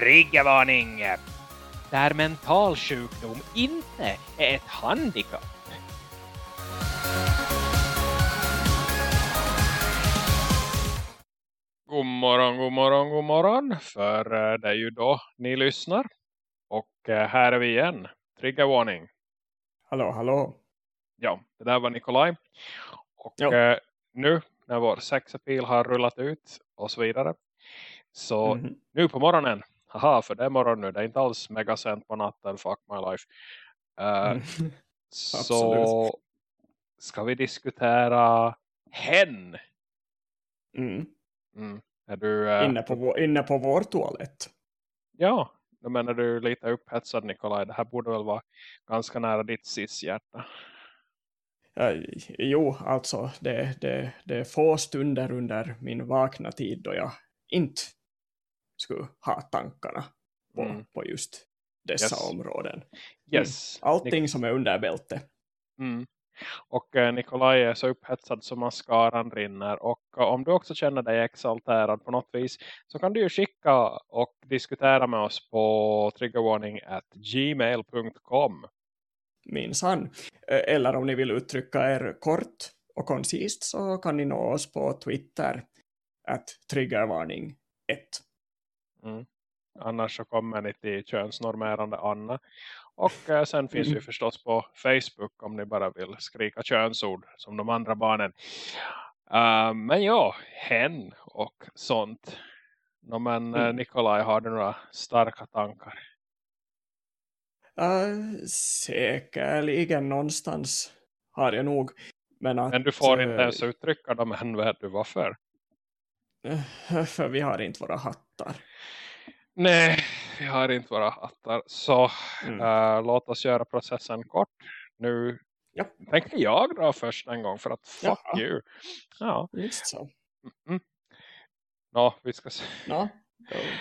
Triggervarning! Där mental sjukdom inte är ett handikapp. God morgon, god morgon, god morgon. För eh, det är ju då ni lyssnar. Och eh, här är vi igen. Triggervarning. Hallå, hallå. Ja, det där var Nikolaj. Och Jo. eh, nu när vår sexapil har rullat ut och så vidare. Så Mhm. nu på morgonen. Haha, för det är morgon nu. Det är inte alls megasent på natten. Fuck my life. Eh, Mm. så ska vi diskutera hen. Mm. Mm. Är du, eh, Inne, på vår, inne på vår toalett. Ja, då menar du lite upphetsad Nikolaj. Det här borde väl vara ganska nära ditt sis-hjärta. Ja, jo, alltså det, det, det är få stunder under min vakna tid då jag inte skulle ha tankarna på, Mm. på just dessa Yes. områden. Yes. Allting som är under bälte. Mm. Och eh, Nikolaj är så upphetsad som mascaran rinner. Och eh, om du också känner dig exalterad på något vis så kan du ju skicka och diskutera med oss på triggerwarning at gmail.com. minsann. Eh, Eller om ni vill uttrycka er kort och koncist så kan ni nå oss på Twitter att triggervarning 1. Mm. Annars så kommer ni till könsnormerande Anna. Och eh, sen finns Mm. vi förstås på Facebook om ni bara vill skrika könsord som de andra barnen. Eh, men ja, hen och sånt. No, men eh, Mm. Nikolaj, har du några starka tankar? Uh, säkerligen någonstans har jag nog. Men, att, Men du får inte ens uttrycka dem än, vet du varför? För vi har inte våra hattar. Nej, vi har inte våra hattar. Så Mm. eh, låt oss göra processen kort. Nu Ja. tänker jag dra först en gång för att fuck Jaha. you. Ja. Just så. Mm. Nå, vi ska se. Nå,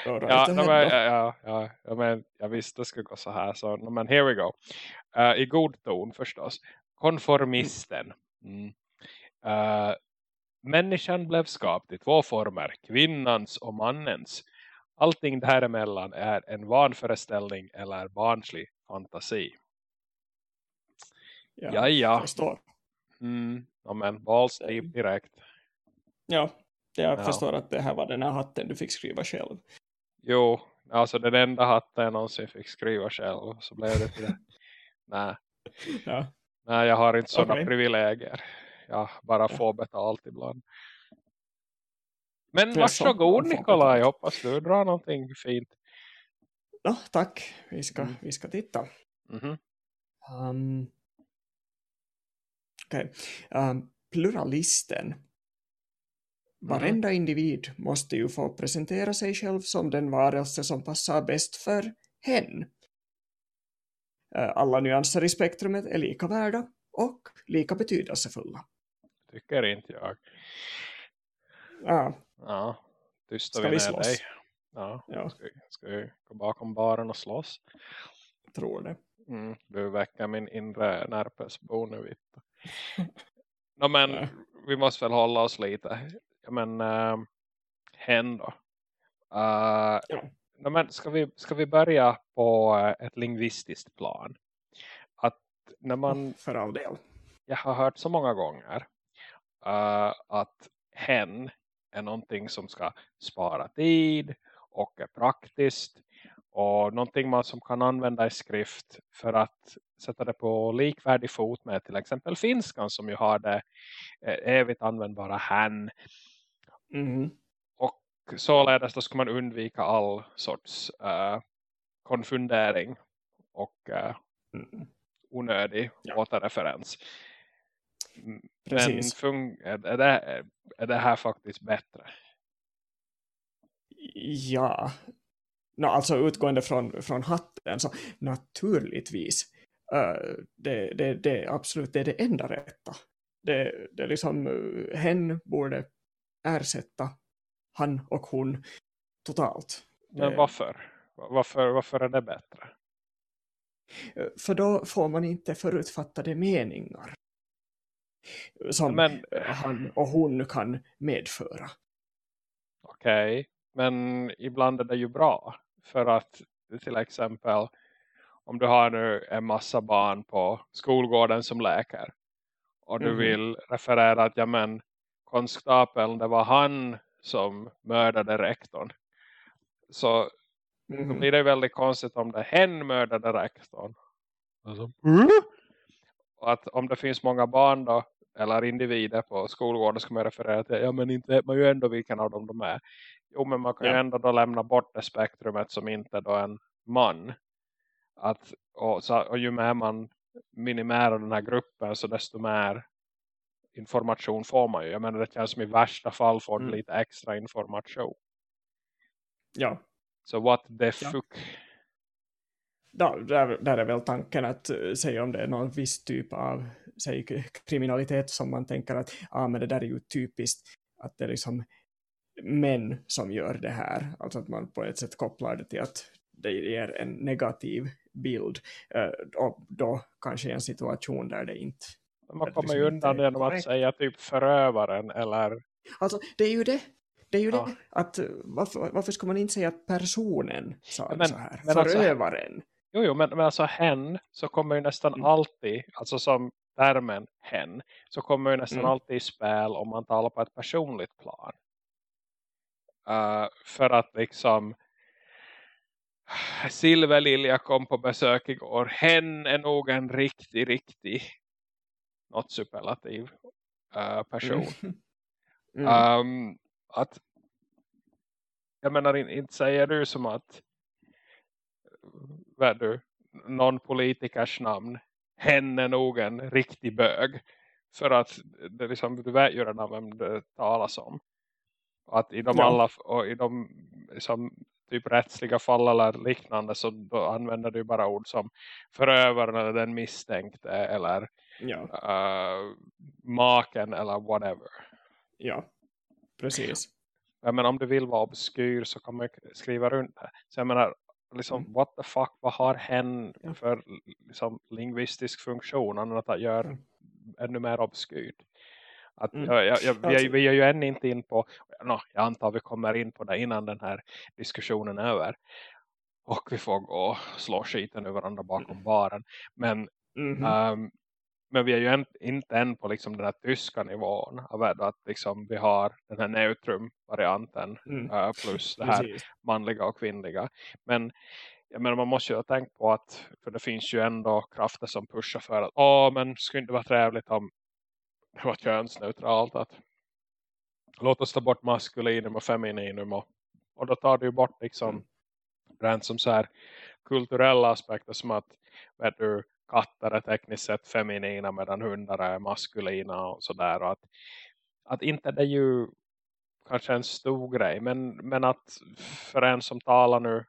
då, då Ja, no, men, ja, ja, ja, men jag visste det skulle gå så här. Så, no, men here we go. Eh, I god ton förstås. Konformisten. Mm. Eh, människan blev skapt i två former. Kvinnans och mannens. Allting däremellan är en vanföreställning eller barnslig fantasi. Ja, Ja, ja. förstår. Mm. No, men balls deep direkt. Ja, jag Ja. förstår att det här var den här hatten du fick skriva själv. Jo, alltså den enda hatten jag någonsin fick skriva själv. Så blev det till det. Nej. Ja, Nej, jag har inte sådana Okej. privilegier. Jag bara Ja. får betalt ibland. Men varsågod Nikolaj, betalt. hoppas du drar någonting fint. Nå, tack. Vi ska, Mm. vi ska titta. Mhm. Um, Okej. Um, pluralisten. Varenda individ måste ju få presentera sig själv som den varelse som passar bäst för hen. Uh, alla nyanser i spektrumet är lika värda och lika betydelsefulla. Tycker inte jag. Ja, Ja, tystar Ska vi vi ner slåss? dig. Ja, Ja. Ska, vi- ska vi gå bakom baren och slåss? tror det. Mm, du väcker min inre närpesbo nu, Vitta. no, men Ja. vi måste väl hålla oss lite. Ja, men äh, hen då. Uh, Ja. no, men ska, vi, ska vi börja på eh, ett lingvistiskt plan? Att när man, För all del. jag har hört så många gånger eh, att hen är någonting som ska spara tid och är praktiskt och någonting man som kan använda i skrift för att sätta det på likvärdig fot med till exempel finskan som ju har det eh, evigt användbara hen Mhm. och således då ska man undvika all sorts eh, konfundering och eh, Mm. onödig Ja. återreferens. Men Precis. fun- är, det, är det här faktiskt bättre? Ja, no, alltså utgående från, från hatten så naturligtvis uh, det, det, det absolut det är det enda rätta. Det, det liksom uh, hen borde ersätta han och hon totalt. Men varför? Varför, varför är det bättre? Eh, För då får man inte förutfattade meningar som Men han och hon kan medföra. okej, men ibland är det ju bra. För att till exempel om du har nu en massa barn på skolgården som läkare och du mm. vill referera att ja men konstapeln det var han som mördade rektorn. Så mm. då blir det väldigt konstigt om det hen mördade rektorn. Alltså, mm? Och att om det finns många barn då eller individer på skolgården ska man referera till, ja men inte vet man ju ändå vilken av dem de är. Jo men man kan ja. ju ändå då lämna bort det spektrumet som inte då en man. Att, och, så, och ju mer man minimerar den här gruppen så desto mer information får man ju. Jag menar det känns som i värsta fall får mm. lite extra information. Ja. Så what the fuck? Där, där är väl tanken att uh, säga om det är någon viss typ av säg, kriminalitet som man tänker att ah, men det där är ju typiskt att det är liksom män som gör det här. Alltså att man på ett sätt kopplar det till att det ger en negativ bild uh, och då kanske en situation där det inte man kommer ju undan genom att säga typ förövaren eller... Alltså det är ju det. Det är ju ja. det. Att, varför, varför ska man inte säga personen sa men, så här? Men alltså- förövaren. Alltså, jo, jo men, men alltså hen så kommer ju nästan mm. alltid, alltså som termen hen, så kommer ju nästan mm. alltid i spel om man talar på ett personligt plan. Uh, för att liksom Silverlilja kom på besök igår. Hen är nog en riktig, riktig något superlativ uh, person. Mm. Um, att jag menar inte säger du som att vad du, någon politikers namn hen är nog en riktig bög för att det liksom, du vet ju redan vem det talas om att i de ja. alla och i de liksom, typ rättsliga fall eller liknande så då använder du bara ord som förövaren eller den misstänkte eller ja. uh, maken eller whatever. Ja, precis. Jag menar, om du vill vara obskyr så kan man skriva runt det. Så jag menar, liksom, mm. what the fuck, vad har hen ja. för liksom, lingvistisk funktion annat att göra mm. ännu mer obskyrt? Att, mm. jag, jag, jag, vi, är, vi är ju än inte in på, no, jag antar vi kommer in på det innan den här diskussionen är över. Och vi får gå och slå skiten över varandra bakom mm. baren. Men, um, men vi är ju än, inte än på liksom den här tyska nivån av att liksom vi har den här neutrum-varianten mm. uh, plus det här Precis. manliga och kvinnliga. Men jag menar, man måste ju ha tänkt på att för det finns ju ändå krafter som pushar för att åh men skulle inte vara trevligt om det var könsneutralt att låt oss ta bort maskulinum och femininum och, och då tar du ju bort liksom mm. rent som så här kulturella aspekter som att vet du, katter är tekniskt sett feminina medan hundar är maskulina och sådär och att, att inte det är ju kanske en stor grej men, men att för en som talar nu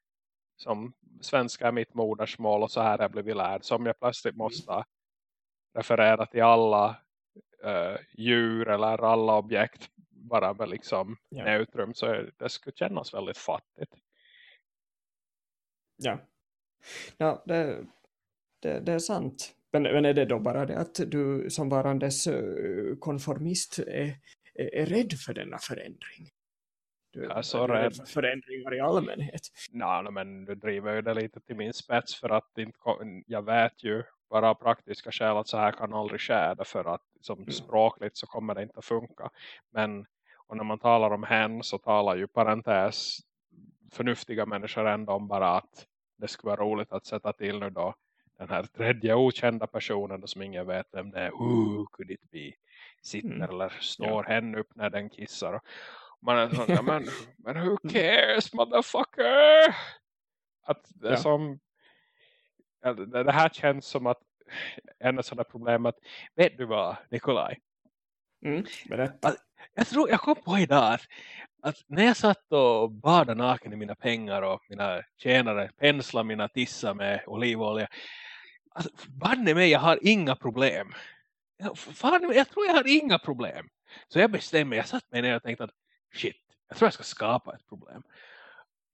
som svenska är mitt modersmål och så här har jag blivit lärd som jag plötsligt mm. måste referera till alla uh, djur eller alla objekt bara med liksom ja. neutrum så det skulle kännas väldigt fattigt. Ja, ja det, det, det är sant. Men, men är det då bara det att du som varandes eh, konformist är, är, är rädd för denna förändring? Du är så rädd för förändringar i allmänhet. Nej, men du driver ju det lite till min spets för att jag vet ju bara praktiska skäl att så här kan aldrig ske för att som mm. språkligt så kommer det inte att funka. Men och när man talar om hen så talar ju parentes förnuftiga människor ändå om bara att det skulle vara roligt att sätta till nu då den här tredje okända personen som ingen vet vem det är. Ooh, could it be? Sitter mm. eller står ja. hen upp när den kissar. Man är sån, ja, men, men who cares motherfucker? Att det ja. som det här känns som att en av sådana problem att, vet du vad Nikolaj? Mm, jag tror, jag kom på idag att, att när jag satt och badade naken i mina pengar och mina tjänare penslade mina tissar med olivolja. Alltså, banne mig, jag har inga problem. Jag, fan, jag tror jag har inga problem. Så jag bestämmer, jag satt mig ner och tänkte att shit, jag tror jag ska skapa ett problem.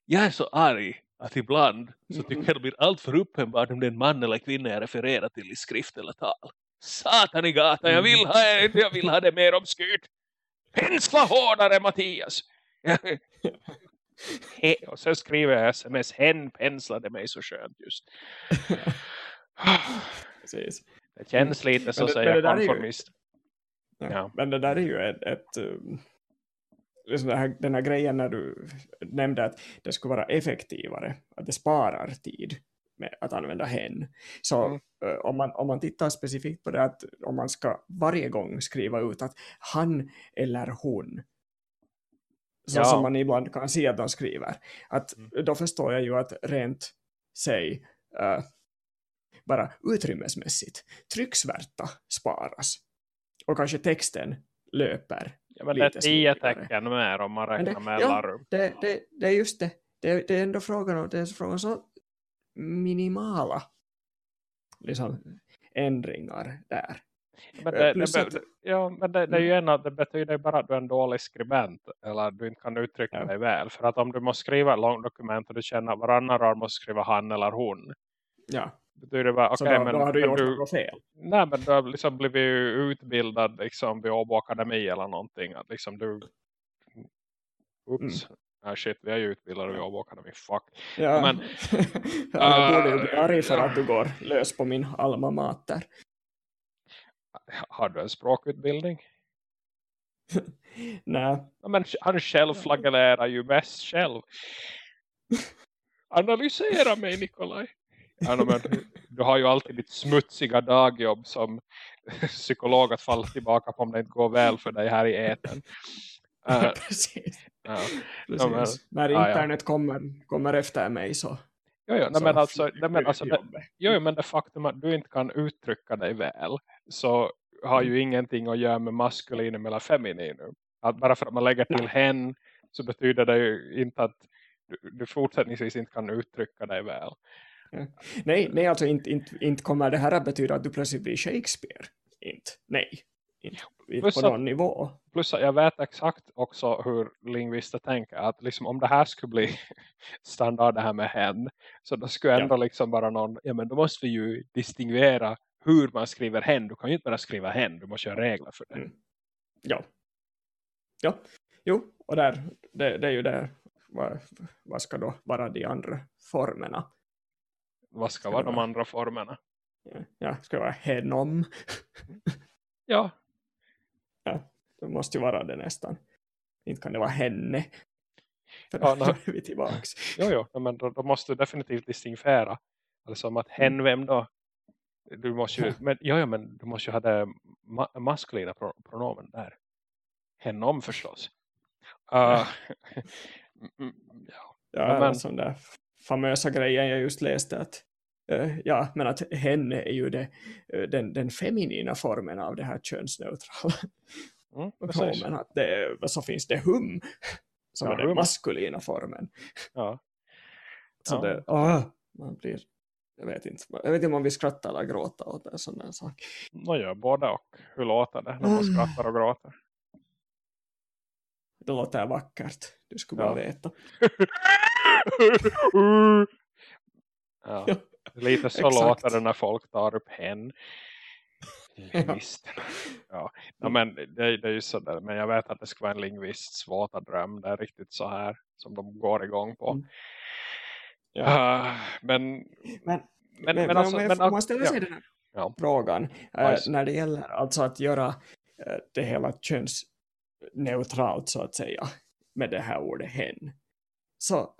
Jag är så arg att ibland så tycker jag det blir allt för uppenbart om det är en man eller kvinna jag refererar till i skrift eller tal. Satan i gatan, jag vill ha, jag vill ha det mer obskyrt. Pensla hårdare Mattias. Och sen skriver jag sms. Hen penslade mig så skönt just. Precis. Det känns lite så jag där är ju- konformist. Ja. Men det där är ju ett, ett um, liksom den, här, grejen när du nämnde att det skulle vara effektivare, att det sparar tid med att använda hen. Så Mm. eh, om, man, om man tittar specifikt på det att om man ska varje gång skriva ut att han eller hon så Ja. som man ibland kan se att de skriver att Mm. då förstår jag ju att rent säg eh, bara utrymmesmässigt trycksvärta sparas och kanske texten löper Ja, men det är lite tio smidigare. tecken mer om man Men det- räknar med ja. mellanrum. det, det, det är just det. det. Det är ändå frågan om det är frågan så minimala liksom, ändringar där. Men Eh, det, det, att- ja, men det, det är ju en av, det betyder bara att du är en dålig skribent eller du inte kan uttrycka Ja. dig väl. För att om du måste skriva ett långt dokument och du känner att varannan rad måste skriva han eller hon. Ja, Betyder bara, så då, men, då har du gjort du, något fel. nej, men du har liksom blivit utbildad liksom vid Åbo Akademi eller någonting. Att liksom du, oops, ah, shit vi är ju utbildade vid Åbo Akademi, fuck. Ja, men- jag borde ju bli arg för att du går lös på min alma mater. Har du en språkutbildning? Nej, men han själv flagellerar ju mest själv. Analysera mig Nikolaj. Ja, men, du har ju alltid ditt smutsiga dagjobb som psykolog att falla tillbaka på om det inte går väl för dig här i eten. Uh, precis. ja. precis. men- När ja, ja. internet kommer, kommer efter mig så, Jo, jo, så men alltså, nej, men alltså det, jo, men det faktum att du inte kan uttrycka dig väl så har ju ingenting att göra med maskulinum eller femininum. Att bara för att man lägger till hen så betyder det ju inte att du, du fortsättningsvis inte kan uttrycka dig väl. Nej, nej alltså inte, inte, inte kommer det här att betyda att du plötsligt blir Shakespeare. Inte, nej. Inte, inte på att- någon nivå. Plus att jag vet exakt också hur lingvister tänker. Att liksom om det här skulle bli standard det här med hen. Så då skulle Ja. ändå liksom bara någon. Ja men då måste vi ju distinguera hur man skriver hen. Du kan ju inte bara skriva hen. Du måste göra regler för det. Mm. Ja. Ja, jo, och där, det, det är ju. Vad, vad ska då vara de andra formerna? Vad ska Ska vara de andra formerna? Ja, ska vara henom? Ja, Det måste ju vara det nästan. Inte kan det vara henne. För Ja, då är vi tillbaks. jo, jo. Men då, då måste du definitivt distinguera. Alltså som att hen vem då? Du måste ju, men, jo, jo, men du måste ju ha det ma maskulina pro pronomen där. Henom förstås. Uh, mm, ja. Ja, Ja, men- där famösa grejen jag just läste att ja, men att henne är ju det, eh, den, den feminina formen av det här könsneutrala Mm, pronomen. Att det, så finns det hum som Ja, är den hum. maskulina formen. Ja. Så Ja. det, ah, man blir, jag vet inte, jag vet inte om vi skrattar eller gråter åt en sån där sak. Gör både och. Hur låter det när man Mm. skrattar och gråter? Det låter vackert, du skulle Ja. bara veta. ja. Lite så låter det när folk tar upp hen. Ja. ja, men det, det är ju sådär. Men jag vet att det ska vara en lingvists våta dröm. Det är riktigt så här som de går igång på. Mm. Ja. Ah, men, Men, men, men, men, alltså, jag, men, om ställer ja. den här Ja. frågan Nice. när det gäller alltså att göra eh, det hela könsneutralt så att säga med det här ordet hen. Så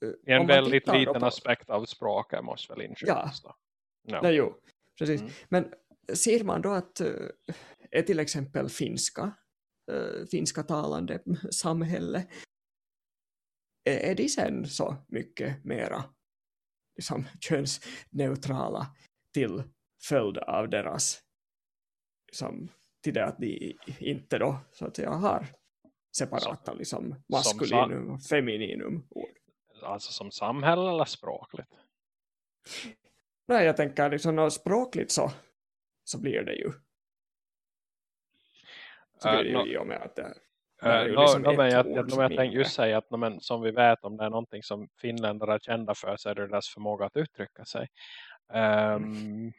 Det är en väldigt liten på- aspekt av språket måste väl inskjutas då. Ja. Nej, jo, precis. Mm. Men ser man då att uh, är till exempel finska, uh, finska talande samhälle, är, de sen så mycket mera liksom, könsneutrala till följd av deras liksom, till det att de inte då så att säga har separata liksom, maskulinum och femininum ord. Alltså som samhälle eller språkligt? Nej, jag tänker liksom språkligt så, så blir det ju. Så blir det ju nå- i och med att det, det är ju no, liksom no, men ett jag, no, tänkte just säga att no, men, som vi vet om det är någonting som finländare är kända för så är det deras förmåga att uttrycka sig. Um,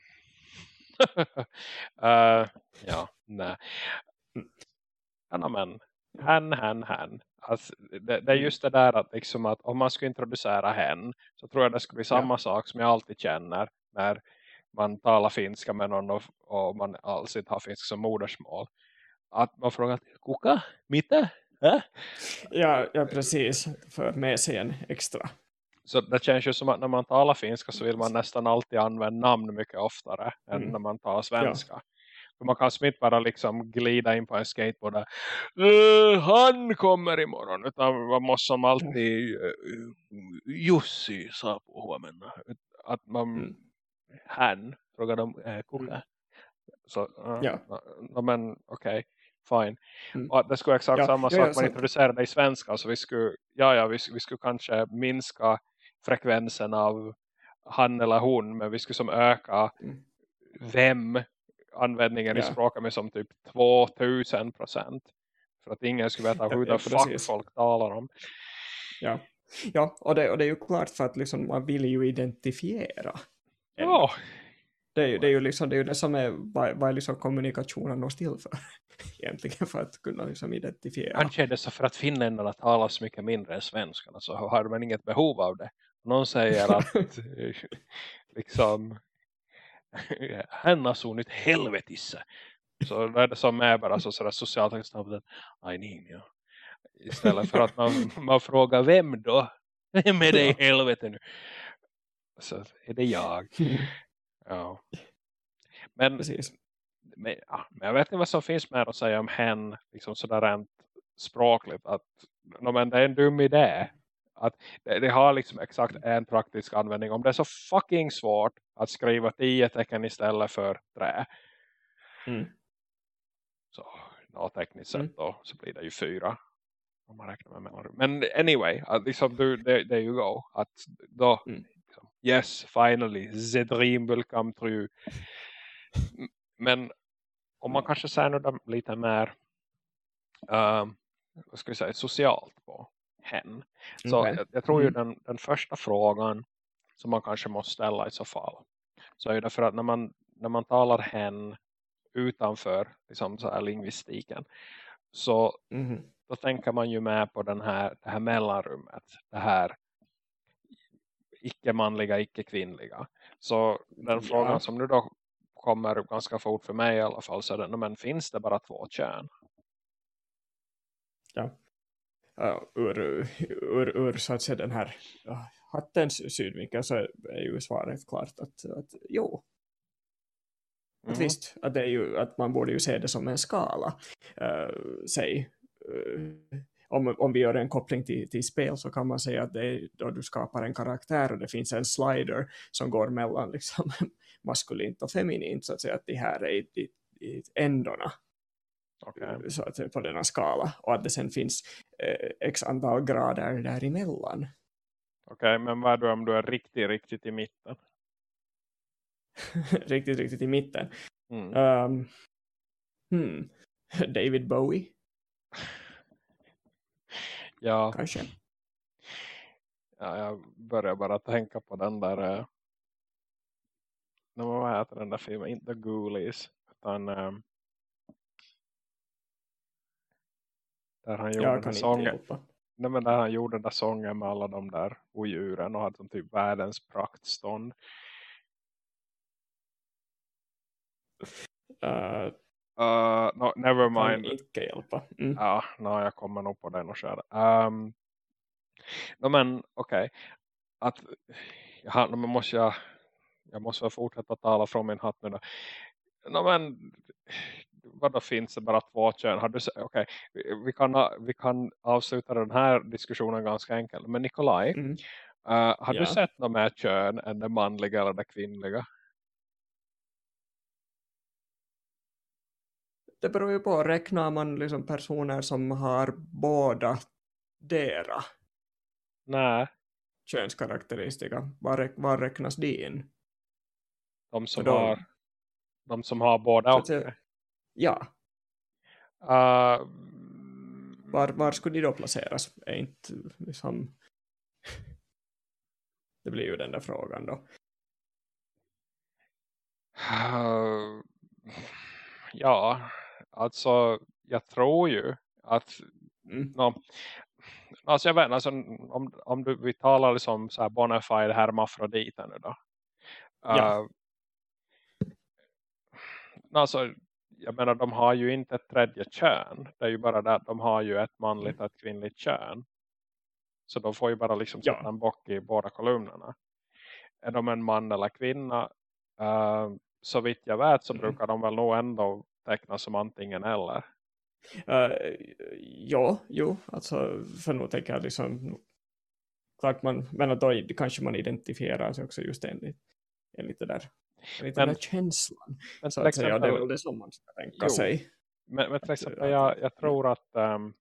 uh, ja, nej. Ja, men hen, hen, hen. Alltså, det, det, är just det där att, liksom att om man skulle introducera hen så tror jag det skulle bli samma ja. sak som jag alltid känner när man talar finska med någon och, och man alls inte har finska som modersmål. Att man frågar, kuka? Mitä? Äh? Ja, ja, precis. För med sig en extra. Så det känns ju som att när man talar finska så vill man nästan alltid använda namn mycket oftare mm. än när man talar svenska. Ja. Man kan inte bara liksom glida in på en skateboard där. Uh, han kommer imorgon. Utan man måste som alltid uh, Jussi saapuu huomenna. Att man mm. han frågar de äh, kuka. Mm. Så, uh, ja. no, men okej. Okay fine. Mm. Och det skulle exakt ja, samma ja, sak ja, man introducerade i svenska. Så vi skulle, ja, ja, vi, vi skulle kanske minska frekvensen av han eller hon. Men vi skulle som öka mm. vem användningen ja. i språket med som typ 2000 procent. För att ingen skulle veta hur ja, det fuck folk talar om. Ja, ja och, det, och det är ju klart för att liksom, man vill ju identifiera. Ja. Det är, det är ju liksom det, är ju det som är vad, vad är liksom kommunikationen och till för. Egentligen för att kunna liksom identifiera. Kanske är det så för att finnländarna talar så mycket mindre än svenskarna så har man inget behov av det. Någon säger att liksom hän asuu nyt helvetissä. Så det är det som är bara så sådär socialt att I need ja. Istället för att man, man frågar vem då? Vem är det i helvete nu? Så är det jag. Ja. Men, Precis. Men, ja, men jag vet inte vad som finns mer att säga om hen liksom sådär rent språkligt att no, men det är en dum idé att det, det, har liksom exakt en praktisk användning. Om det är så fucking svårt att skriva tio tecken istället för trä. Mm. Så no, tekniskt sett mm. då så blir det ju fyra. Om man räknar med mellanrum. Men anyway, att liksom there, there you go. Att då, mm. liksom, yes, finally, the dream will come true. Men om man kanske säger något lite mer uh, vad ska vi säga, socialt på hen. Så okay. jag, jag, tror ju mm. den, den första frågan som man kanske måste ställa i så fall. Så är det för att när man, när man talar hen utanför liksom så här lingvistiken så mm. då tänker man ju med på den här, det här mellanrummet. Det här icke-manliga, icke-kvinnliga. Så den ja. frågan som nu då kommer ganska fort för mig i alla fall så är det, men finns det bara två kön? Ja ur, ur, ur så att säga den här uh, hattens synvinkel så är ju svaret klart att, att jo. Mm. Att visst, att, det är ju, att man borde ju se det som en skala. Uh, säg, uh, om, om vi gör en koppling till, till spel så kan man säga att det är då du skapar en karaktär och det finns en slider som går mellan liksom, maskulint och feminint så att säga att det här är i, i, i ändorna okay. så att, på denna skala och att det sen finns eh, x antal grader däremellan. Okej, okay, men vad då om du är riktigt, riktigt i mitten? riktigt, riktigt i mitten. Mm. Um, hmm. David Bowie? ja. Kanske. Ja, jag börjar bara tänka på den där äh, vad heter den där filmen? Inte Ghoulies utan ähm, Där han gjorde jag kan sången. Nej, men där han gjorde den där sången med alla de där odjuren och hade typ världens praktstånd. Uh, uh, no, never mind. Kan inte hjälpa. Mm. Ja, no, jag kommer nog på den och köra. Um, no, men okej. Okay. Att, ja, no, men måste jag, jag måste fortsätta tala från min hatt nu då. No, men vad då finns det bara två kön? Har du, okay, vi, kan, vi kan avsluta den här diskussionen ganska enkelt. Men Nikolaj, mm. uh, har ja. du sett något mer kön än det manliga eller det kvinnliga? Det beror ju på, räknar man liksom personer som har båda dera? Nej. Könskaraktäristika. Var, var räknas din? De som, de, har, de som har båda och Ja. Uh, var, var skulle de då placeras? Är inte liksom... Det blir ju den där frågan då. Uh, ja, alltså jag tror ju att Mm. No, alltså jag vet alltså, om, om du, vi talar liksom så här bonafide hermafroditer nu då. Ja. Uh, alltså, jag menar de har ju inte ett tredje kön. Det är ju bara det att de har ju ett manligt och ett kvinnligt kön. Så de får ju bara liksom sätta Ja. en bock i båda kolumnerna. Är de en man eller kvinna? Uh, så vitt jag vet så Mm. brukar de väl nog ändå tecknas som antingen eller. Uh, ja, jo, alltså för nog tänker jag liksom klart man, men då kanske man identifierar sig också just enligt, enligt det där enligt Men- den känslan. Men Så att säga, det är exempel, väl det som man ska tänka Jo. sig. men, men till att- exempel att- jag, jag tror att ehm,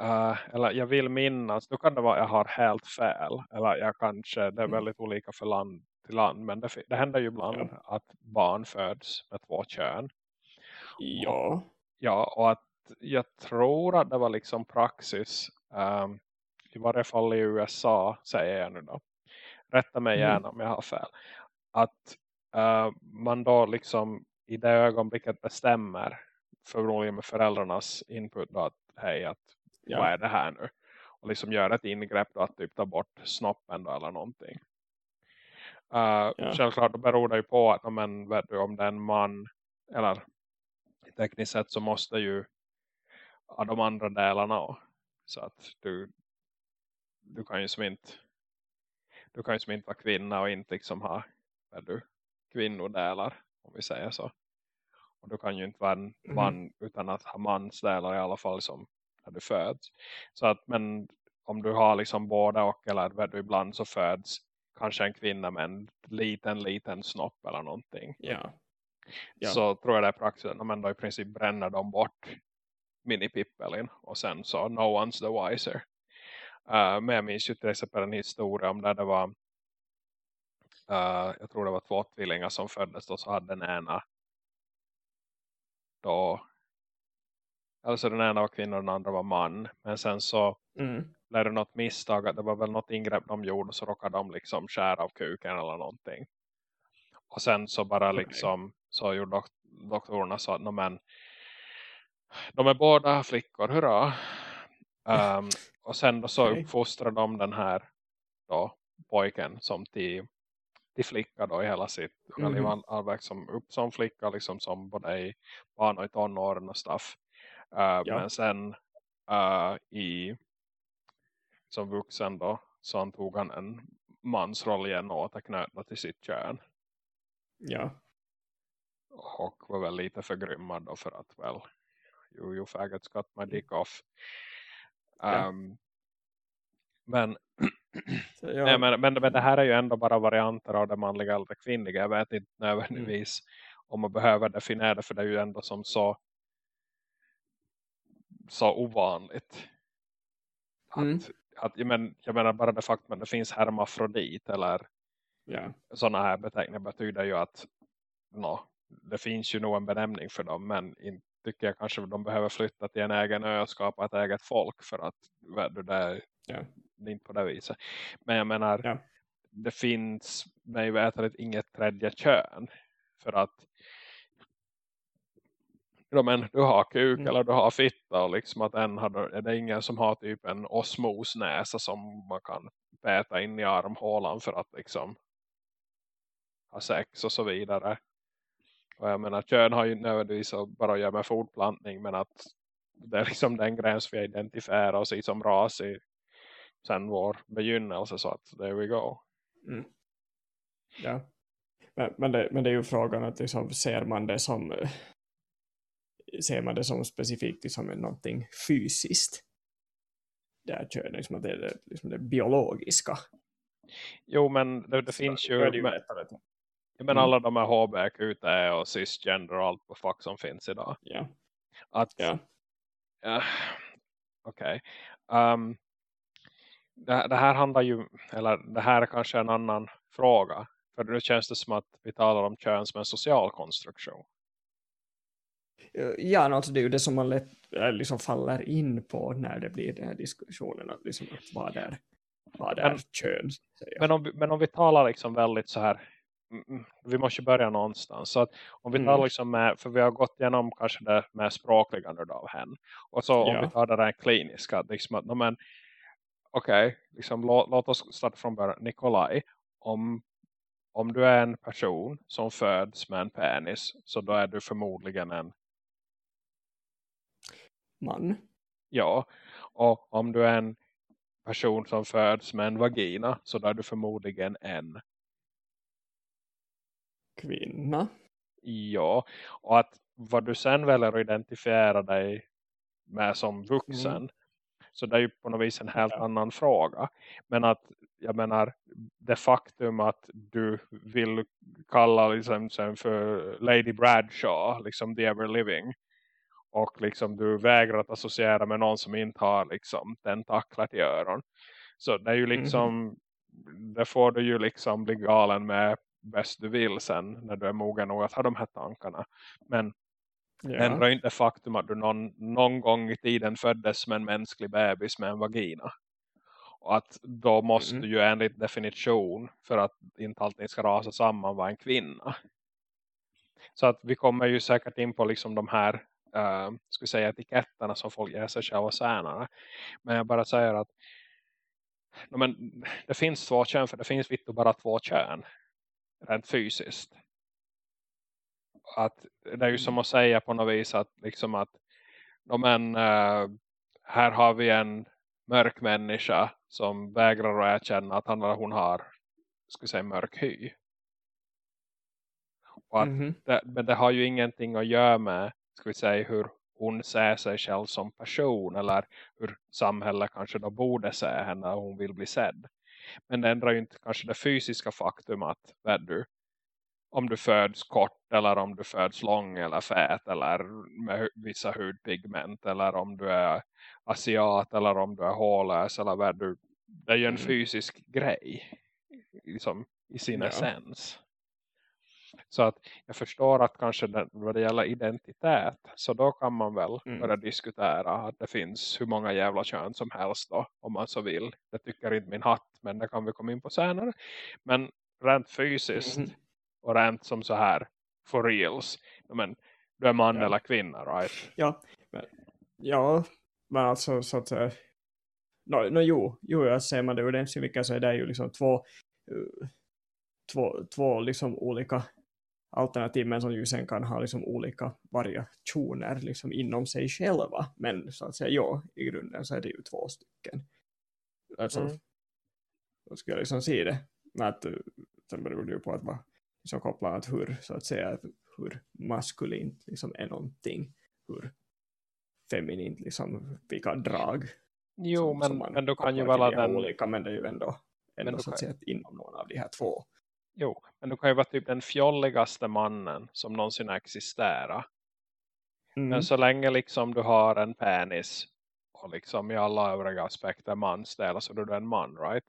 eh, eller jag vill minnas, nu kan det vara jag har helt fel eller jag kanske, det är Mm. väldigt olika för land till land men det, det händer ju ibland att barn föds med två kön Ja, Ja, och att jag tror att det var liksom praxis um, i varje fall i USA säger jag nu då. Rätta mig Mm. gärna om jag har fel. Att eh, man då liksom i det ögonblicket bestämmer förmodligen med föräldrarnas input då att hej att Ja. vad är det här nu? Och liksom gör ett ingrepp då att typ ta bort snoppen då eller någonting. Uh, Ja. Självklart då beror det ju på att men, vet du, om det är en man eller tekniskt sett så måste ju ja, de andra delarna också. Så att du du kan ju som inte du kan ju som inte vara kvinna och inte liksom ha du, kvinnodelar om vi säger så. Och du kan ju inte vara en Mhm. man utan att ha mansdelar i alla fall som när du föds. Så att men om du har liksom båda och eller du, ibland så föds kanske en kvinna med en liten liten snopp eller någonting. ja. Ja. Så tror jag det är praxis att man då i princip bränner dem bort mini-pippelin och sen så no one's the wiser. Uh, men jag minns ju till exempel en historia om där det var uh, jag tror det var två tvillingar som föddes och så hade den ena då alltså den ena var kvinna och den andra var man men sen så Mm. blev det något misstag att det var väl något ingrepp de gjorde så råkade de liksom skära av kuken eller någonting och sen så bara liksom så gjorde dok doktorerna så att "Nå, men de är båda flickor, hurra um, och sen då så Okej. uppfostrade de den här då, pojken som till, till flicka då i hela sitt unga liv. Han han växte som upp som flicka liksom som både i barn och i tonåren och stuff. Uh, Ja. Men sen uh, i som vuxen då så antog han en mansroll igen och återknöt till sitt kön. Ja. Och var väl lite förgrymmad då för att väl you, you faggots got my dick off. Ja. Um, men, Så, ja. nej, men, men, men det här är ju ändå bara varianter av det manliga eller det kvinnliga. Jag vet inte nödvändigtvis om man behöver definiera det för det är ju ändå som så så ovanligt. Att, Mm. att, jag, men, jag menar bara det faktum att det finns hermafrodit eller ja. sådana här beteckningar betyder ju att no, det finns ju nog en benämning för dem men inte tycker jag kanske de behöver flytta till en egen ö och skapa ett eget folk för att du, det, är, Inte på det viset. Men jag menar Ja. det finns mig veterligt inget tredje kön för att ja, men du har kuk Mm. eller du har fitta och liksom att en har, är det ingen som har typ en osmosnäsa som man kan päta in i armhålan för att liksom ha sex och så vidare. Och jag menar, kön har ju nödvändigtvis att bara göra med fortplantning men att det är liksom den gräns vi identifierar oss i som ras i sen vår begynnelse så att there we go. Mm. ja. Men, men, det, men det är ju frågan att liksom, ser man det som ser man det som specifikt liksom någonting fysiskt det här könet, liksom att det är liksom det biologiska. Jo men det, det finns ju, det ju att- men Mm. alla de här HBQ och cisgender och allt vad fuck som finns idag. Ja, Att, ja. Ja, Okej. Ehm, det, det här handlar ju, eller det här är kanske en annan fråga. För nu känns det som att vi talar om kön som en social konstruktion. Eh, Ja, alltså det är ju det som man lätt äh, liksom faller in på när det blir den här diskussionen. Att liksom, att vad är, vad är Men- kön? Men om, vi- men om vi talar liksom väldigt så här mm, mm, vi måste börja någonstans. Så att om vi tar Mm. liksom med, för vi har gått igenom kanske det med språkliga nu av henne. Och så om Ja. vi tar det där kliniska, liksom att, men okej, liksom, låt, låt oss starta från början. Nikolaj, om, om du är en person som föds med en penis så då är du förmodligen en Man. ja. Och om du är en person som föds med en vagina så då är du förmodligen en Kvinna. ja. Och att vad du sen väljer att identifiera dig med som vuxen Mm. Så det är ju på något vis en helt Ja. annan fråga. Men att jag menar det faktum att du vill kalla liksom sen för Lady Bradshaw, liksom the ever living. Och liksom du vägrar att associera med någon som inte har liksom tentaklar till öron. Så det är ju liksom, det får du ju liksom bli galen med bäst du vill sen när du är mogen nog att ha de här tankarna. Men Ja. ändrar inte faktum att du någon, någon gång i tiden föddes som en mänsklig bebis med en vagina. Och att då måste Mm. du ju enligt definition för att inte allting ska rasa samman vara en kvinna. Så att vi kommer ju säkert in på liksom de här uh, ska säga etiketterna som folk ger sig själva senare. Men jag bara säger att no, men, det finns två kön för det finns vitt och bara två kön. Rent fysiskt att det är ju som att säga på något vis att liksom att men, eh, här har vi en mörk människa som vägrar att erkänna att han eller hon har vi säga, mörk hy. Och att Mhm. det, men det har ju ingenting att göra med ska vi säga, hur hon ser sig själv som person eller hur samhället kanske då borde se henne och hon vill bli sedd. Men det ändrar ju inte kanske det fysiska faktum att vet du, om du föds kort eller om du föds lång eller fät eller med vissa hudpigment eller om du är asiat eller om du är hårlös eller vad du det är ju en Mm. fysisk grej liksom, i sin Ja. essens. Så att jag förstår att kanske det, vad det gäller identitet så då kan man väl Mm. börja diskutera att det finns hur många jävla kön som helst då om man så vill. Det tycker inte min hatt men det kan vi komma in på senare. Men rent fysiskt Mhm. Och rent som så här for reals. Men du är man Ja. eller kvinna, right? Ja, men, ja, men alltså så att säga. No, no, jo, jo, jag ser man det ur den synvinkeln så är det ju liksom två, eh, två, två liksom olika alternativ men som ju sen kan ha liksom olika variationer liksom inom sig själva. Men så att säga, ja, i grunden så är det ju två stycken. Alltså, Mm. då skulle jag liksom se det. Att, eh, sen beror det ju på att vara liksom kopplat att hur, så att säga, hur maskulint liksom är någonting. Hur feminint, liksom, vilka drag. Jo, som- men, som man men du kan ju kopplar här den... Olika, men det är ju ändå, ändå så att kan- säga inom någon av de här två. Jo, men du kan ju vara typ den fjolligaste mannen som någonsin existerar. Mm. Men så länge liksom du har en penis och liksom i alla övriga aspekter mansdelar så är du en man, right?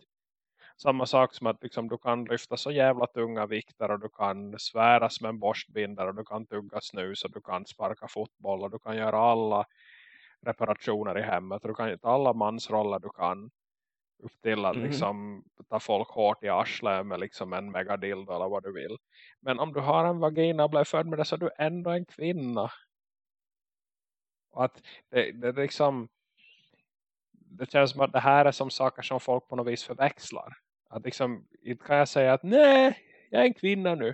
Samma sak som att liksom du kan lyfta så jävla tunga vikter och du kan svära som en borstbindare och du kan tugga snus och du kan sparka fotboll och du kan göra alla reparationer i hemmet och du kan göra alla mansroller du kan upp till att Mhm. liksom ta folk hårt i arslet med liksom en megadildo eller vad du vill. Men om du har en vagina och blev född med det så är du ändå en kvinna. Och att det, det är liksom det känns som att det här är som saker som folk på något vis förväxlar. Att liksom, inte kan jag säga att nej, jag är en kvinna nu.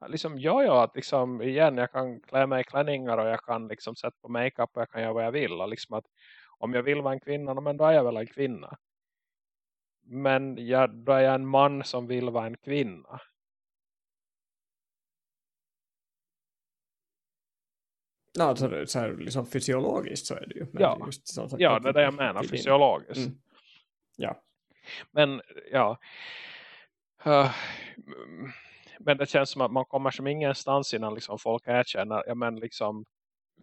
Att liksom, ja, ja, att liksom, igen, jag kan klä mig i klänningar och jag kan liksom sätta på makeup och jag kan göra vad jag vill. Och liksom att om jag vill vara en kvinna, men då är jag väl en kvinna. Men jag, då är jag en man som vill vara en kvinna. Ja, alltså, så här, liksom fysiologiskt så är det ju. Men Ja. just sagt Ja, det är det jag menar, fysiologiskt. Mm. Ja. Men ja. Uh, men det känns som att man kommer som ingenstans innan liksom folk erkänner. Ja men liksom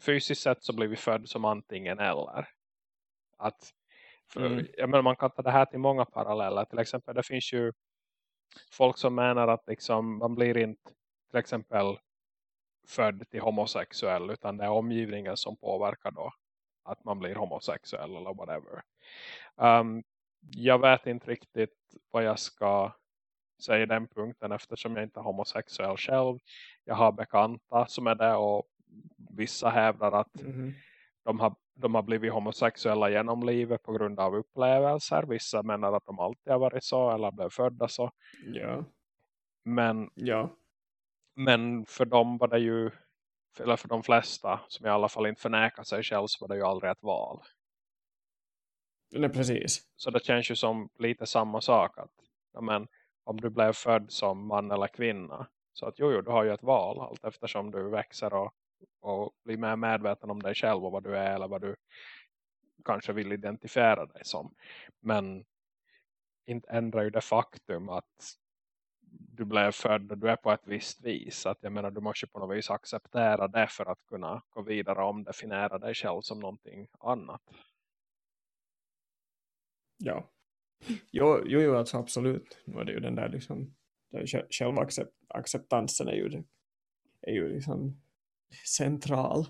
fysiskt sett så blir vi född som antingen eller. Att för, Mm. jag menar, man kan ta det här till många paralleller. Till exempel det finns ju folk som menar att liksom, man blir inte till exempel född till homosexuell utan det är omgivningen som påverkar då att man blir homosexuell eller whatever. Um, jag vet inte riktigt vad jag ska säger den punkten eftersom jag inte är homosexuell själv. Jag har bekanta som är det och vissa hävdar att Mhm. de har, de har blivit homosexuella genom livet på grund av upplevelser. Vissa menar att de alltid har varit så eller blev födda så. Ja, Men, ja, men för dem var det ju, eller för de flesta som i alla fall inte förnekar sig själv så var det ju aldrig ett val nej, precis. Så det känns ju som lite samma sak att ja, men, om du blev född som man eller kvinna så att jo, jo du har ju ett val allt eftersom du växer och, och blir mer medveten om dig själv och vad du är eller vad du kanske vill identifiera dig som. Men inte ändrar ju det faktum att du blev född och du är på ett visst vis. Att jag menar du måste på något vis acceptera det för att kunna gå vidare och omdefiniera dig själv som någonting annat. Ja. Jo, jo, jo alltså absolut. Nu är det ju den där liksom, den sj- självacceptansen är ju, det- är ju liksom central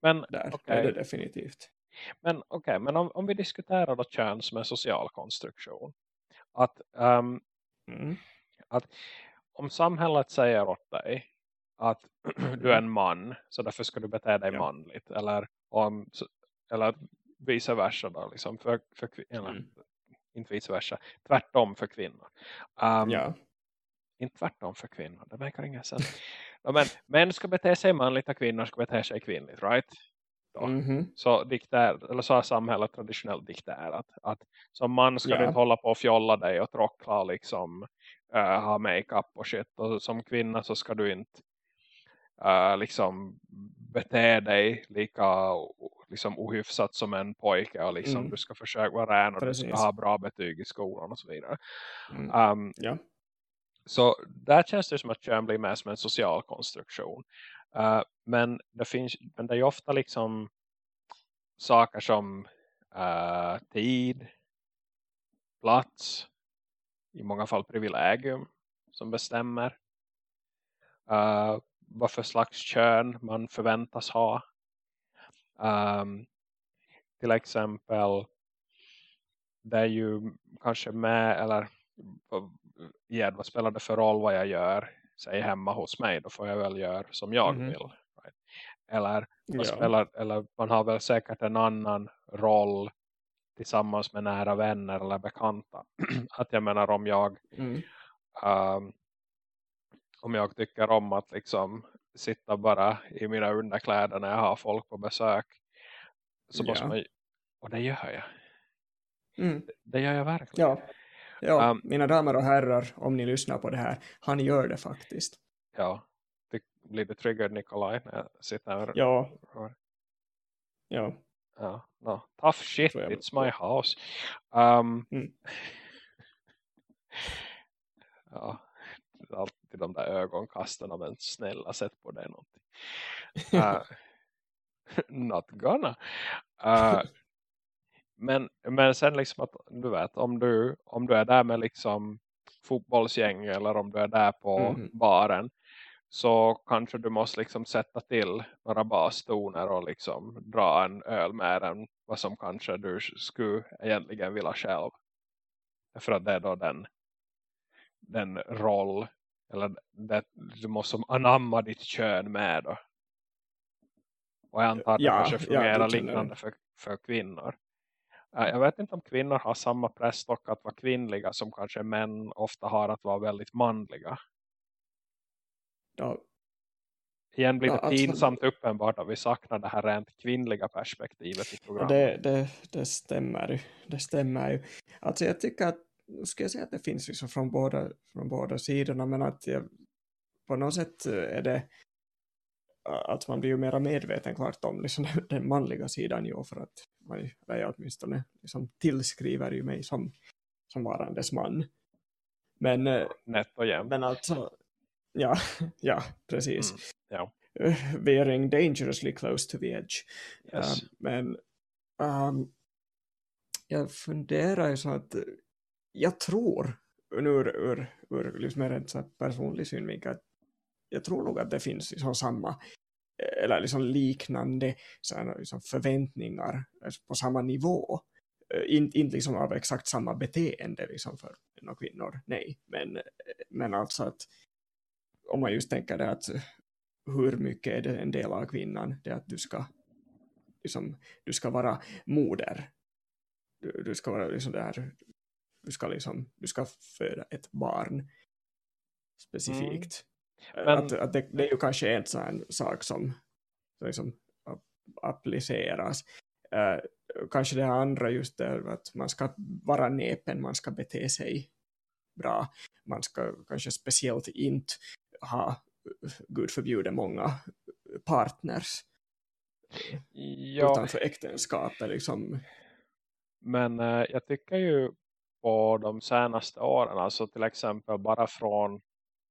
Men där. Det är det definitivt. Men okej, men om, om vi diskuterar då kön som en social konstruktion. Att ehm, Mm. om samhället säger åt dig att du är en man så därför ska du bete dig Ja. manligt. Eller, om, eller vice versa då. Liksom för, för, kvin- eller, Mm. Inte vice versa. Tvärtom för kvinnor. Ehm, Ja, Inte tvärtom för kvinnor. Det verkar inget sens. ja, men män ska bete sig manligt och kvinnor ska bete sig kvinnligt. Right? då. Mhm. så, diktär, eller så har samhället traditionellt diktärat att som man ska Ja. du inte hålla på och fjolla dig och trockla och liksom eh, ha makeup och shit och som kvinna så ska du inte eh, liksom bete dig lika liksom ohyfsat som en pojke och liksom Mm. du ska försöka vara ren och du ska Precis. ha bra betyg i skolan och så vidare. Mm. Um, Ja. så där känns det som att kön blir mer som en social konstruktion. Uh, men, det finns, men det är ofta liksom saker som uh, tid, plats, i många fall privilegium som bestämmer uh, vad för slags kön man förväntas ha. Um, till exempel det är ju kanske med eller ja, vad spelar det för roll vad jag gör säg hemma hos mig då får jag väl göra som jag Mhm. vill right? eller, Ja. spelar, eller man har väl säkert en annan roll tillsammans med nära vänner eller bekanta att jag menar om jag Mm. um, om jag tycker om att liksom sitta bara i mina underkläder när jag har folk på besök så måste Ja. man och det gör jag Mm. det gör jag verkligen Ja. Ja, Um, mina damer och herrar, om ni lyssnar på det här, han gör det faktiskt. ja. Ty, blir du triggered Nikolaj när jag sitter här Ja, ja. Ja, no. Tough shit, it's my house. Um, Mm. ja, alltid de där ögonkasten men snälla sätt på det någonting. Uh, not gonna. Uh, men, men sen liksom att du vet om du, om du är där med liksom fotbollsgäng eller om du är där på Mhm. baren så kanske du måste liksom sätta till några bastoner och liksom dra en öl mer än vad som kanske du skulle egentligen vilja själv. För att det är då den, den roll eller det, du måste anamma ditt kön med då. Och jag antar att det Ja, kanske ja, fungerar det känner liknande för, för kvinnor. Jag vet inte om kvinnor har samma press dock att vara kvinnliga som kanske män ofta har att vara väldigt manliga. ja. Igen blir Ja, det alltså- pinsamt uppenbart att vi saknar det här rent kvinnliga perspektivet i programmet. det, det, det stämmer ju. Det stämmer ju. Alltså jag tycker att, nu ska jag säga att det finns liksom från båda, från båda sidorna, men att jag, på något sätt är det att man blir ju mera medveten klart om liksom den manliga sidan ju för att man, jag åtminstone liksom tillskriver ju mig som, som varandes man. Men, eh, Nätt och jämnt. men alltså, ja, ja, precis. Mm, ja. Eh, Veering dangerously close to the edge. Yes. Ja, men um, jag funderar ju så att eh, jag tror ur, ur, ur liksom en rent så personlig synvinkel att jag tror nog att det finns liksom samma eh, eller liksom liknande så här, liksom förväntningar eh, på samma nivå eh, inte in liksom av exakt samma beteende liksom för några kvinnor, nej. Men, eh, men alltså att om man just tänker det att hur mycket är det en del av kvinnan, det att du ska liksom, du ska vara moder. Du, du ska vara liksom det här du ska liksom, du ska föda ett barn specifikt. Mm. Men, att, att det, det, är ju kanske en sån sak som liksom appliceras. Uh, kanske det andra just det att man ska vara näpen, man ska bete sig bra. Man ska kanske speciellt inte ha, gud förbjude många partners ja. utanför äktenskapet. Liksom. Men uh, jag tycker ju på de senaste åren, alltså till exempel bara från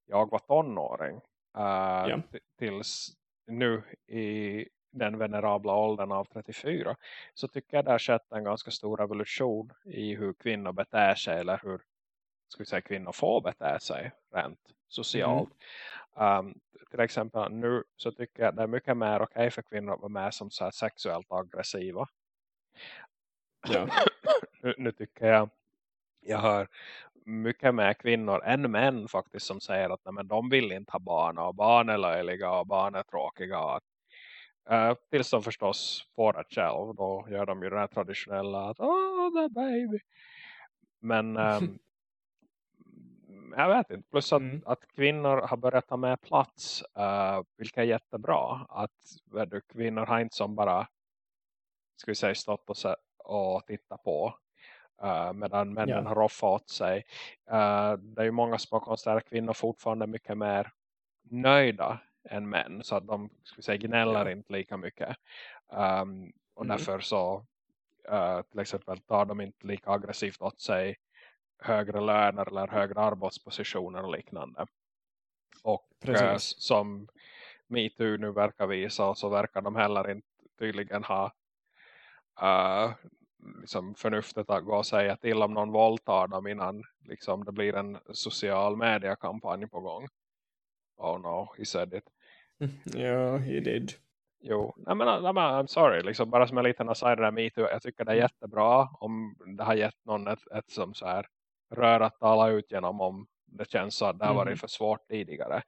jag var tonåring uh, ja. tills nu i den venerabla åldern av 34 så tycker jag det har skett en ganska stor revolution i hur kvinnor beter sig eller hur ska vi säga, kvinnor får bete sig rent socialt. Mm. Um, till exempel nu så tycker jag det är mycket mer okej okay för kvinnor att vara med som så sexuellt aggressiva. Ja. nu, nu, tycker jag jag hör mycket mer kvinnor än män faktiskt som säger att nej, men de vill inte ha barn och barn är löjliga och barn är tråkiga. Uh, tills de förstås får det själv. Då gör de ju den här traditionella att oh, the baby. Men um, jag vet inte. Plus att, mm. att kvinnor har börjat ta med plats. Uh, vilket är jättebra. Att du, kvinnor har inte som bara ska vi säga stått och, och tittat på. Uh, medan männen ja. har roffat sig. Uh, det är ju många konstaterat att kvinnor fortfarande mycket mer nöjda än män. Så att de ska säga, gnäller ja. inte lika mycket. Um, och mm. därför så uh, till exempel tar de inte lika aggressivt åt sig högre löner eller högre arbetspositioner och liknande. Och uh, som MeToo nu verkar visa så verkar de heller inte tydligen ha uh, liksom förnuftet att gå och säga till om någon våldtar dem innan liksom, det blir en social mediekampanj på gång. Oh no, he said it. Ja, he did. Jo, nej men, nej men I'm sorry, liksom, bara som en liten aside där MeToo, jag tycker det är jättebra om det har gett någon ett, ett som så här rör att tala ut genom om det känns så att det har varit mm. för svårt tidigare.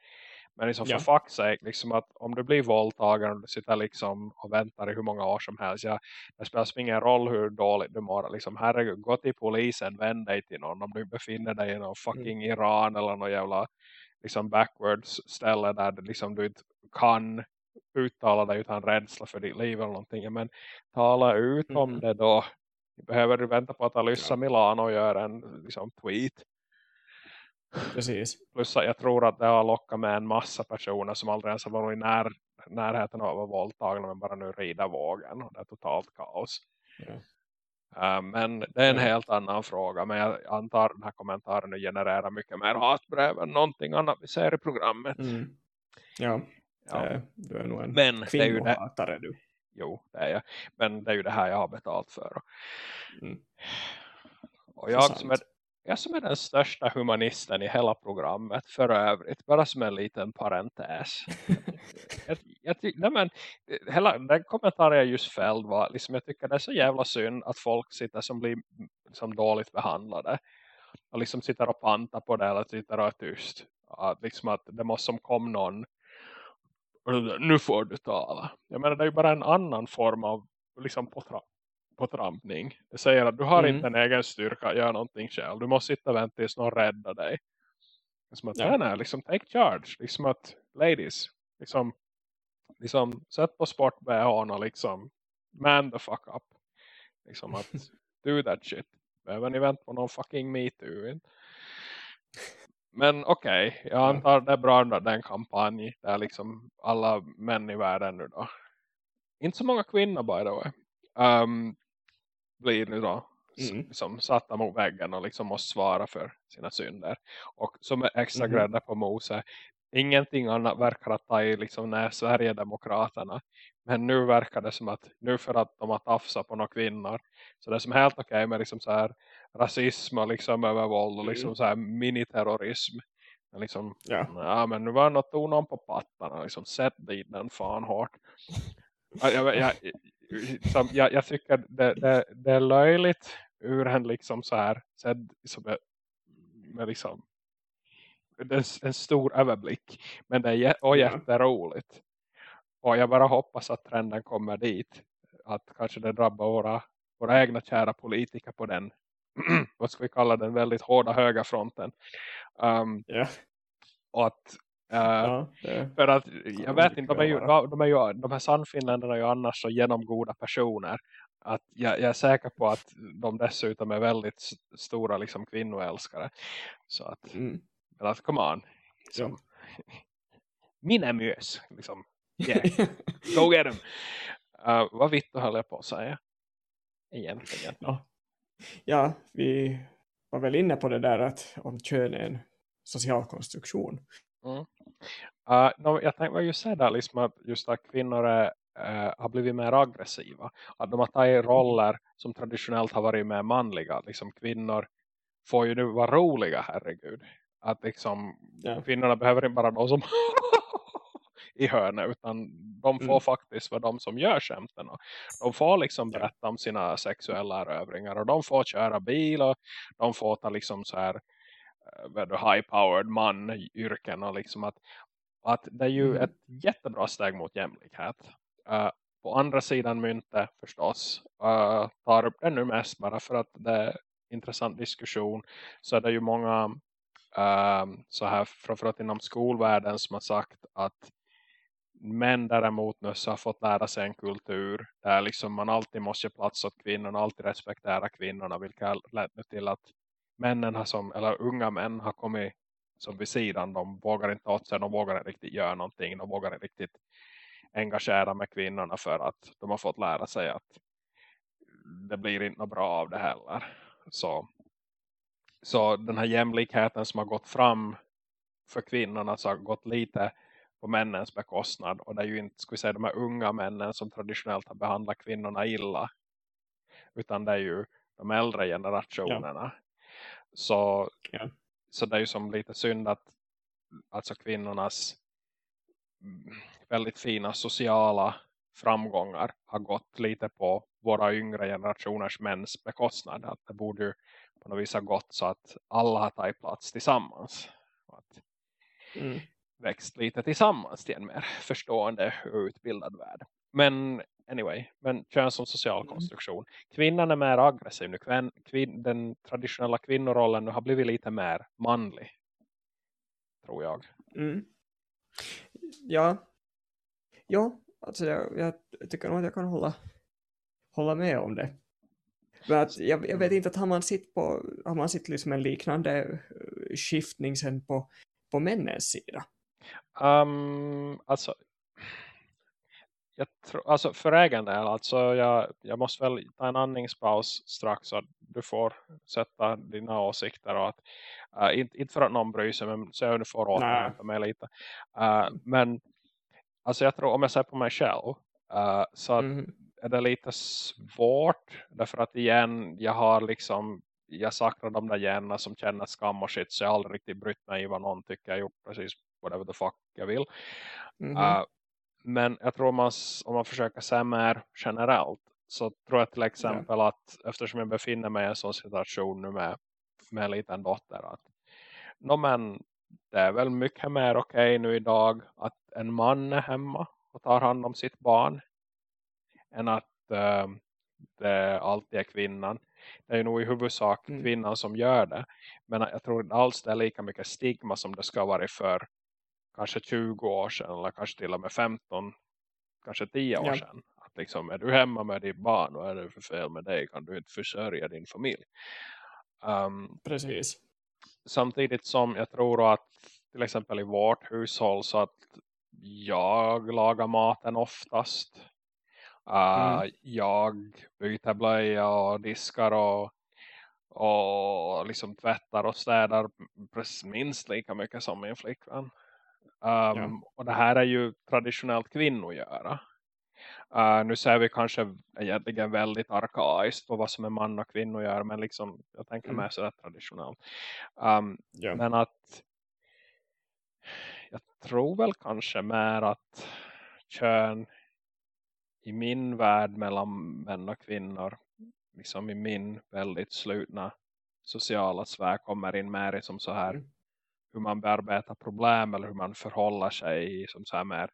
Men liksom för ja. fuck's sake, liksom att om du blir våldtagen och du sitter liksom och väntar i hur många år som helst. Ja, det spelar ingen roll hur dåligt du mår. Liksom, herregud, gå till polisen, vänd dig till någon. Om du befinner dig i någon fucking mm. Iran eller någon jävla liksom backwards ställe där liksom du inte kan uttala dig utan rädsla för ditt liv eller någonting. Men tala ut mm. om det då. Behöver du vänta på att Alyssa ja. Milano gör en liksom, tweet. Precis. Plus att jag tror att det har lockat med en massa personer som aldrig ens har varit i när, närheten av att vara våldtagna men bara nu rider vågen. Och det är totalt kaos. Uh, men det är en helt annan fråga. Men jag antar den här kommentaren nu genererar mycket mer hatbrev än någonting annat vi ser i programmet. Mm. Ja, ja. Äh, du är nog en men kvinnohatare du. Jo, det är jag. Men det är ju det här jag har betalt för. Mm. Och jag som, är, jag som är den största humanisten i hela programmet för övrigt. Bara som en liten parentes. jag, jag, nej men, eh, hela, den kommentaren jag just fälld var liksom, jag tycker det är så jävla synd att folk sitter som blir liksom dåligt behandlade. Och liksom sitter och pantar på det eller sitter och är tyst. Att, liksom att det måste som kom någon nu får du tala. Jag menar det är ju bara en annan form av liksom potra påtrampning. Det säger att du har mm. inte en egen styrka göra någonting själv. Du måste sitta och vänta tills någon räddar dig. Som att, ja. nej, liksom take charge. Liksom att, ladies, liksom, liksom sätt på sport och liksom, man the fuck up. Liksom att, do that shit. Behöver ni vänta på någon fucking me too? Men okej, okay, jag antar det är bra den kampanj där liksom alla män i världen nu då. Inte så många kvinnor by the way. Um, blir nu då mm. liksom satta mot väggen och liksom måste svara för sina synder. Och som är extra mm. grädde på mose, ingenting annat verkar att ta i liksom när Sverigedemokraterna. Men nu verkar det som att nu för att de har tafsat på några kvinnor. Så det är som helt okej okay med liksom så här rasism och liksom övervåld och liksom mm. så här miniterrorism. Men liksom, ja. ja men nu var det något ton på pattarna. Liksom, sätt dit den fan hårt. Jag, jag, jag, som, jag, jag tycker det, det, det är löjligt ur en liksom så här sedd som är, med liksom är en stor överblick. Men det är och jätteroligt. Och jag bara hoppas att trenden kommer dit. Att kanske det drabbar våra, våra egna kära politiker på den vad ska vi kalla den väldigt hårda höga fronten um, yeah. och att ja, för att jag vet inte, de är ju, de, är ju, de här sannfinländarna är ju annars så genomgoda personer att jag, jag, är säker på att de dessutom är väldigt stora liksom kvinnoälskare. Så att, mm. men att come on. Liksom, ja. mina mös liksom, yeah, go get them uh, vad vitt höll jag på att säga? Egentligen. Ja. ja, vi var väl inne på det där att om kön är en social konstruktion Mm. Uh, no, jag tänkte just säga där liksom att just att kvinnor är, uh, har blivit mer aggressiva. Att de har tagit roller som traditionellt har varit mer manliga. Liksom kvinnor får ju nu vara roliga, herregud. Att liksom yeah. kvinnorna behöver inte bara de som i hörnet utan de får mm. faktiskt vara de som gör skämten. De får liksom berätta om sina sexuella övringar och de får köra bil och de får ta liksom så här high-powered man-yrken och liksom att, att det är ju mm. ett jättebra steg mot jämlikhet. Uh, på andra sidan myntet förstås uh, tar upp det nu mest bara för att det är intressant diskussion så är det ju många uh, så här framförallt inom skolvärlden som har sagt att män däremot nu har fått lära sig en kultur där liksom man alltid måste ge plats åt kvinnorna alltid respektera kvinnorna vilket har lett till att männen har som, eller unga män har kommit som vid sidan. De vågar inte åt sig, de vågar inte riktigt göra någonting. De vågar inte riktigt engagera med kvinnorna för att de har fått lära sig att det blir inte bra av det heller. Så, så den här jämlikheten som har gått fram för kvinnorna så har gått lite på männens bekostnad. Och det är ju inte, ska vi säga, de här unga männen som traditionellt har behandlat kvinnorna illa. Utan det är ju de äldre generationerna. Ja. Så, ja. så det är ju som lite synd att alltså kvinnornas väldigt fina sociala framgångar har gått lite på våra yngre generationers mäns bekostnad. Att det borde ju på något vis ha gått så att alla har tagit plats tillsammans. Och att mm. växt lite tillsammans till en mer förstående och utbildad värld. Men anyway, men kön som social mm. konstruktion. Kvinnan är mer aggressiv nu. Kvin, kvin, den traditionella kvinnorollen nu har blivit lite mer manlig. Tror jag. Mm. Ja. Ja, alltså jag, jag, tycker nog att jag kan hålla, hålla med om det. Men att jag, jag vet inte att har man sitt på har man sitt liksom en liknande eh, skiftning sen på, på männens sida? Um, alltså jag tror, alltså för egen del, alltså jag, jag måste väl ta en andningspaus strax så att du får sätta dina åsikter och att, uh, inte, inte för att någon bryr sig men så jag får återhämta mig lite. Uh, men alltså jag tror, om jag ser på mig själv uh, så mm. är det lite svårt därför att igen, jag har liksom jag saknar de där hjärnorna som känner skam och shit så jag har aldrig riktigt brytt mig i vad någon tycker jag gjort precis whatever the fuck jag vill. Mm. Men jag tror man, om man försöker se mer generellt så tror jag till exempel ja. att eftersom jag befinner mig i en sån situation nu med, med en liten dotter att no, men det är väl mycket mer okej okay nu idag att en man är hemma och tar hand om sitt barn än att uh, det alltid är kvinnan. Det är nog i huvudsak mm. kvinnan som gör det. Men jag tror inte alls det är lika mycket stigma som det ska vara för kanske 20 år sedan eller kanske till och med 15, kanske 10 år ja. sedan. Att liksom, är du hemma med ditt barn och är det för fel med dig kan du inte försörja din familj. Um, Precis. Samtidigt som jag tror att till exempel i vårt hushåll så att jag lagar maten oftast. Uh, mm. Jag byter blöja och diskar och, och liksom tvättar och städar minst lika mycket som min flickvän. Um, ja. Och det här är ju traditionellt kvinnor göra. Uh, nu ser vi kanske egentligen väldigt arkaiskt på vad som är man och kvinnor gör. Men liksom, jag tänker mm. med sådär traditionellt. Um, ja. Men att jag tror väl kanske mer att kön i min värld mellan män och kvinnor liksom i min väldigt slutna sociala sfär kommer in mer i som så här mm. Hur man bearbetar problem eller hur man förhåller sig i som så här mer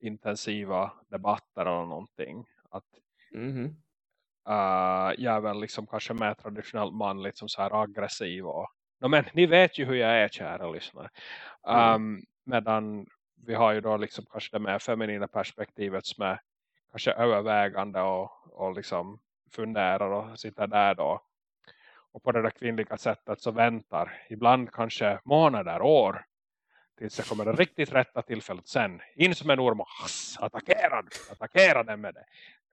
intensiva debatter eller någonting att mm. uh, jag är väl liksom kanske mer traditionellt manligt som så här aggressiv och no, men ni vet ju hur jag är kära lyssnare um, mm. medan vi har ju då liksom kanske det mer feminina perspektivet som är kanske övervägande och, och liksom funderar och sitter där då och på det där kvinnliga sättet så väntar ibland kanske månader, år tills det kommer det riktigt rätta tillfället sen in som en orm och attackera, attackera den med det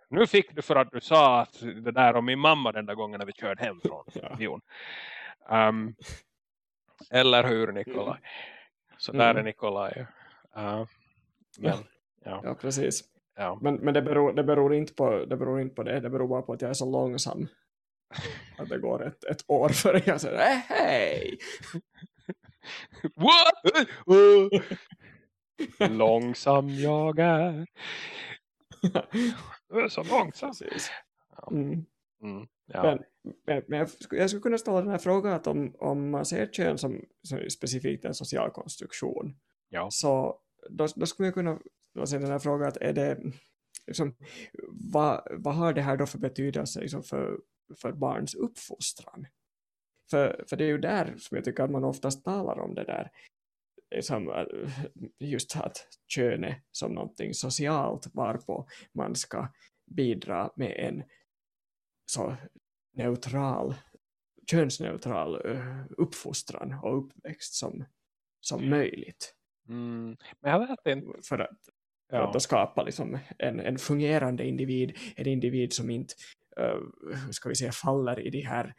nu fick du för att du sa att det där om min mamma den där gången när vi körde hem från ja. um, eller hur Nikolaj så där mm. är Nikolaj uh, men, ja. ja. precis ja. men, men det, beror, det, beror inte på, det beror inte på det det beror bara på att jag är så långsam att det går ett, ett år före jag säger äh, hej långsam jag är du är så långsam mm. Mm, ja. men, men, men jag, jag skulle kunna ställa den här frågan att om, om man ser kön som, som specifikt en social konstruktion ja. så då, då skulle jag kunna ställa den här frågan att är det liksom, vad, vad har det här då för betydelse liksom för, för barns uppfostran? För, för det är ju där som jag tycker att man oftast talar om det där liksom, just att könet som någonting socialt varpå man ska bidra med en så neutral könsneutral äh, uppfostran och uppväxt som, som möjligt. Mm, men jag vet inte. För att, för ja. att skapa liksom en, en fungerande individ, en individ som inte uh, ska vi säga, faller i de här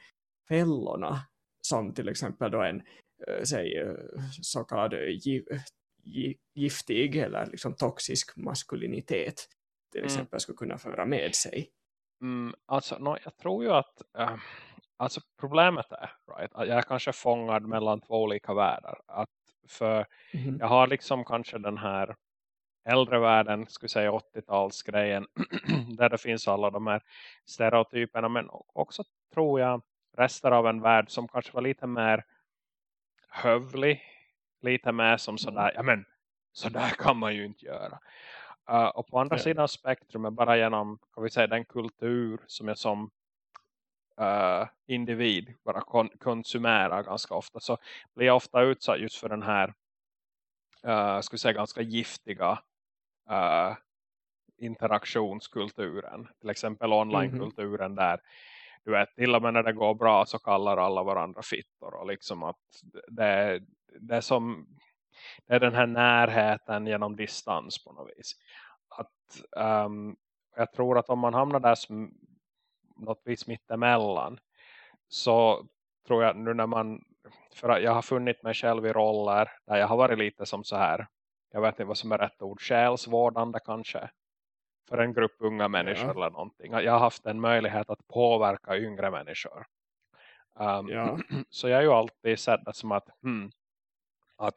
fällorna som till exempel då en Eh, säg, eh, så kallad giftig eller liksom toxisk maskulinitet till mm. exempel skulle kunna föra med sig. Mm, alltså, no, jag tror ju att äh, alltså problemet är right, att jag är kanske fångad mellan två olika världar. Att för mm. jag har liksom kanske den här äldre världen, skulle säga 80-talsgrejen där det finns alla de här stereotyperna men också tror jag rester av en värld som kanske var lite mer hövlig. Lite mer som sådär, mm. ja men sådär kan man ju inte göra. Uh, och på andra ja. sidan spektrumet bara genom kan vi säga, den kultur som jag som uh, individ bara kon konsumerar ganska ofta så blir jag ofta utsatt just för den här uh, vi säga ganska giftiga uh, interaktionskulturen. Till exempel onlinekulturen mm -hmm. där du vet, till och med när det går bra så kallar alla varandra fittor och liksom att det, det är som det är den här närheten genom distans på något vis. Att, um, jag tror att om man hamnar där som något vis mittemellan så tror jag nu när man för jag har funnit mig själv i roller där jag har varit lite som så här jag vet inte vad som är rätt ord, själsvårdande kanske för en grupp unga människor ja. eller någonting. Jag har haft en möjlighet att påverka yngre människor. Um, ja. Så jag har ju alltid sett det som att, hmm, att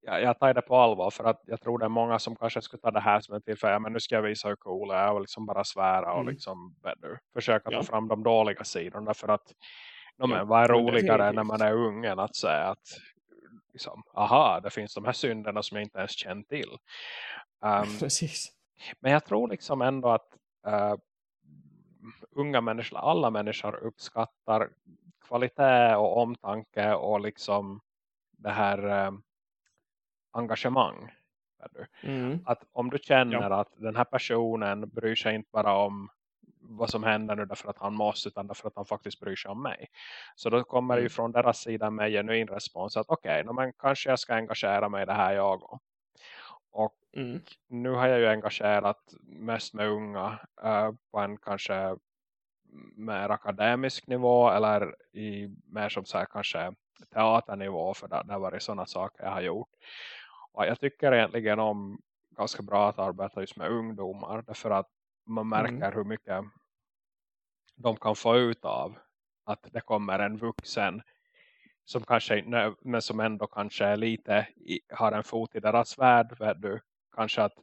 jag, jag tar det på allvar för att jag tror det är många som kanske skulle ta det här som en tillfälle. Men nu ska jag visa hur cool jag är och liksom bara svära och mm. liksom better. försöka ja. ta fram de dåliga sidorna för att no, men, vad är roligare när man är ung än att säga att liksom, aha, det finns de här synderna som jag inte ens känt till. Um, Precis. Men jag tror liksom ändå att uh, unga människor, alla människor uppskattar kvalitet och omtanke och liksom det här uh, engagemang. Mm. Att om du känner ja. att den här personen bryr sig inte bara om vad som händer nu därför att han måste utan därför att han faktiskt bryr sig om mig. Så då kommer mm. det ju mm. från deras sida med genuin respons att okej, okay, men kanske jag ska engagera mig i det här jag också. Och mm. nu har jag ju engagerat mest med unga uh, på en kanske mer akademisk nivå eller i mer som så här kanske teaternivå för det, det har varit sådana saker jag har gjort. Och jag tycker egentligen om ganska bra att arbeta just med ungdomar därför att man märker mm. hur mycket de kan få ut av att det kommer en vuxen som kanske men som ändå kanske lite i, har en fot i deras värld du, kanske att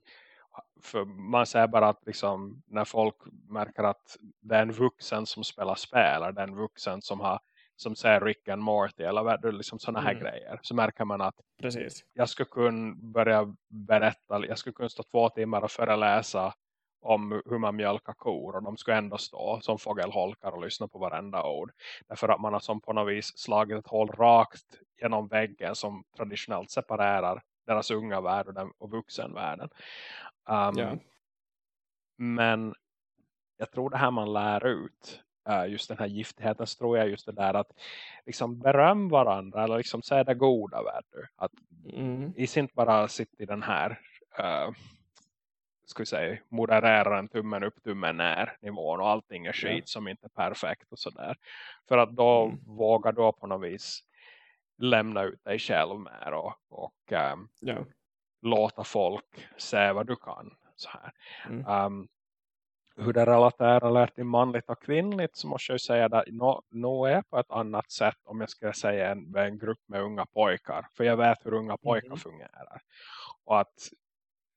man säger bara att liksom, när folk märker att det är en vuxen som spelar spel. Eller det är en vuxen som har som säger Rick and Morty eller liksom sådana här mm. grejer. Så märker man att Precis. jag skulle kunna börja berätta, jag skulle kunna stå två timmar och föreläsa om hur man mjölkar kor och de ska ändå stå som fågelholkar och lyssna på varenda ord. Därför att man har som på något vis slagit ett hål rakt genom väggen som traditionellt separerar deras unga värld och, den, och vuxenvärlden. Um, ja. Men jag tror det här man lär ut just den här giftigheten så tror jag just det där att liksom beröm varandra eller liksom säga det goda värde. Att mm. inte bara sitta i den här uh, ska vi säga, moderera en tummen upp, tummen ner nivån och allting är skit ja. som inte är perfekt och sådär. För att då mm. vågar du på något vis lämna ut dig själv mer och, och um, ja. låta folk se vad du kan. Så här. Mm. Um, hur det relaterar till manligt och kvinnligt så måste jag säga att nog no är på ett annat sätt om jag ska säga en, en grupp med unga pojkar. För jag vet hur unga pojkar mm. fungerar. Och att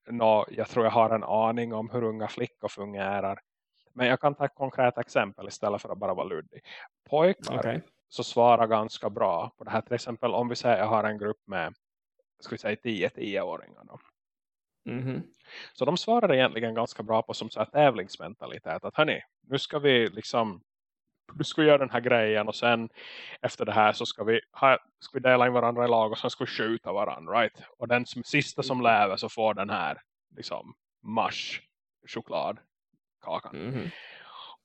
no, jag tror jag har en aning om hur unga flickor fungerar. Men jag kan ta ett konkret exempel istället för att bara vara luddig. Pojkar okay. så svarar ganska bra på det här. Till exempel om vi säger att jag har en grupp med ska vi säga 10-10-åringar då. Mm -hmm. Så de svarar egentligen ganska bra på som så här tävlingsmentalitet. Att hörni, nu ska vi liksom du ska göra den här grejen och sen efter det här så ska vi, ha, ska vi dela in varandra i lag och sen ska vi skjuta varandra, right? Och den som, sista som mm. lever så får den här liksom mars chokladkakan. Mm -hmm.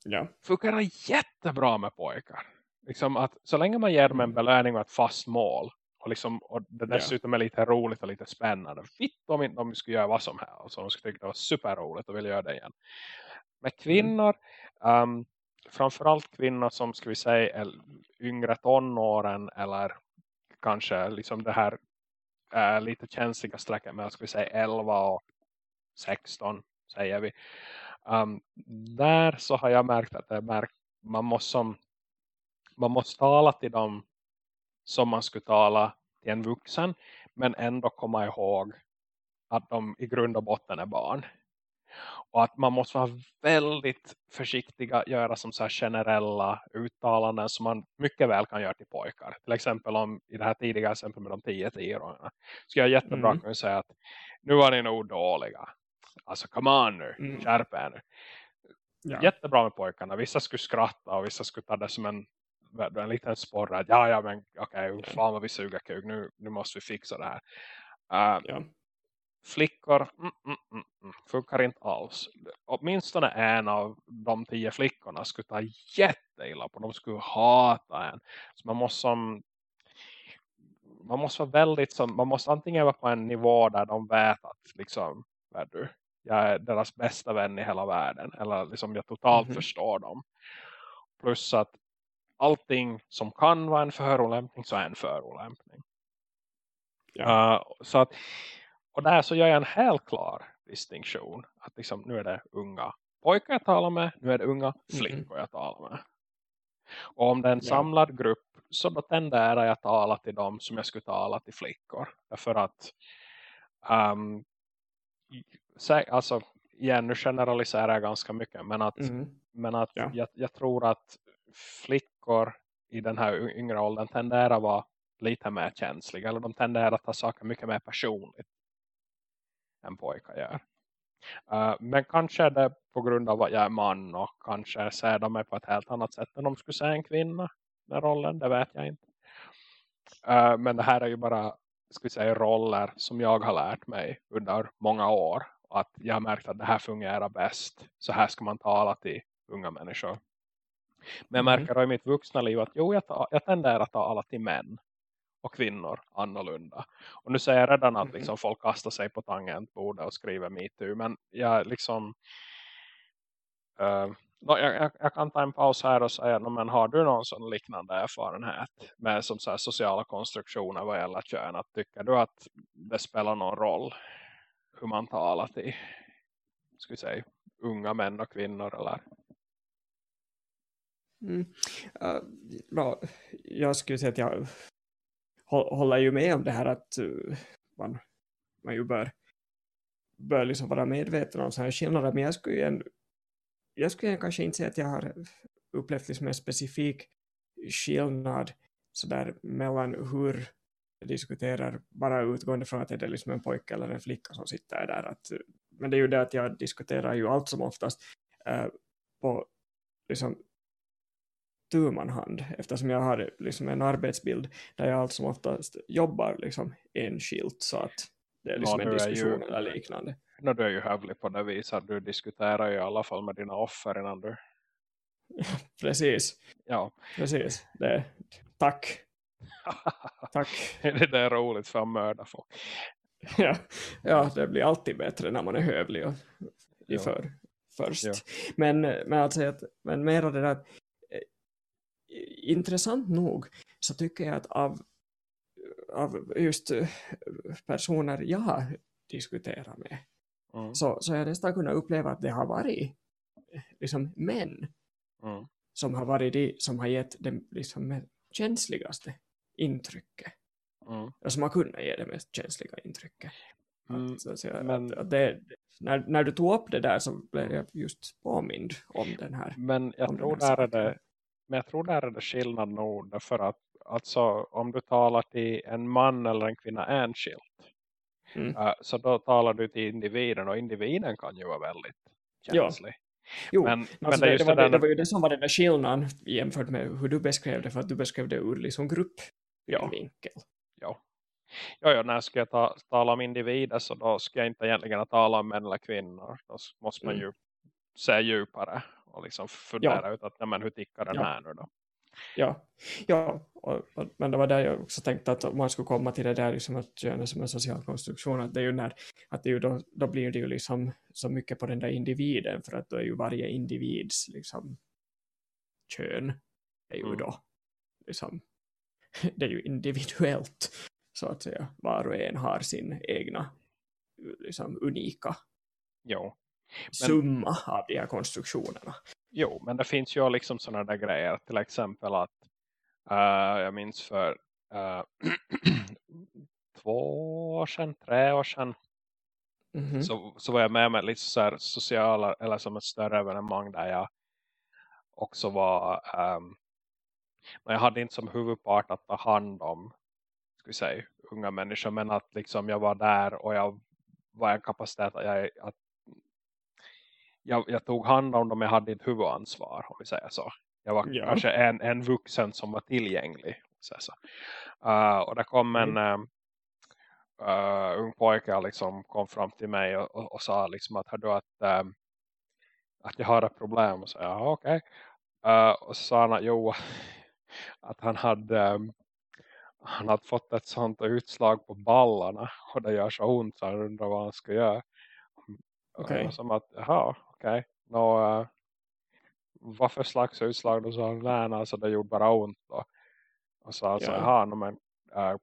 Ja. Funkar jättebra med pojkar. Liksom att så länge man ger dem en mm. belöning och ett fast mål och, liksom, och det dessutom är lite roligt och lite spännande. Fitt om inte de skulle göra vad som helst. Så de skulle tycka det var superroligt och vilja göra det igen. Med mm. kvinnor, mm. um, framförallt kvinnor som ska vi säga är yngre tonåren eller kanske liksom det här äh, lite känsliga strecket med ska vi säga 11 och 16 säger vi. Um, där så har jag märkt att det märkt, man måste som, man måste tala till dem som man skulle tala till en vuxen men ändå komma ihåg att de i grund och botten är barn. Och att man måste vara väldigt försiktiga att göra som så här generella uttalanden som man mycket väl kan göra till pojkar. Till exempel om i det här tidiga exempel med de 10-10-åringarna. Så jag jättebra mm. kunna säga att nu var ni nog dåliga. Alltså come on nu, mm. skärp er nu. Ja. Jättebra med pojkarna. Vissa skulle skratta och vissa skulle ta det som en en liten sporre. Ja, ja, men okej, okay, fan vad vi suger kuk. Nu, nu måste vi fixa det här. Uh, ja. Flickor mm, mm, mm, mm, funkar inte alls. Åtminstone en av de tio flickorna skulle ta jätteilla på. De skulle hata en. Så man måste som man måste vara väldigt som, man måste antingen vara på en nivå där de vet att liksom, du, jag är deras bästa vän i hela världen. Eller liksom jag totalt mm -hmm. förstår dem. Plus att allting som kan vara en förolämpning så är en förolämpning. Ja. Uh, så att, och där så gör jag en helt klar distinktion. Att liksom, nu är det unga pojkar jag talar med. Nu är det unga mm-hmm. flickor jag talar med. Och om det är en samlad grupp så då tenderar jag att tala till dem som jag skulle tala till flickor. Därför att um, alltså igen nu generaliserar jag ganska mycket men att, mm. men att ja. jag, jag, tror att flickor i den här yngre åldern tenderar att vara lite mer känsliga. Eller de tenderar att ta saker mycket mer personligt än pojkar gör. Uh, men kanske är det på grund av att jag är man och kanske ser de mig på ett helt annat sätt än de skulle säga en kvinna med rollen, det vet jag inte. Uh, men det här är ju bara ska säga, roller som jag har lärt mig under många år. Att jag har märkt att det här fungerar bäst. Så här ska man tala till unga människor. Men jag mm. märker mm. i mitt vuxna liv att jo, jag, tar, jag tenderar att ta alla till män och kvinnor annorlunda. Och nu säger jag redan att mm. liksom, folk kastar sig på tangentbordet och skriver MeToo. Men jag liksom... Uh, jag, jag, jag, kan ta en paus här och säga, men har du någon sån liknande erfarenhet med som så sociala konstruktioner vad gäller kön? Att tycker du att det spelar någon roll hur man talar till ska vi säga, unga män och kvinnor eller Mm. Uh, no, jag skulle säga att jag håller ju med om det här att eh, man, man ju bör bör liksom vara medveten om så här skillnader, men jag skulle ju en, jag skulle kanske inte säga att jag har upplevt liksom en specifik skillnad så där mellan hur jag diskuterar bara utgående från att det är liksom en pojke eller en flicka som sitter där. Att, men det är ju det att jag diskuterar ju allt som oftast eh, på liksom hand eftersom jag har liksom en arbetsbild där jag allt som oftast jobbar liksom enskilt så att det är liksom ja, en diskussion ju, eller liknande. No, du är ju hövlig på det viset. Du diskuterar ju i alla fall med dina offer innan du... Precis. Ja. Precis. Det, tack. tack. det är roligt för att mörda folk. ja, ja, det blir alltid bättre när man är hövlig och, i för, först. Ja. Men, men, alltså, men mer av det där intressant nog så tycker jag att av, av just eh, personer jag har diskuterat med mm. så, så jag nästan kunnat uppleva att det har varit eh, liksom män mm. som har varit de som har gett det liksom känsligaste intrycket. Mm. Som har kunnat ge det mest känsliga intrycket. Mm. Att, så att säga, men, att det, när, när du tog upp det där så blev jag just påmind om den här. Men jag, tror där är det, men jag tror där är det skillnad nog. Därför att alltså, om du talar till en man eller en kvinna enskilt. Mm. Uh, så då talar du till individen. Och individen kan ju vara väldigt känslig. Ja. Jo, men, alltså men det, det, var det, det, var ju det som var den där skillnaden jämfört med hur du beskrev det. För att du beskrev det ur liksom grupp ja. vinkel. Ja. Ja, ja, när ska jag ta, tala om individer så då ska jag inte egentligen tala om män eller kvinnor. Då måste man mm. ju se djupare och liksom fundera ja. ut att nej, men hur tickar den ja. här nu då? Ja, ja och, och, men det var där jag också tänkte att man skulle komma till det där liksom att köna som en social konstruktion att det är ju när att det ju då, då blir det ju liksom så mycket på den där individen för att då är ju varje individs liksom kön är ju mm. då liksom det är ju individuellt så att säga var och en har sin egna liksom unika jo. Men, summa av de här konstruktionerna Jo, men det finns ju liksom sådana där grejer. Till exempel att uh, jag minns för uh, två år sedan, tre år sedan mm -hmm. så, så var jag med med lite så här sociala eller som ett större evenemang där jag också var um, jag hade inte som huvudpart att ta hand om ska vi säga, unga människor men att liksom jag var där och jag var en kapacitet att, jag, att jag, jag, tog hand om dem, jag hade ett huvudansvar om vi säger så. Jag var ja. kanske en, en vuxen som var tillgänglig. Så. Uh, och det kom en mm. uh, ung pojke liksom kom fram till mig och, och, och sa liksom att, du att, um, att jag har ett problem. Och så ja okej. Okay. Uh, och så sa han att jo, att han hade um, han hade fått ett sånt utslag på ballarna och det gör så ont så han undrar vad han ska göra. Okay. Som att, jaha, okej. Okay. Uh, vad för slags utslag då sa han, nej, alltså det gjorde bara ont då. Och så alltså, jaha, men uh,